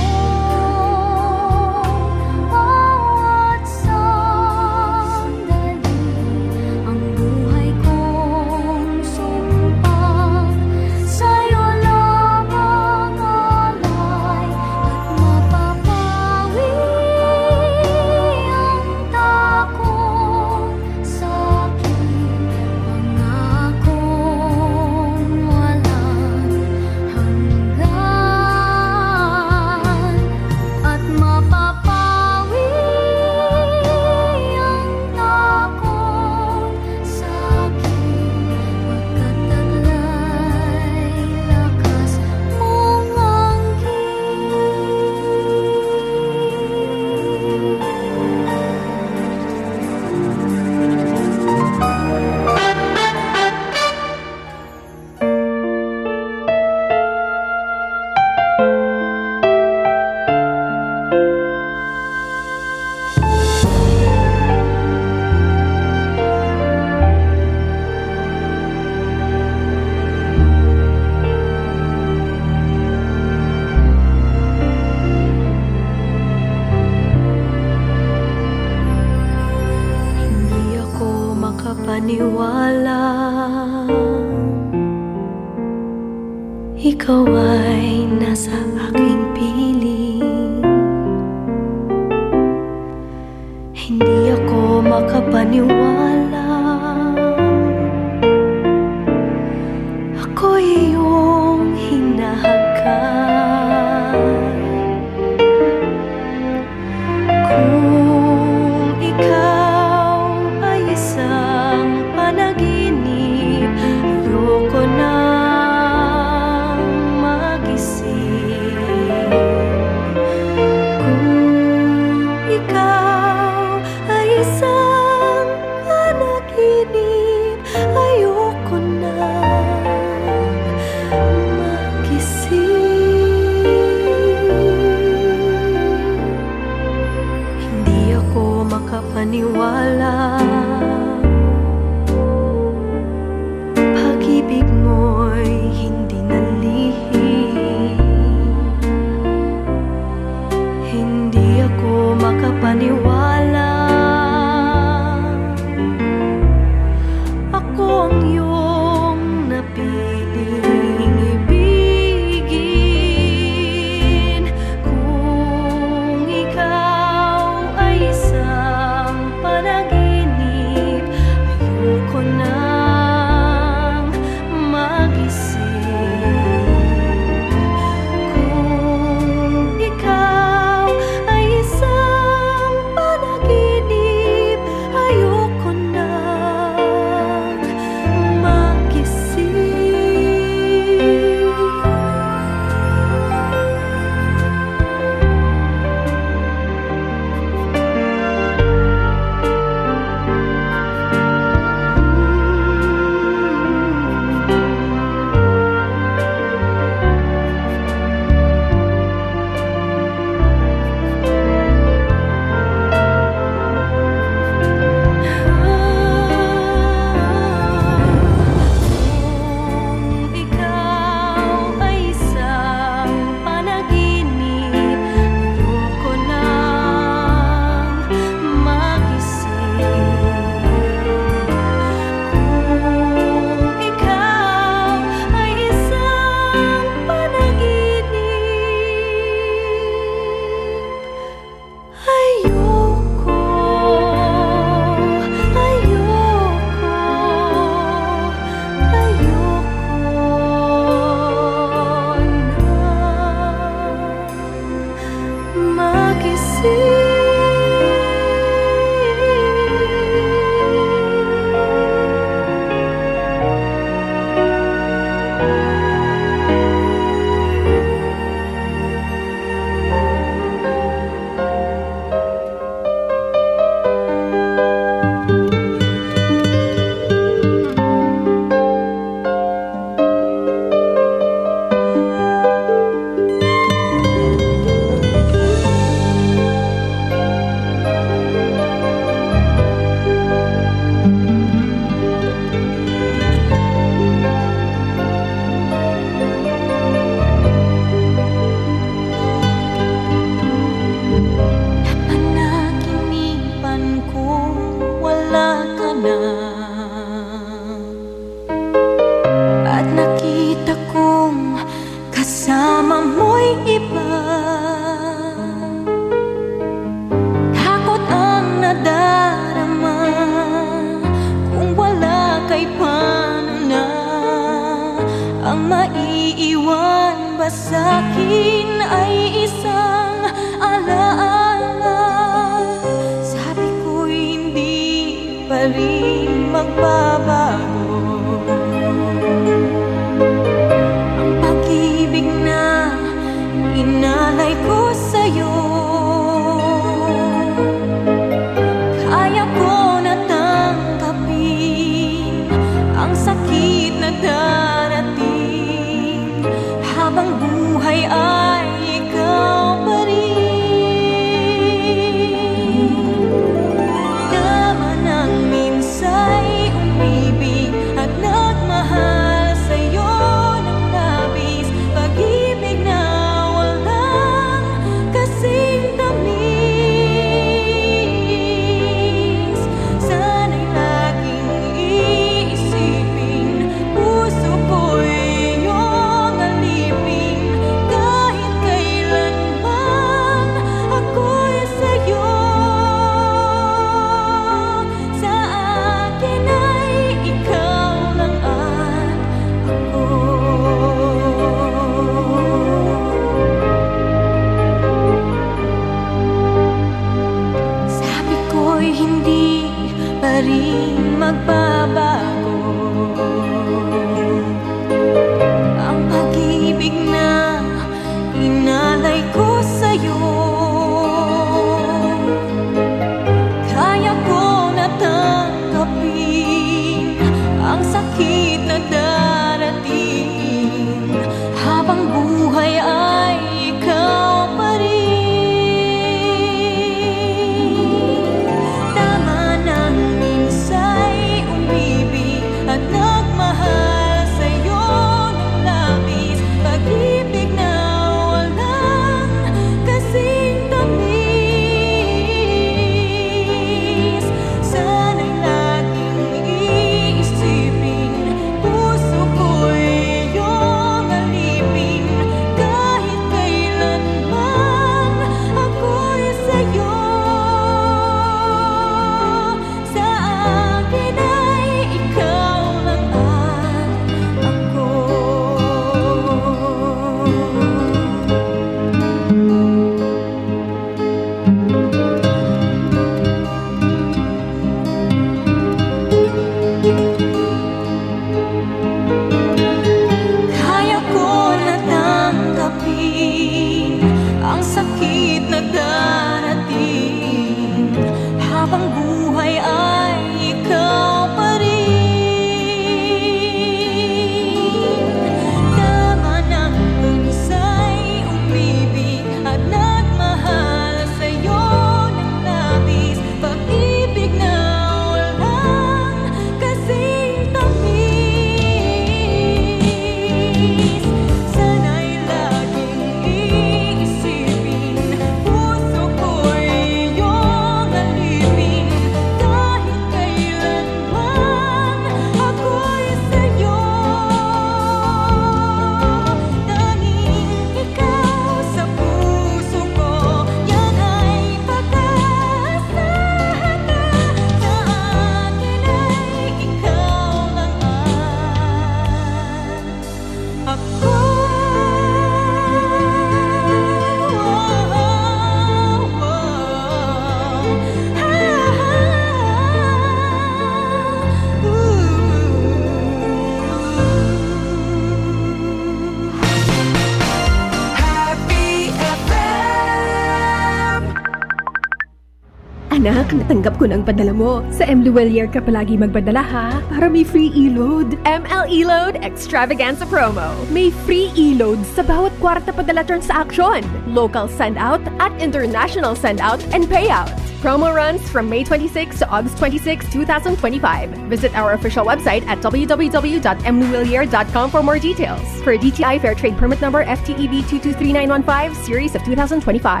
Tanggap na tanggap ko ng padala mo. Sa M. Luelier ka palagi magpadala ha, para may free e-load. ML e-load extravaganza promo. May free e-load sa bawat kwarta padala transaction. Local send-out at international send-out and payout. Promo runs from May 26 to August 26, 2025. Visit our official website at www.mluwillier.com for more details. For DTI Fair Trade Permit Number FTEB 223915, Series of 2025.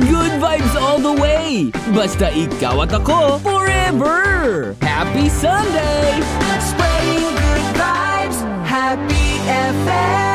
Good vibes all the way! Basta ikaw at ako, forever! Happy Sunday! Spreading good vibes, Happy FM!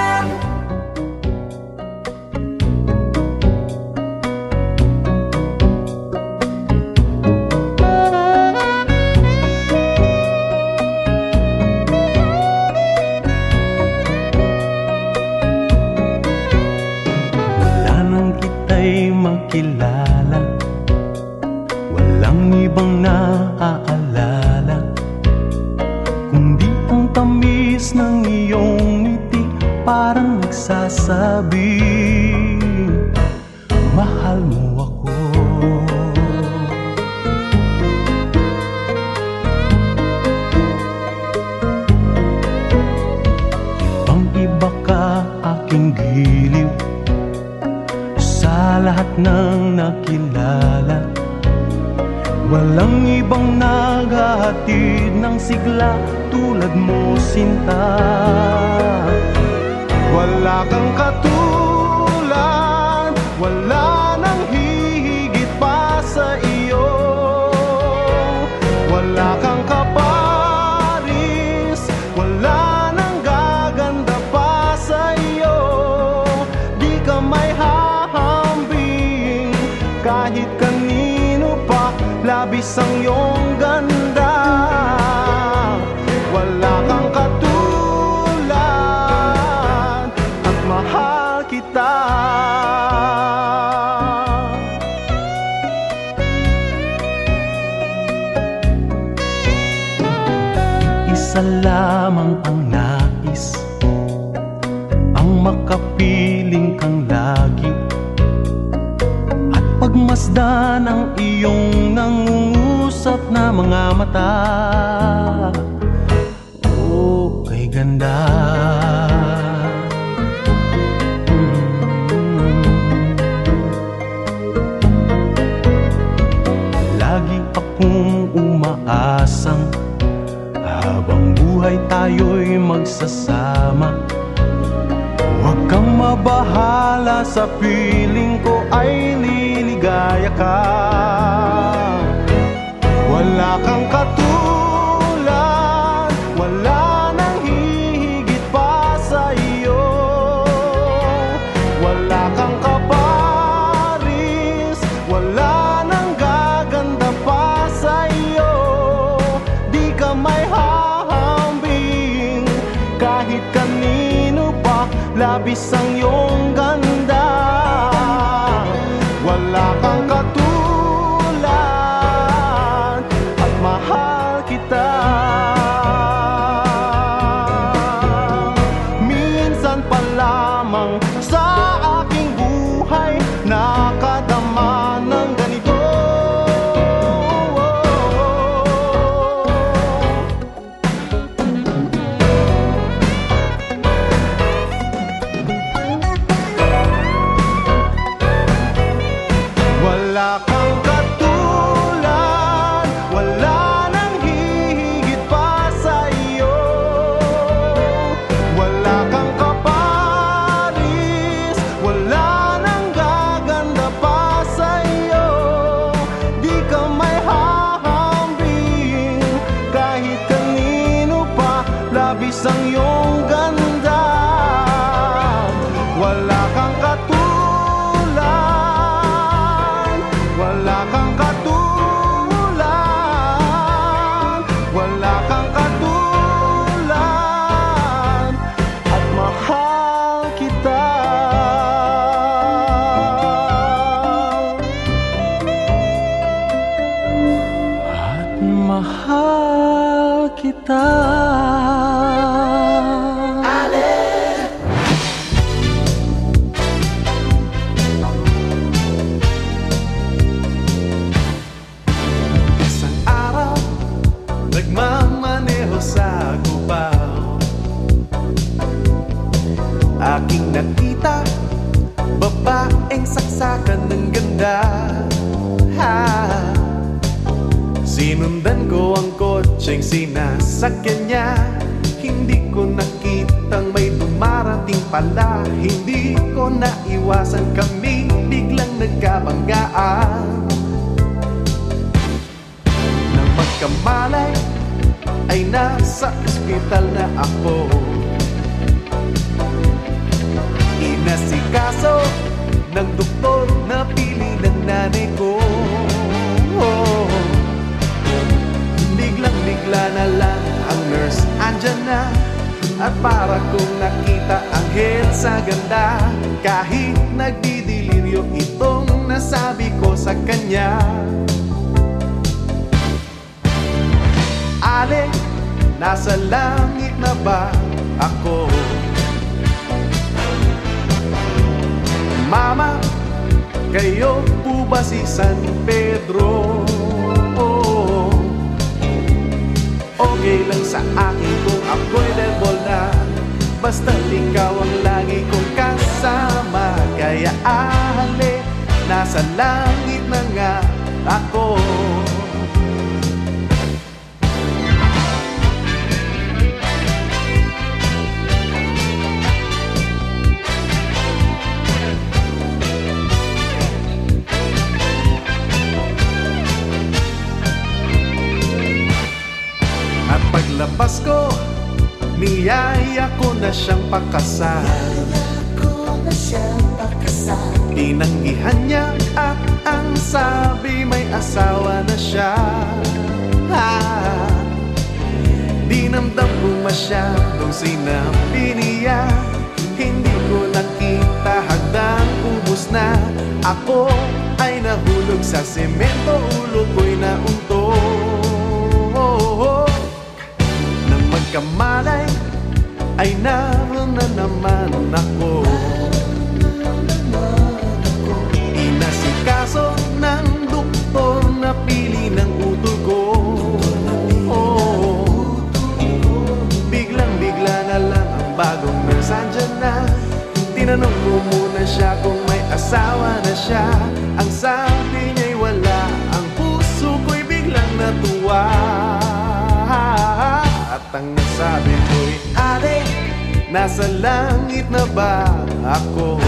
Nasa langit na ba ako?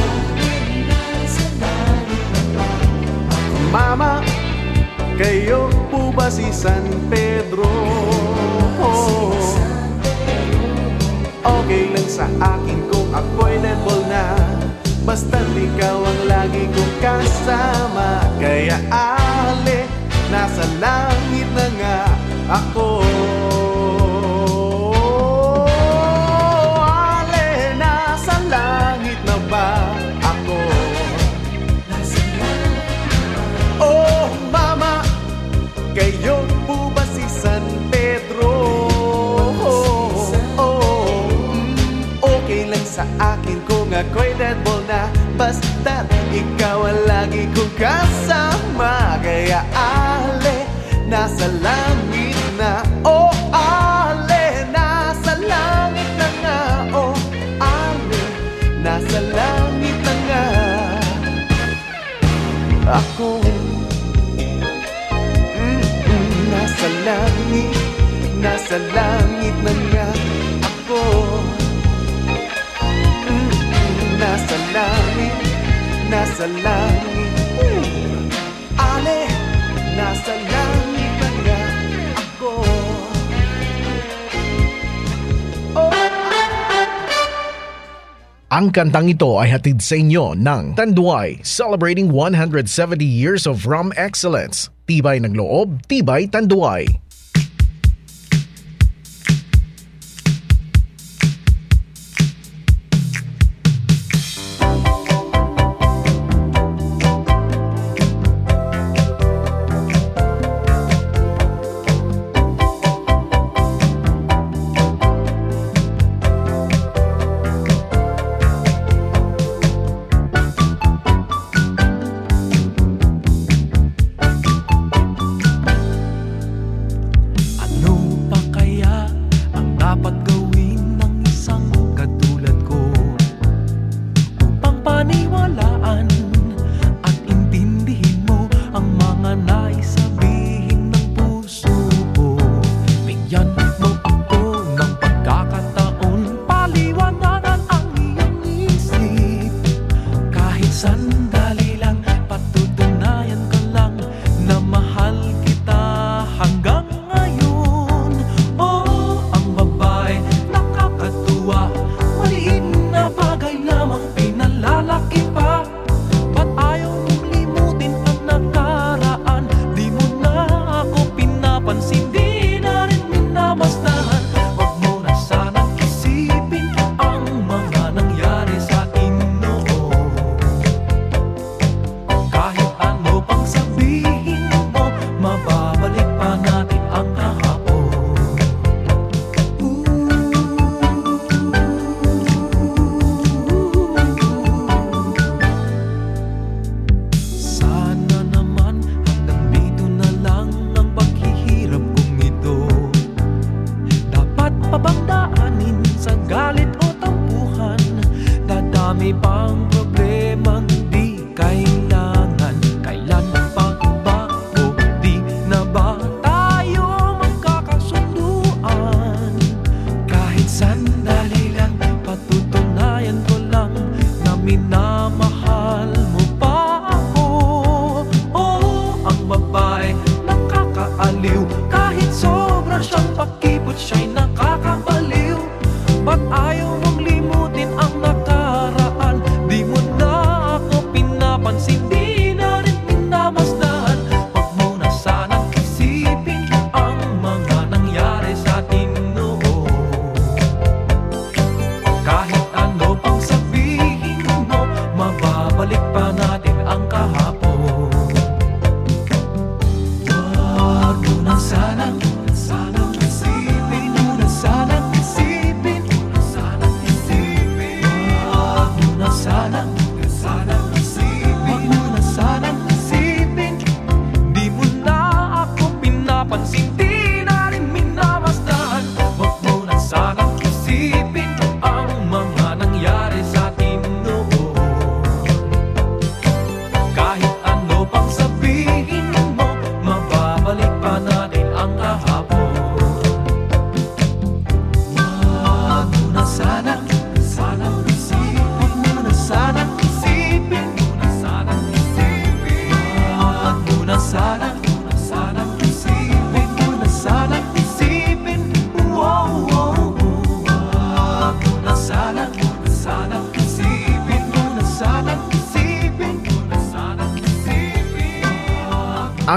Mama, kayo po ba si San Pedro? Okay lang sa akin kung ako'y level na. Basta ikaw ang lagi kong kasama. Kaya ale, nasa langit na nga ako ikaw ang lagi kong kasama Kaya ale, nasa langit na Oh, ale, nasa langit na nga Oh, ale, nasa langit na nga. Ako Mm-mm, Nasa langit, nasa langit nasa langit. Ale, nasa langit na nga ako Ang kantang ito ay hatid sa inyo ng Tanduay, celebrating 170 years of rum excellence. Tibay ng loob, tibay Tanduay.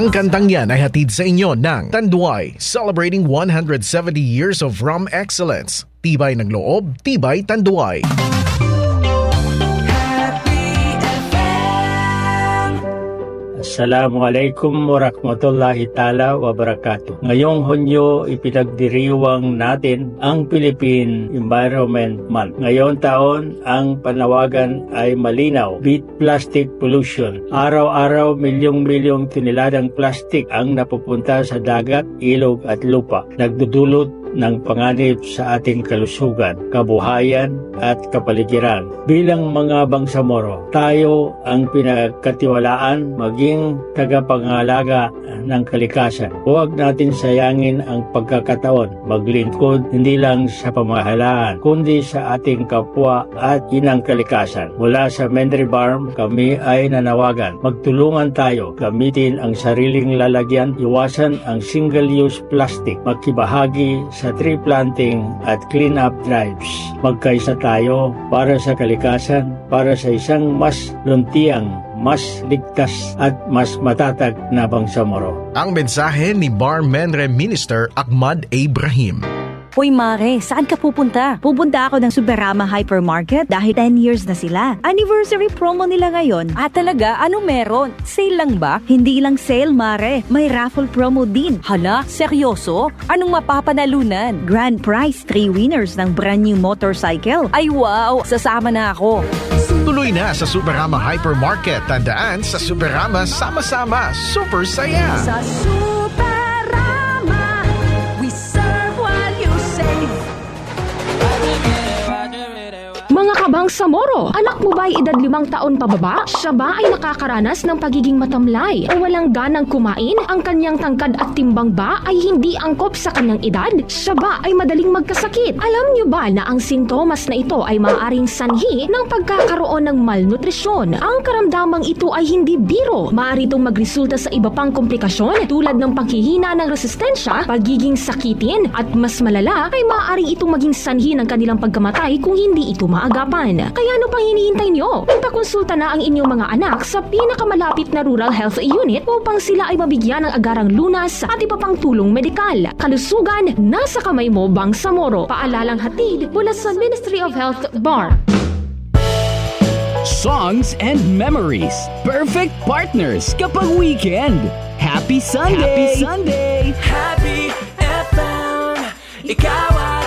Ang kantang yan ay hatid sa inyo ng Tanduay, celebrating 170 years of rum excellence. Tibay ng loob, tibay Tanduay. Assalamualaikum warahmatullahi taala wabarakatuh. Ngayong Hunyo, ipinagdiriwang natin ang Philippine Environment Month. Ngayon taon, ang panawagan ay malinaw, beat plastic pollution. Araw-araw, milyong-milyong tiniladang plastic ang napupunta sa dagat, ilog at lupa. Nagdudulot ng panganib sa ating kalusugan, kabuhayan at kapaligiran. Bilang mga bangsamoro, tayo ang pinagkatiwalaan maging tagapangalaga ng kalikasan. Huwag natin sayangin ang pagkakataon maglingkod hindi lang sa pamahalaan, kundi sa ating kapwa at inang kalikasan. Mula sa Mendry Farm, kami ay nanawagan. Magtulungan tayo, gamitin ang sariling lalagyan, iwasan ang single-use plastic, makibahagi sa tree planting at clean-up drives. Magkaisa tayo para sa kalikasan, para sa isang mas luntiang, mas ligtas at mas matatag na bangsamoro. Ang mensahe ni Bar Menre Minister Ahmad Ibrahim. Hoy Mare, saan ka pupunta? Pupunta ako ng Superama Hypermarket dahil 10 years na sila. Anniversary promo nila ngayon. Ah talaga? Anong meron? Sale lang ba? Hindi lang sale Mare, may raffle promo din. Hala, seryoso? Anong mapapanalunan? Grand prize, 3 winners ng brand new motorcycle. Ay wow, sasama na ako. Tuloy na sa Superama Hypermarket. Tandaan sa Superama, sama-sama, super saya. Sa Superama, Mga kabang Samoro, anak mo ba ay edad limang taon pababa? Siya ba ay nakakaranas ng pagiging matamlay o walang ganang kumain? Ang kanyang tangkad at timbang ba ay hindi angkop sa kanyang edad? Siya ba ay madaling magkasakit? Alam niyo ba na ang sintomas na ito ay maaaring sanhi ng pagkakaroon ng malnutrisyon? Ang karamdamang ito ay hindi biro. Maaari itong magresulta sa iba pang komplikasyon tulad ng paghihina ng resistensya, pagiging sakitin, at mas malala ay maaaring itong maging sanhi ng kanilang pagkamatay kung hindi ito maagapan. Kaya ano pang hinihintay nyo? Ipakonsulta na ang inyong mga anak sa pinakamalapit na rural health unit upang sila ay mabigyan ng agarang lunas at iba pang tulong medikal. Kalusugan, nasa kamay mo, Bangsamoro. Paalalang hatid mula sa Ministry of Health, BAR. Songs and memories. Perfect partners kapag weekend. Happy Sunday! Happy Sunday! Happy FM, ikaw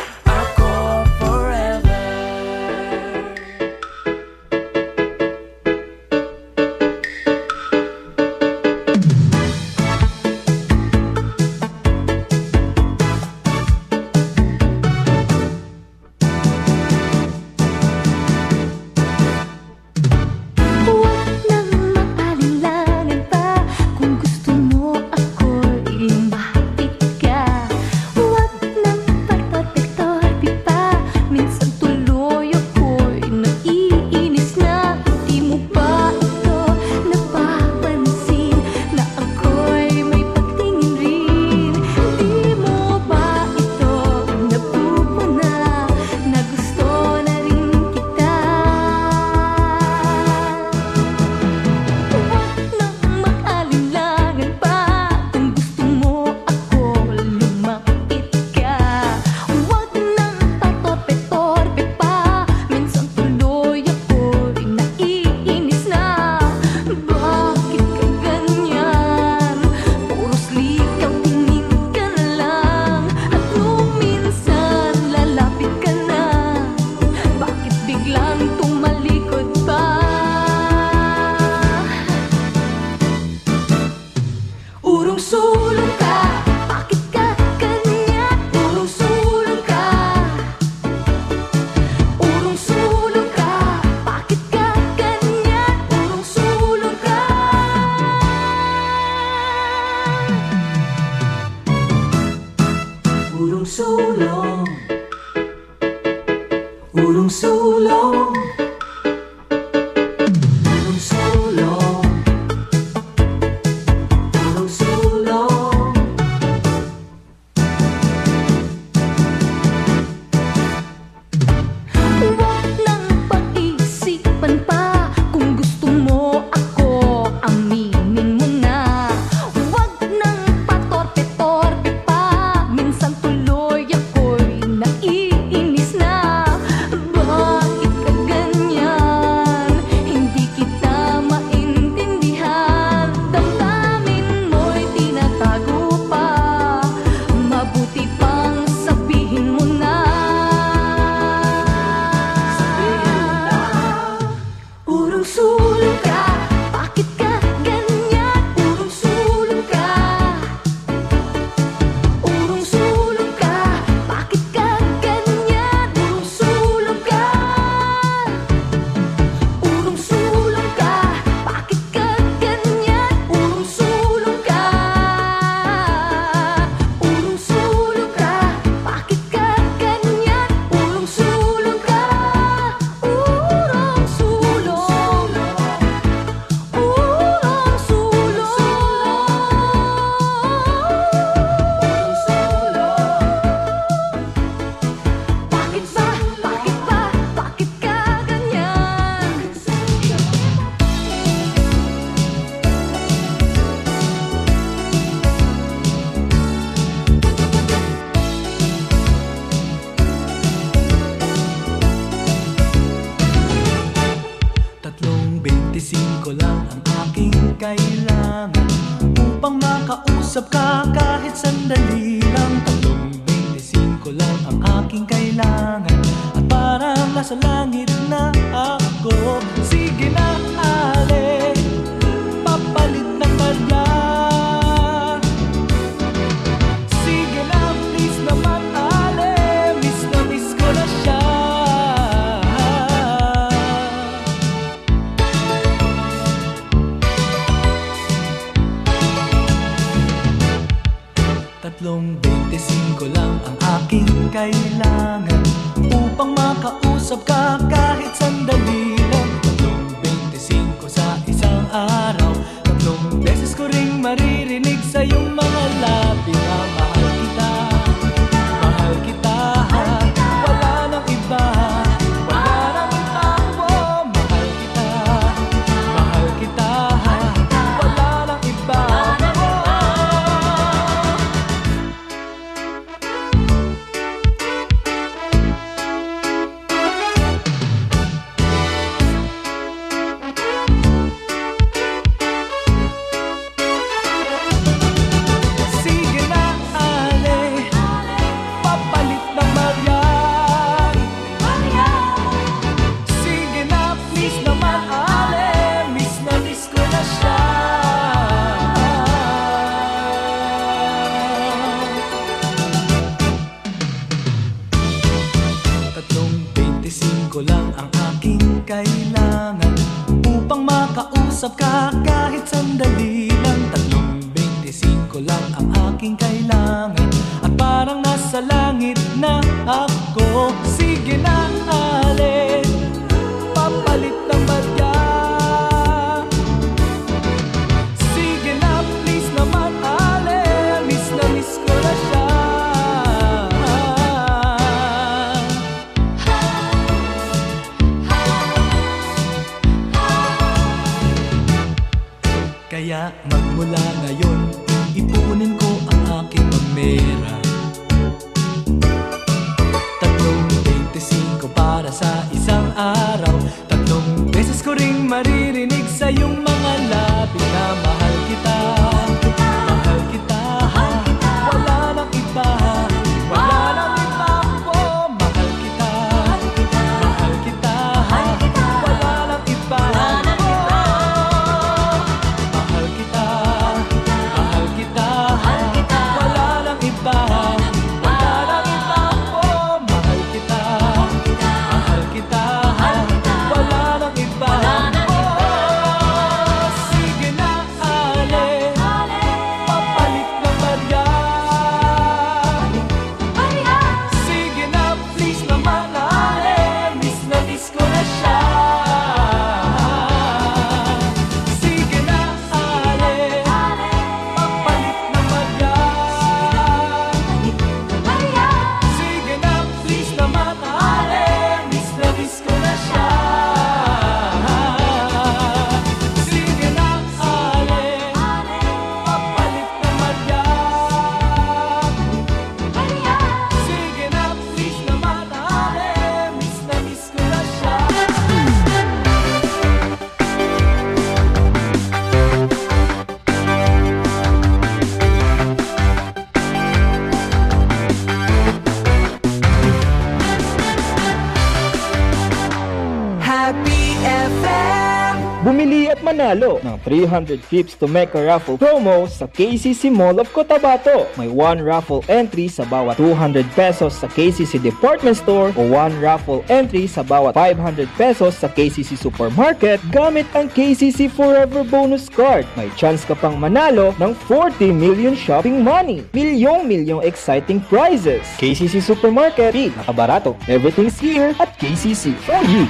Manalo ng 300 trips to Mecca Raffle promo sa KCC Mall of Cotabato. May 1 raffle entry sa bawat 200 pesos sa KCC Department Store o 1 raffle entry sa bawat 500 pesos sa KCC Supermarket gamit ang KCC Forever Bonus Card. May chance ka pang manalo ng 40 million shopping money. Milyong-milyong exciting prizes. KCC Supermarket, nakabarato. Everything's here at KCC for you.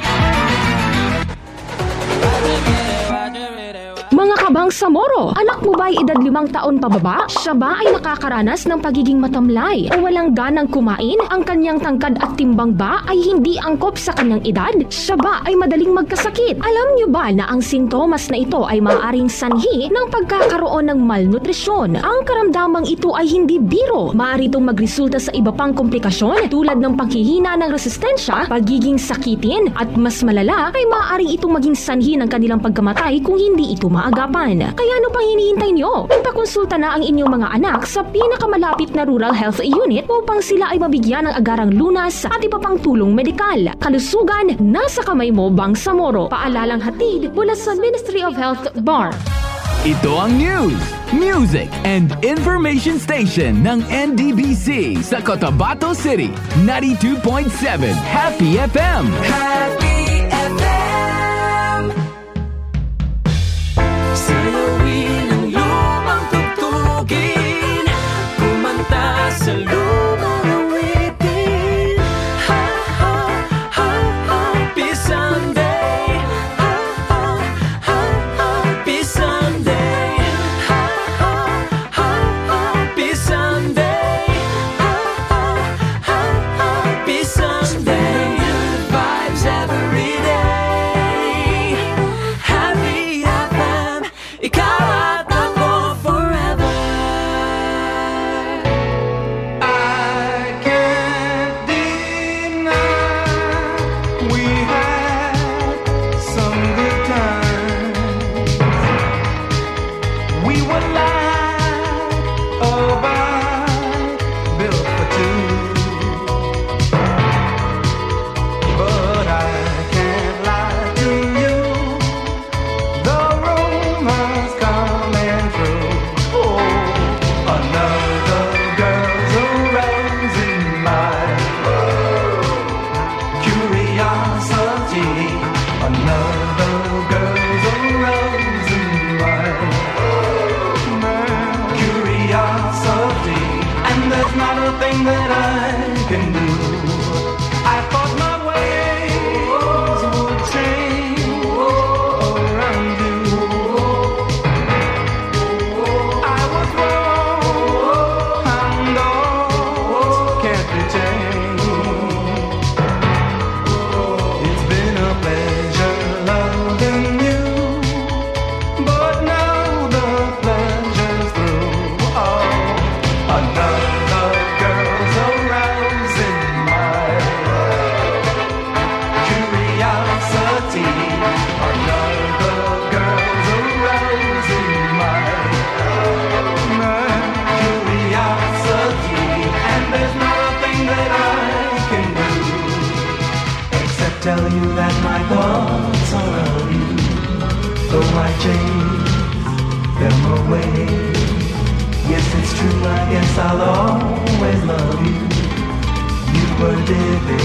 Chamorro. Anak mo ba ay edad limang taon pababa? Siya ba ay nakakaranas ng pagiging matamlay o walang ganang kumain? Ang kanyang tangkad at timbang ba ay hindi angkop sa kanyang edad? Siya ba ay madaling magkasakit? Alam niyo ba na ang sintomas na ito ay maaaring sanhi ng pagkakaroon ng malnutrisyon? Ang karamdamang ito ay hindi biro. Maaari itong magresulta sa iba pang komplikasyon tulad ng paghihina ng resistensya, pagiging sakitin at mas malala ay maaaring itong maging sanhi ng kanilang pagkamatay kung hindi ito maagapan. Kaya ano pang hinihintay nyo? Ipakonsulta na ang inyong mga anak sa pinakamalapit na rural health unit upang sila ay mabigyan ng agarang lunas at iba pang tulong medikal. Kalusugan, nasa kamay mo bang Samoro? Paalalang hatid mula sa Ministry of Health Bar. Ito ang news, music, and information station ng NDBC sa Cotabato City. 92.7 Happy FM. Happy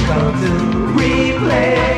come to replay.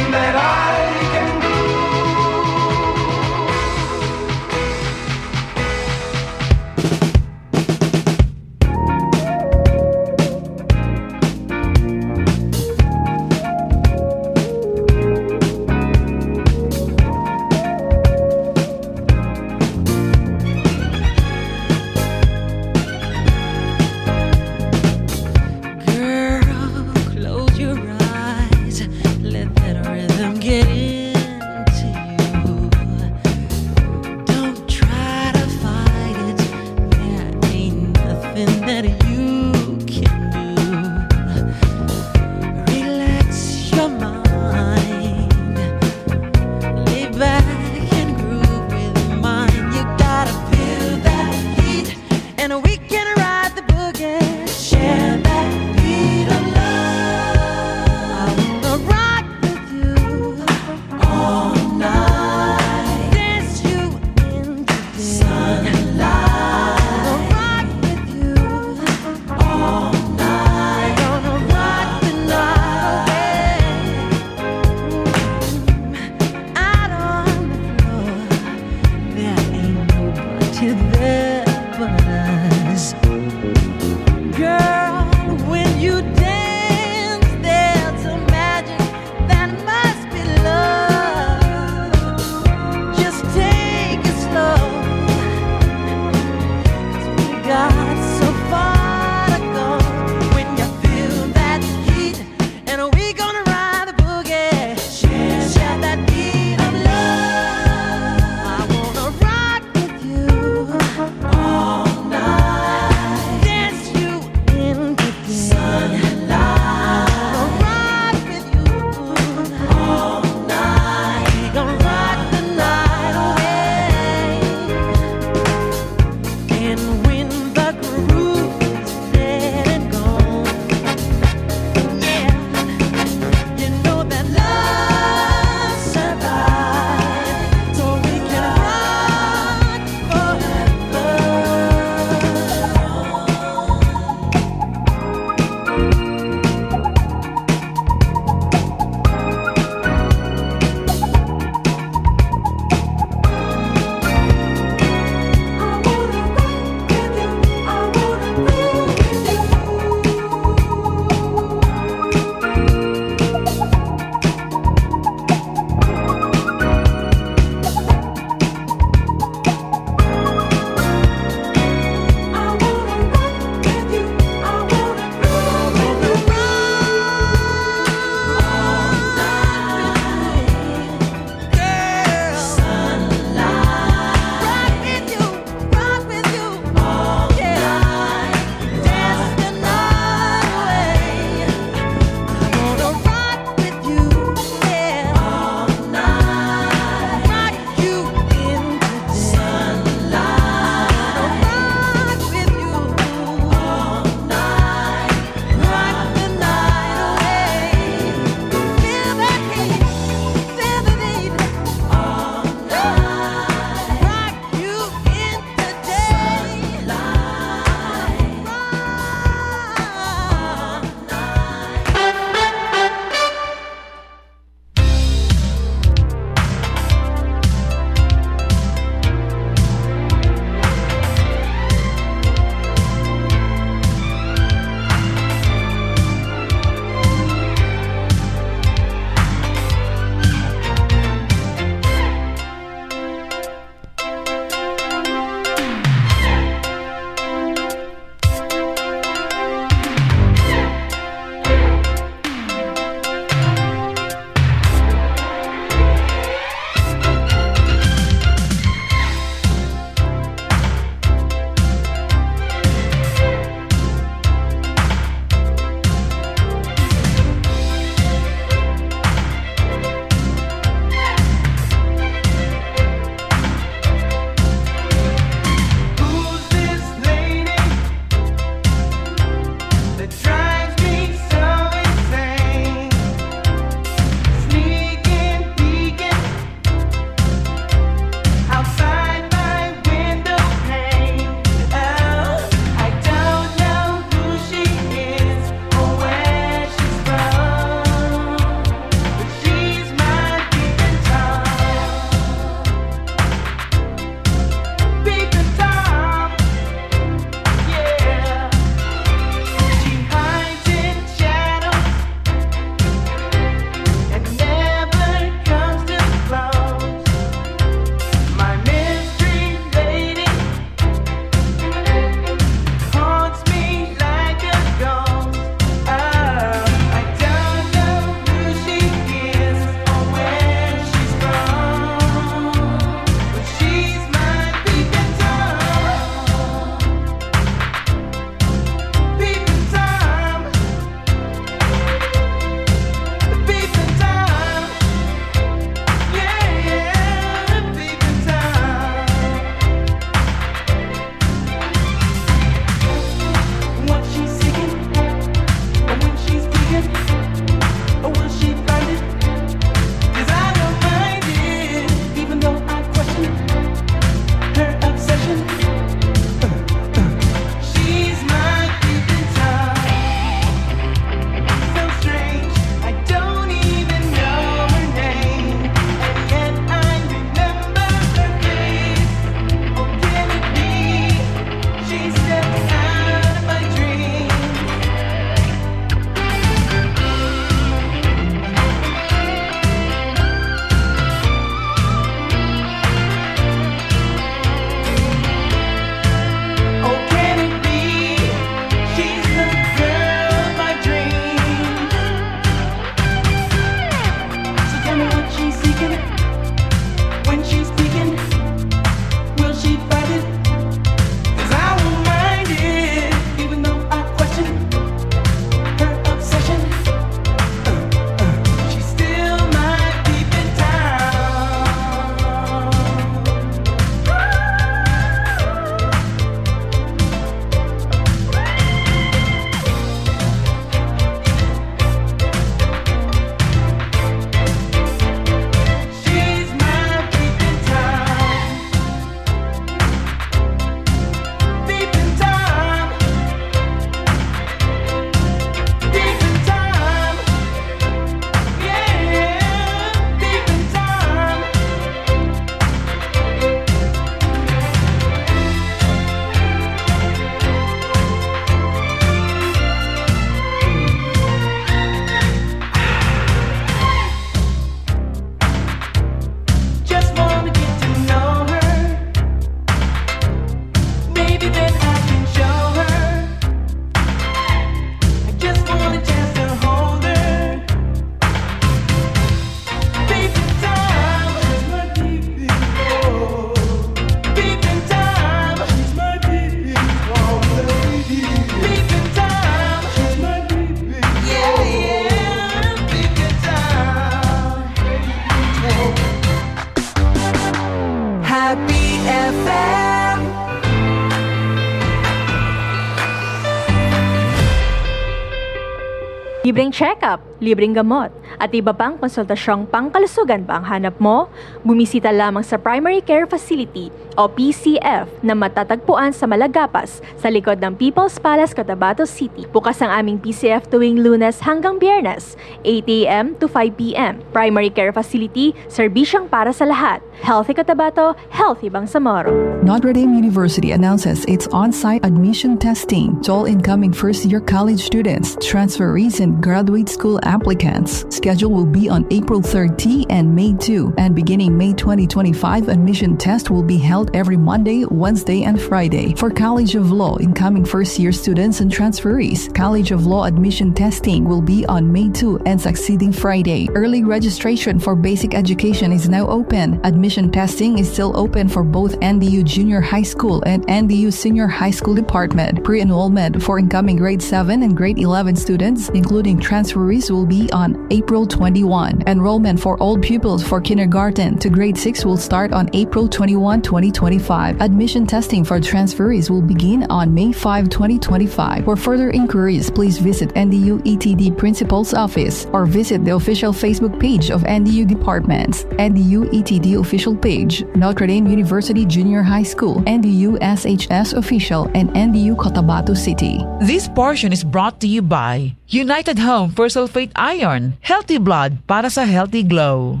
Libreng check-up, libreng gamot, at iba pang konsultasyong pangkalusugan ba ang hanap mo? Bumisita lamang sa Primary Care Facility o PCF na matatagpuan sa Malagapas sa likod ng People's Palace, Cotabato City. Bukas ang aming PCF tuwing lunes hanggang biyernes, 8 a.m. to 5 p.m. Primary Care Facility, serbisyong para sa lahat. Healthy Cotabato, Healthy Bangsamoro. Notre Dame University announces its on-site admission testing to all incoming first-year college students, transferees, and graduate school applicants. Schedule will be on April 30 and May 2, and beginning May 2025, admission test will be held every Monday, Wednesday, and Friday. For College of Law incoming first-year students and transferees, College of Law admission testing will be on May 2 and succeeding Friday. Early registration for basic education is now open. Admission testing is still open for both NDU Junior High School and NDU Senior High School Department. Pre-enrollment for incoming grade 7 and grade 11 students, including transferees, will be on April 21. Enrollment for all pupils for kindergarten to grade 6 will start on April 21, 2025. Admission testing for transferees will begin on May 5, 2025. For further inquiries, please visit NDU ETD Principal's Office or visit the official Facebook page of NDU Departments, NDU ETD official page, Notre Dame University Junior High School, NDU SHS official, and NDU Cotabato City. This portion is brought to you by United Home for Sulfate Iron, Healthy Blood para sa Healthy Glow.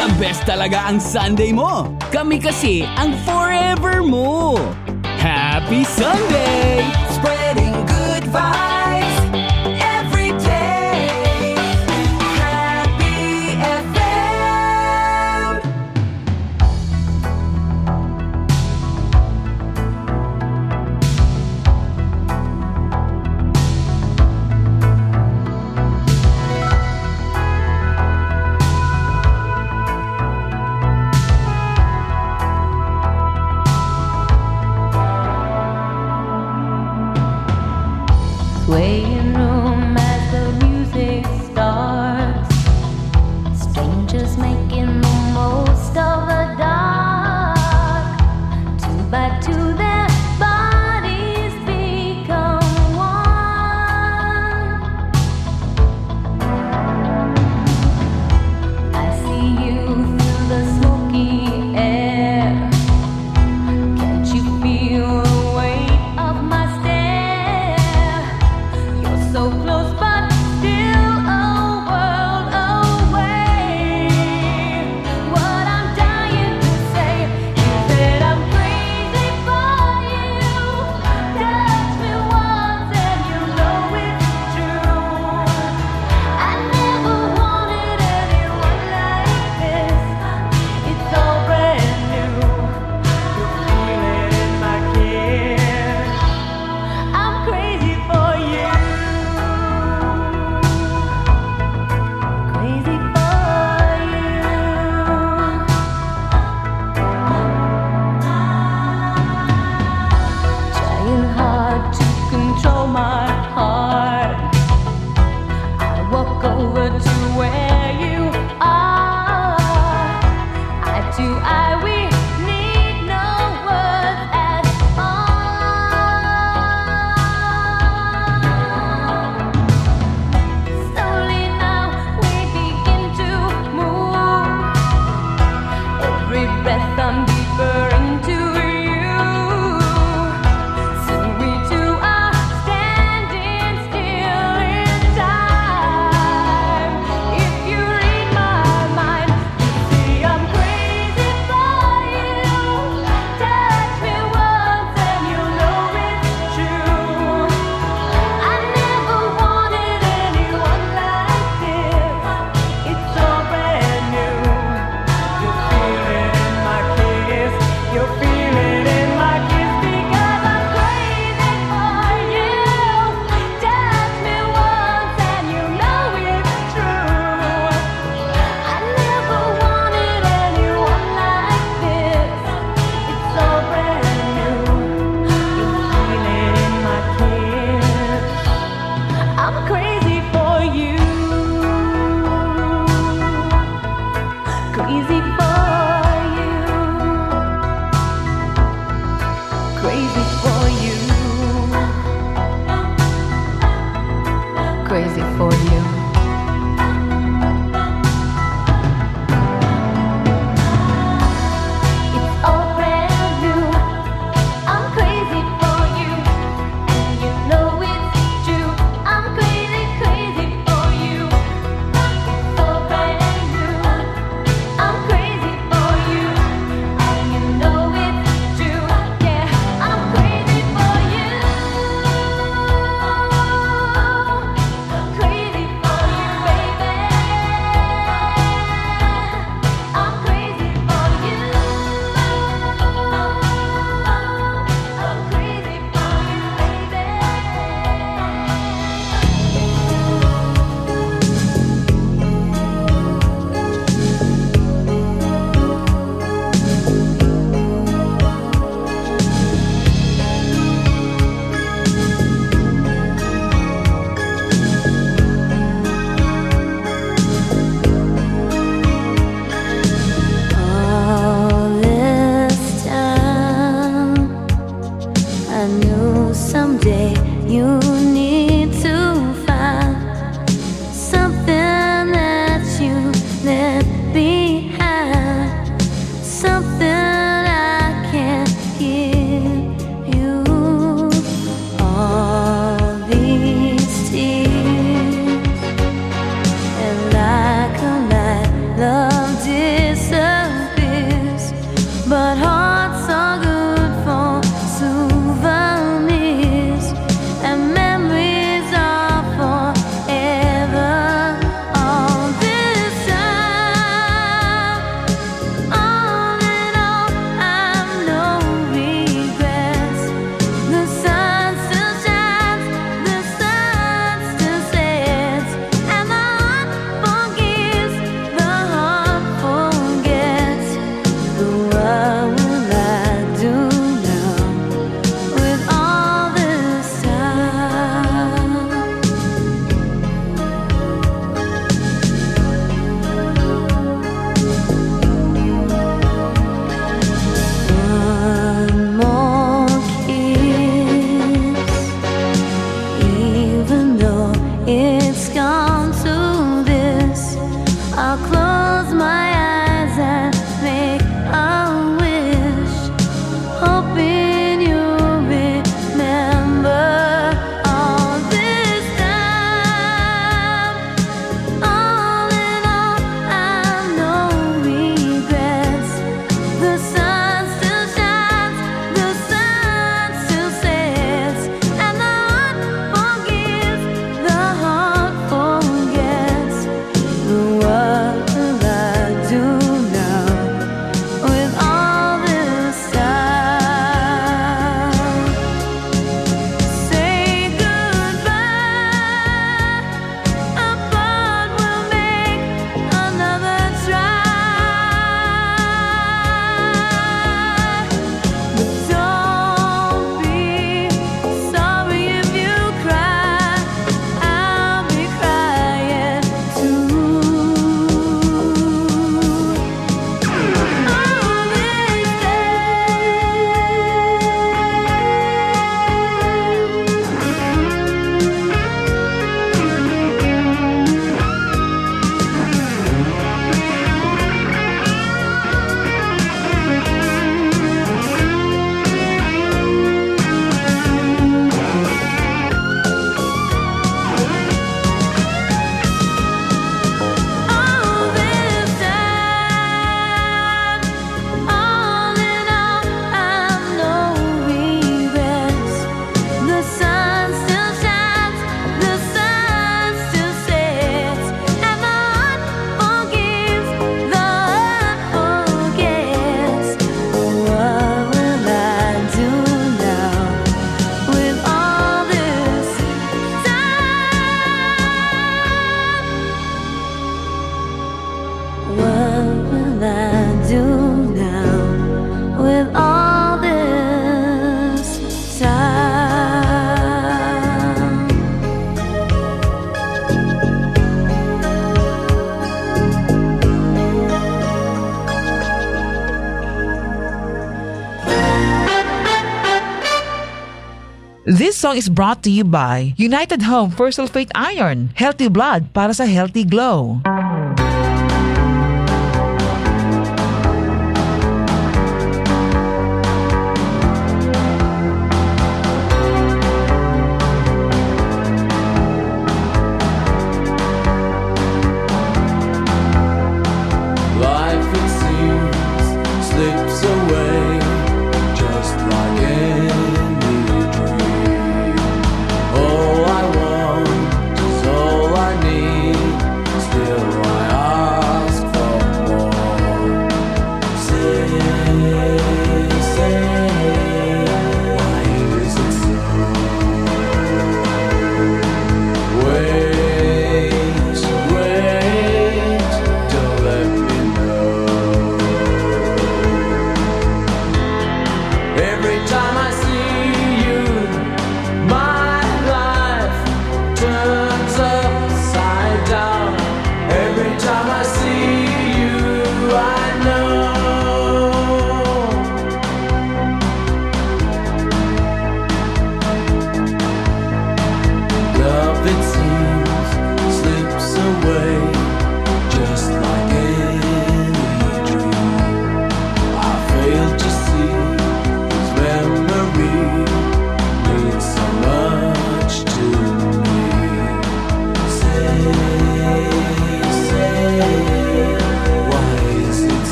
The best talaga ang Sunday mo. Kami kasi ang forever mo. Happy Sunday! Spreading good vibes way song is brought to you by United Home for Sulfate Iron, Healthy Blood para sa Healthy Glow.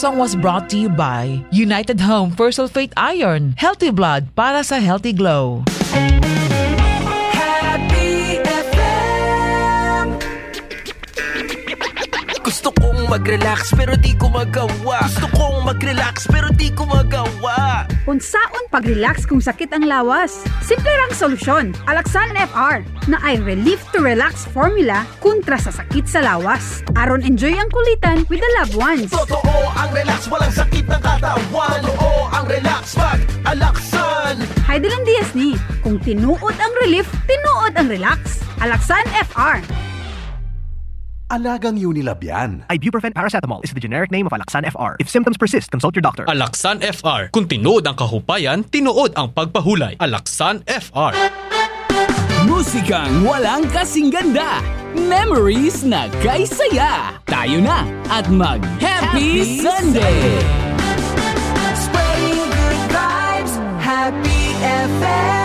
Song was brought to you by United Home for Sulfate Iron. Healthy blood para sa healthy glow. Happy FM Gusto kong mag-relax pero di ko magawa Gusto kong mag-relax pero di ko magawa Unsaon pag-relax kung sakit ang lawas? Simple rang solusyon. Alaksan FR na ay relief to relax formula kontra sa sakit sa lawas. Aron enjoy ang kulitan with the loved ones. Totoo ang relax, walang sakit ng katawan Totoo ang relax, mag-alaksan Heidelan Diaz ni, kung tinuod ang relief, tinuod ang relax. Alaksan FR. Alagang Unilab yan. Ibuprofen paracetamol is the generic name of Alaxan FR. If symptoms persist, consult your doctor. Alaksan FR. Kung tinuod ang kahupayan, tinuod ang pagpahulay. Alaksan FR. Musikang walang kasing ganda. Memories na kay saya. Tayo na at mag-Happy Sunday! Spreading good vibes, Happy FM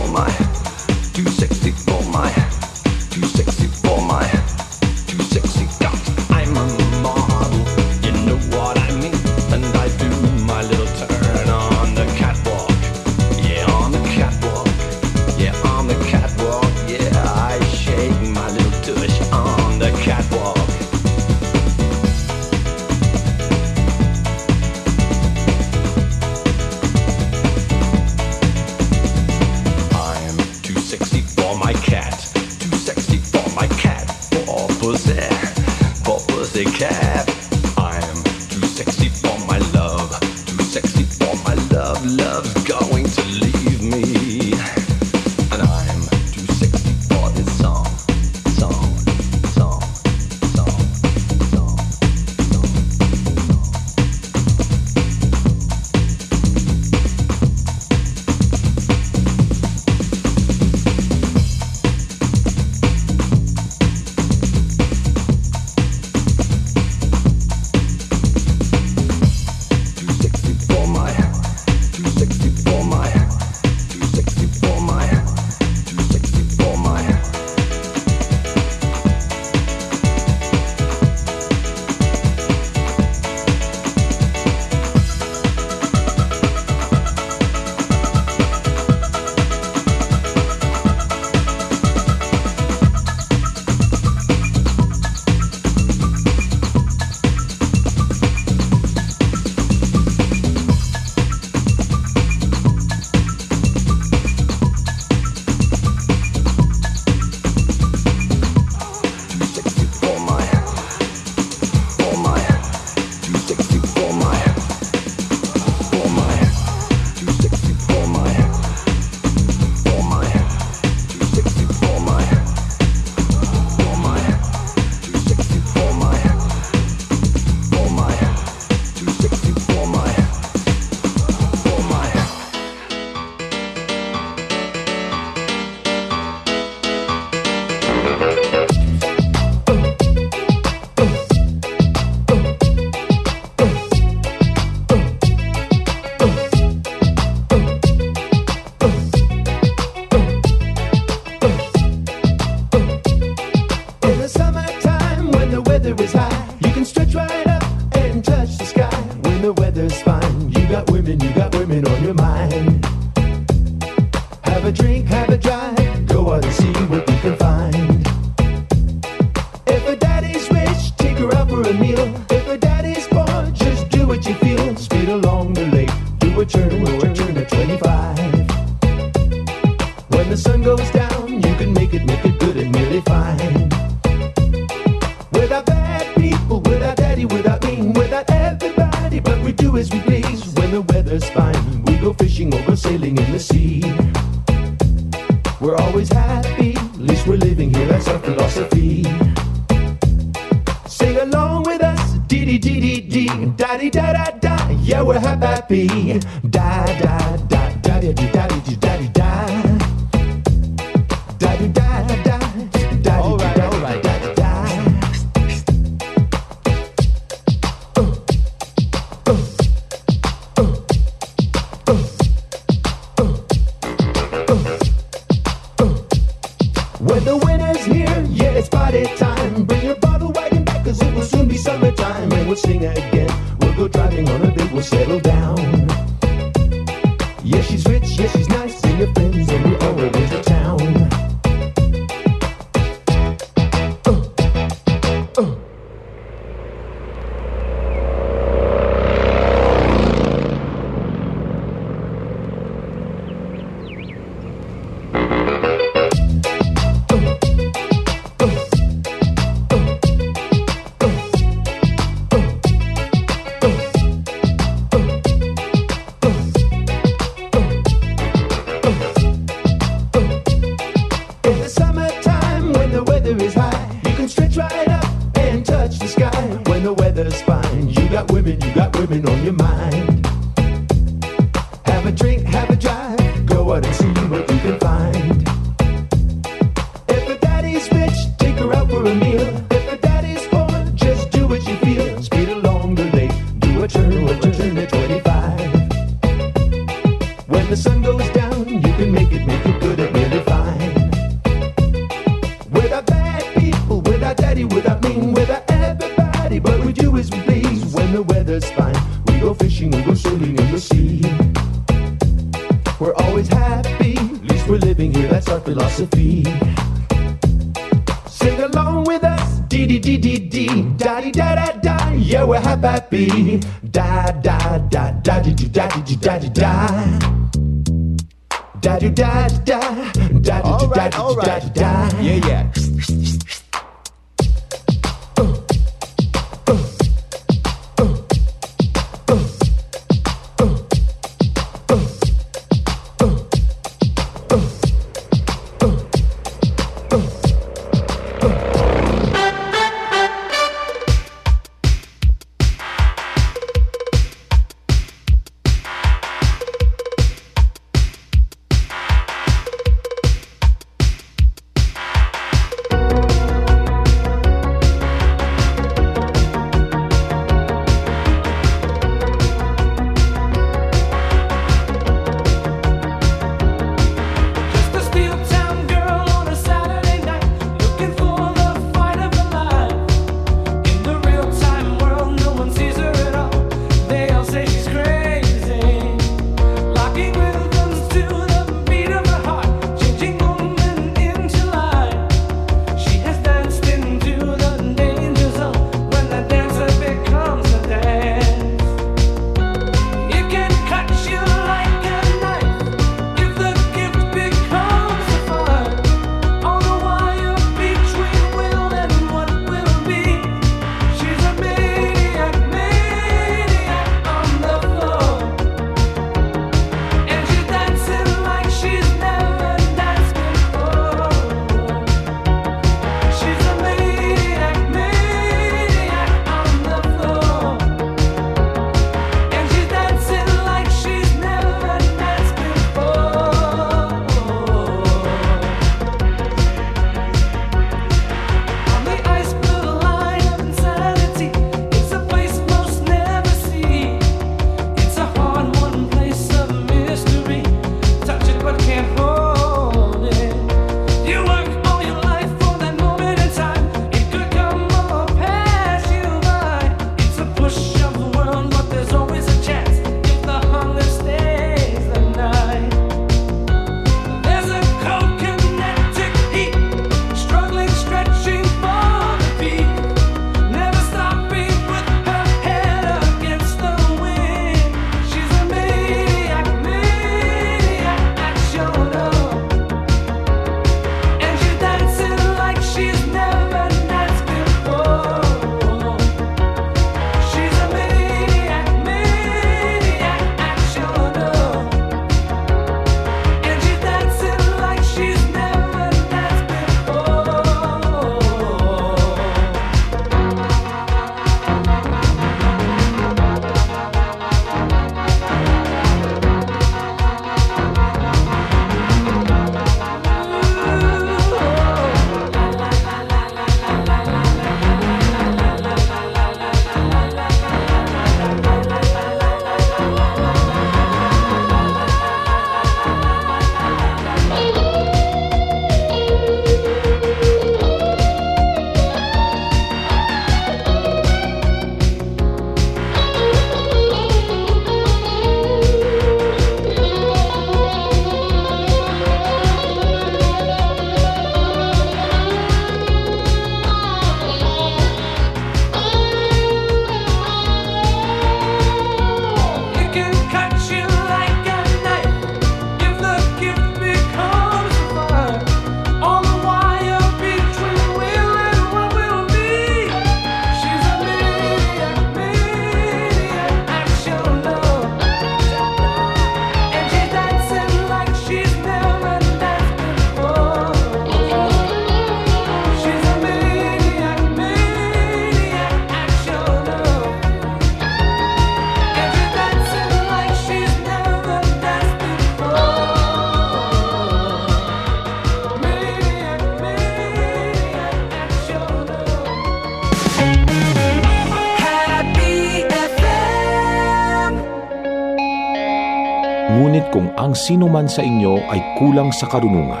ang sinuman sa inyo ay kulang sa karunungan,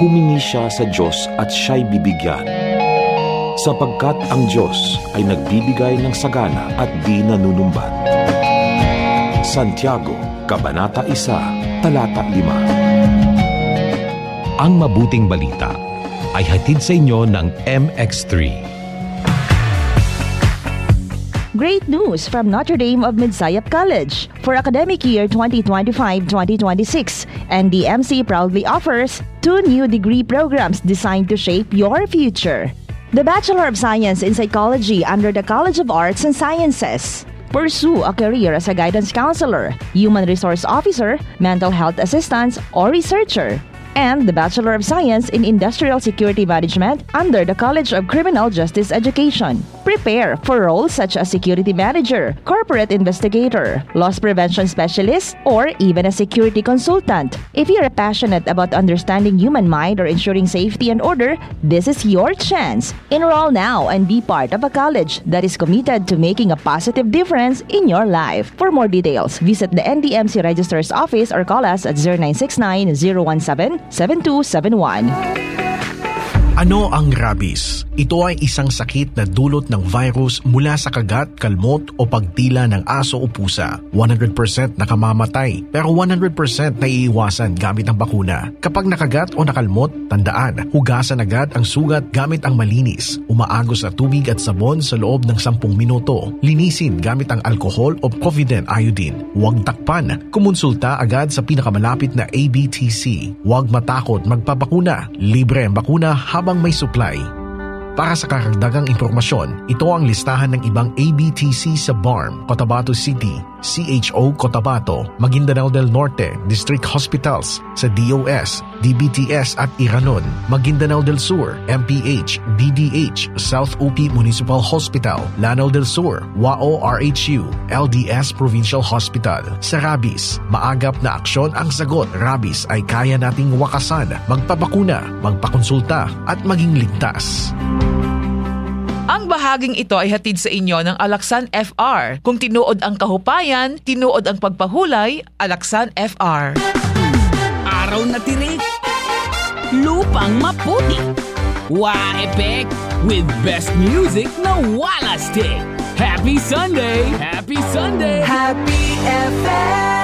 humingi siya sa Diyos at siya'y bibigyan. Sapagkat ang Diyos ay nagbibigay ng sagana at di nanunumbat. Santiago, Kabanata 1, Talata 5 Ang mabuting balita ay hatid sa inyo ng MX3. Great news from Notre Dame of Midsayap College. For academic year 2025-2026, NDMC proudly offers two new degree programs designed to shape your future. The Bachelor of Science in Psychology under the College of Arts and Sciences. Pursue a career as a guidance counselor, human resource officer, mental health assistant, or researcher and the Bachelor of Science in Industrial Security Management under the College of Criminal Justice Education. Prepare for roles such as security manager, corporate investigator, loss prevention specialist, or even a security consultant. If you're passionate about understanding human mind or ensuring safety and order, this is your chance. Enroll now and be part of a college that is committed to making a positive difference in your life. For more details, visit the NDMC Registrar's Office or call us at 0969 017 7271. Ano ang rabies? Ito ay isang sakit na dulot ng virus mula sa kagat, kalmot o pagtila ng aso o pusa. 100% nakamamatay pero 100% naiiwasan gamit ang bakuna. Kapag nakagat o nakalmot, tandaan, hugasan agad ang sugat gamit ang malinis. Umaagos na tubig at sabon sa loob ng 10 minuto. Linisin gamit ang alcohol o Coviden iodine. Huwag takpan. Kumonsulta agad sa pinakamalapit na ABTC. Huwag matakot magpabakuna. Libre ang bakuna habang may supply. Para sa karagdagang impormasyon, ito ang listahan ng ibang ABTC sa BARM, Cotabato City, CHO Cotabato, Maguindanao del Norte, District Hospitals, sa DOS, DBTS at Iranon, Maguindanao del Sur, MPH, BDH, South UP Municipal Hospital, Lanao del Sur, WAO RHU, LDS Provincial Hospital. Sa Rabis, maagap na aksyon ang sagot. Rabis ay kaya nating wakasan, magpabakuna, magpakonsulta at maging ligtas. Ang bahaging ito ay hatid sa inyo ng Alaksan FR. Kung tinuod ang kahupayan, tinuod ang pagpahulay, Alaksan FR. Araw na tirik, lupang maputi, wa-epek with best music na wala stick. Happy Sunday! Happy Sunday! Happy FM.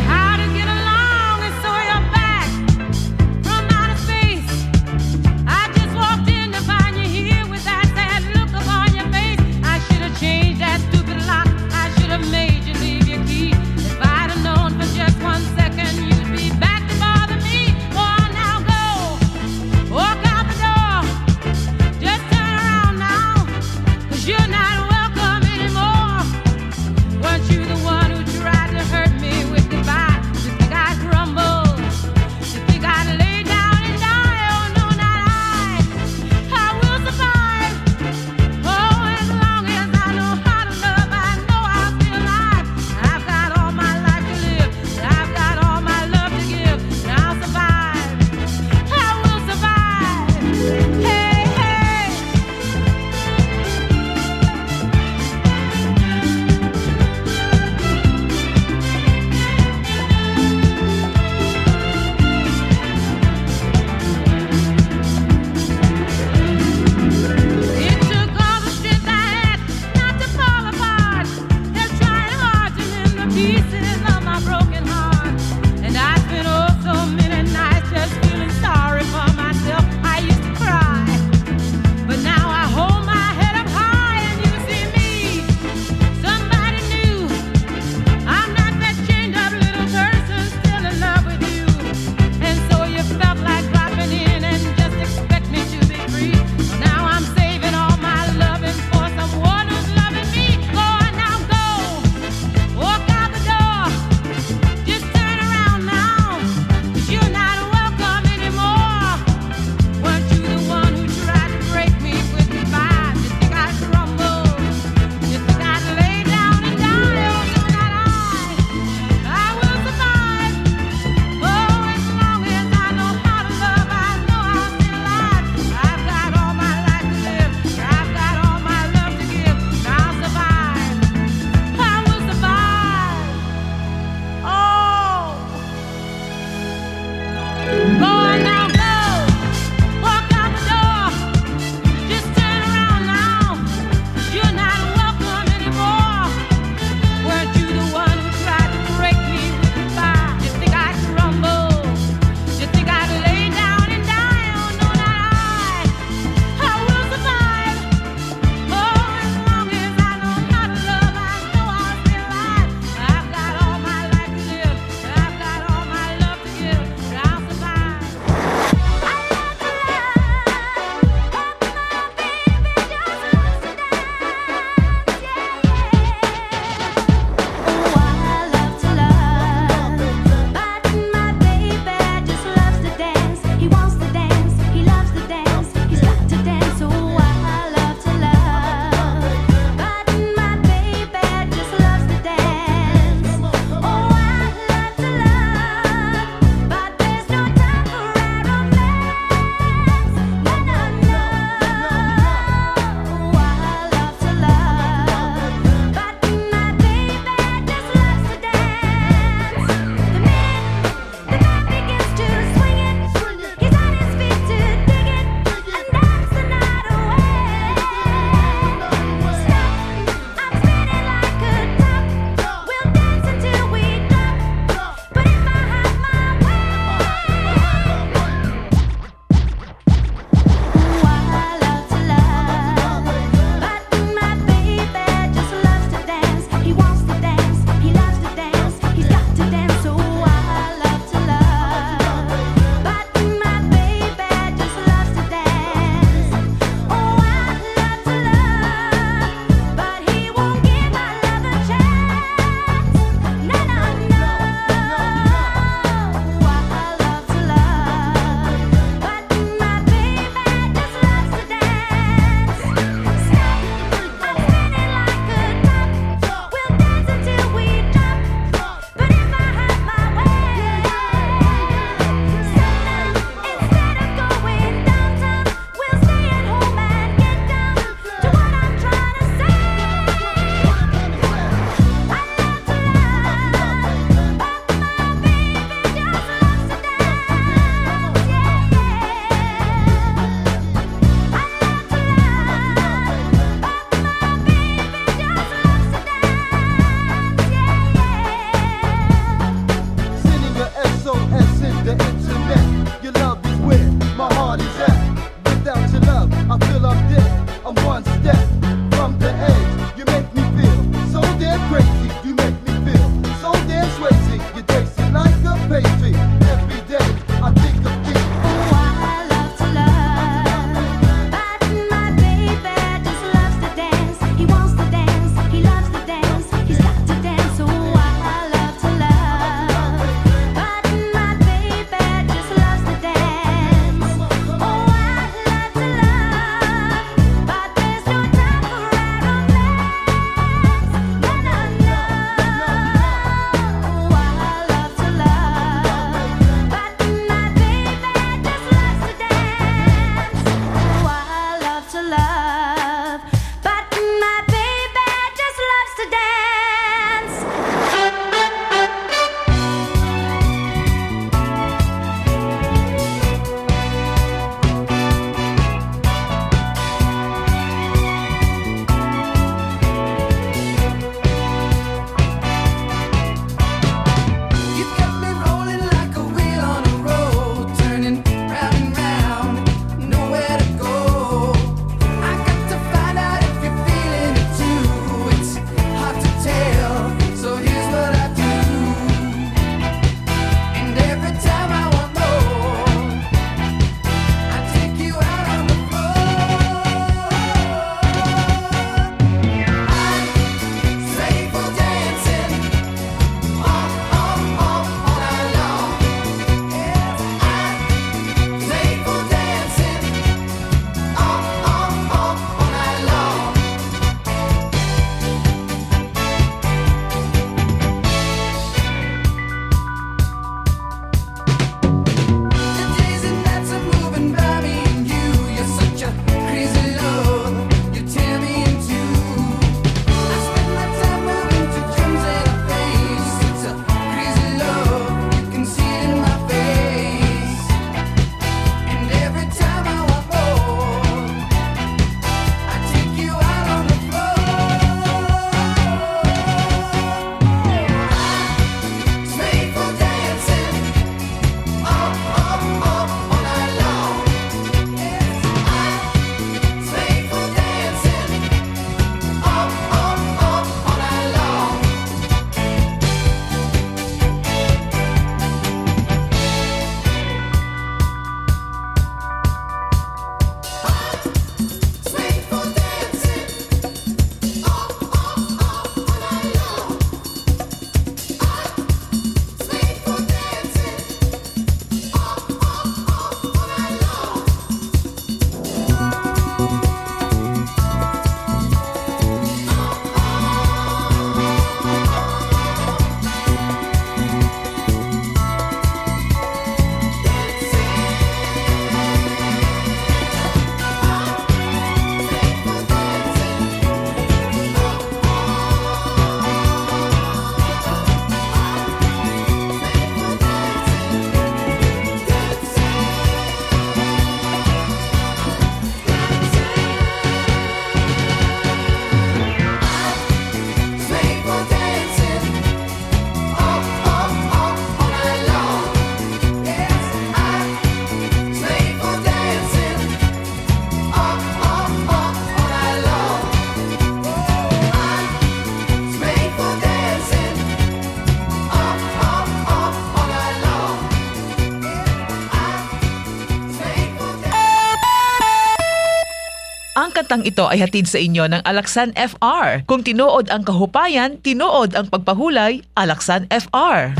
kantang ito ay hatid sa inyo ng Alaksan FR. Kung tinuod ang kahupayan, tinuod ang pagpahulay, Alaksan FR.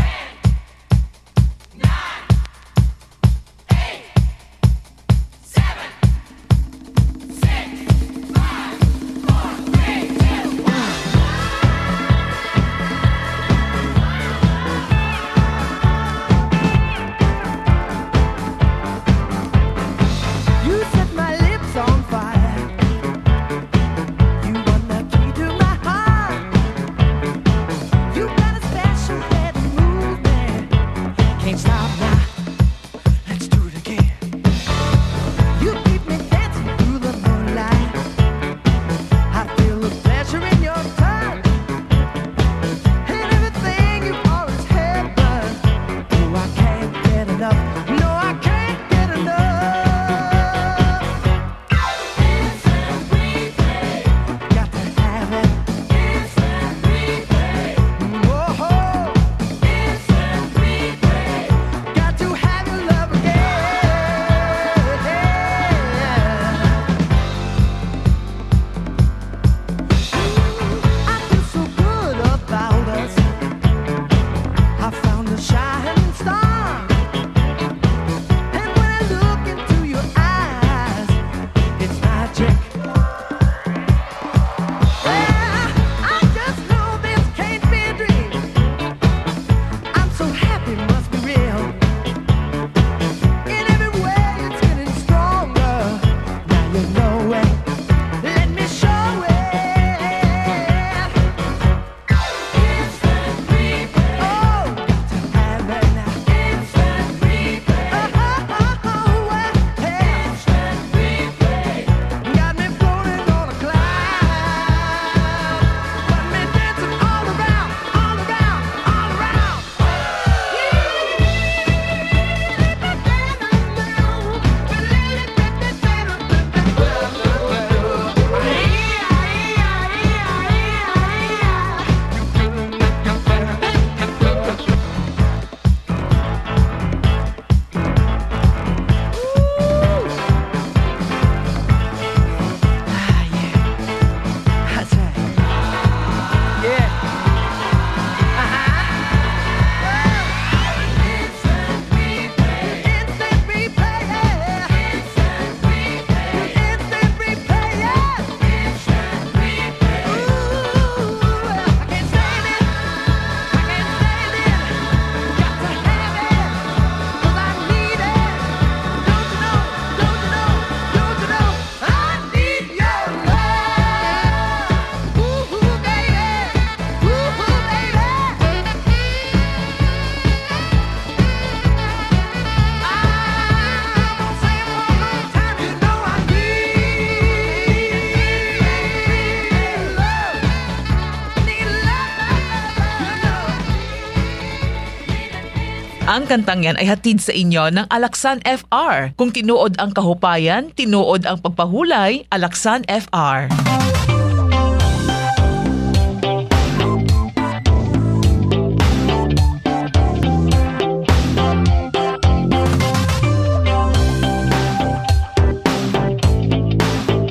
kantang yan ay hatid sa inyo ng Alaksan FR. Kung tinuod ang kahupayan, tinuod ang pagpahulay, Alaksan FR.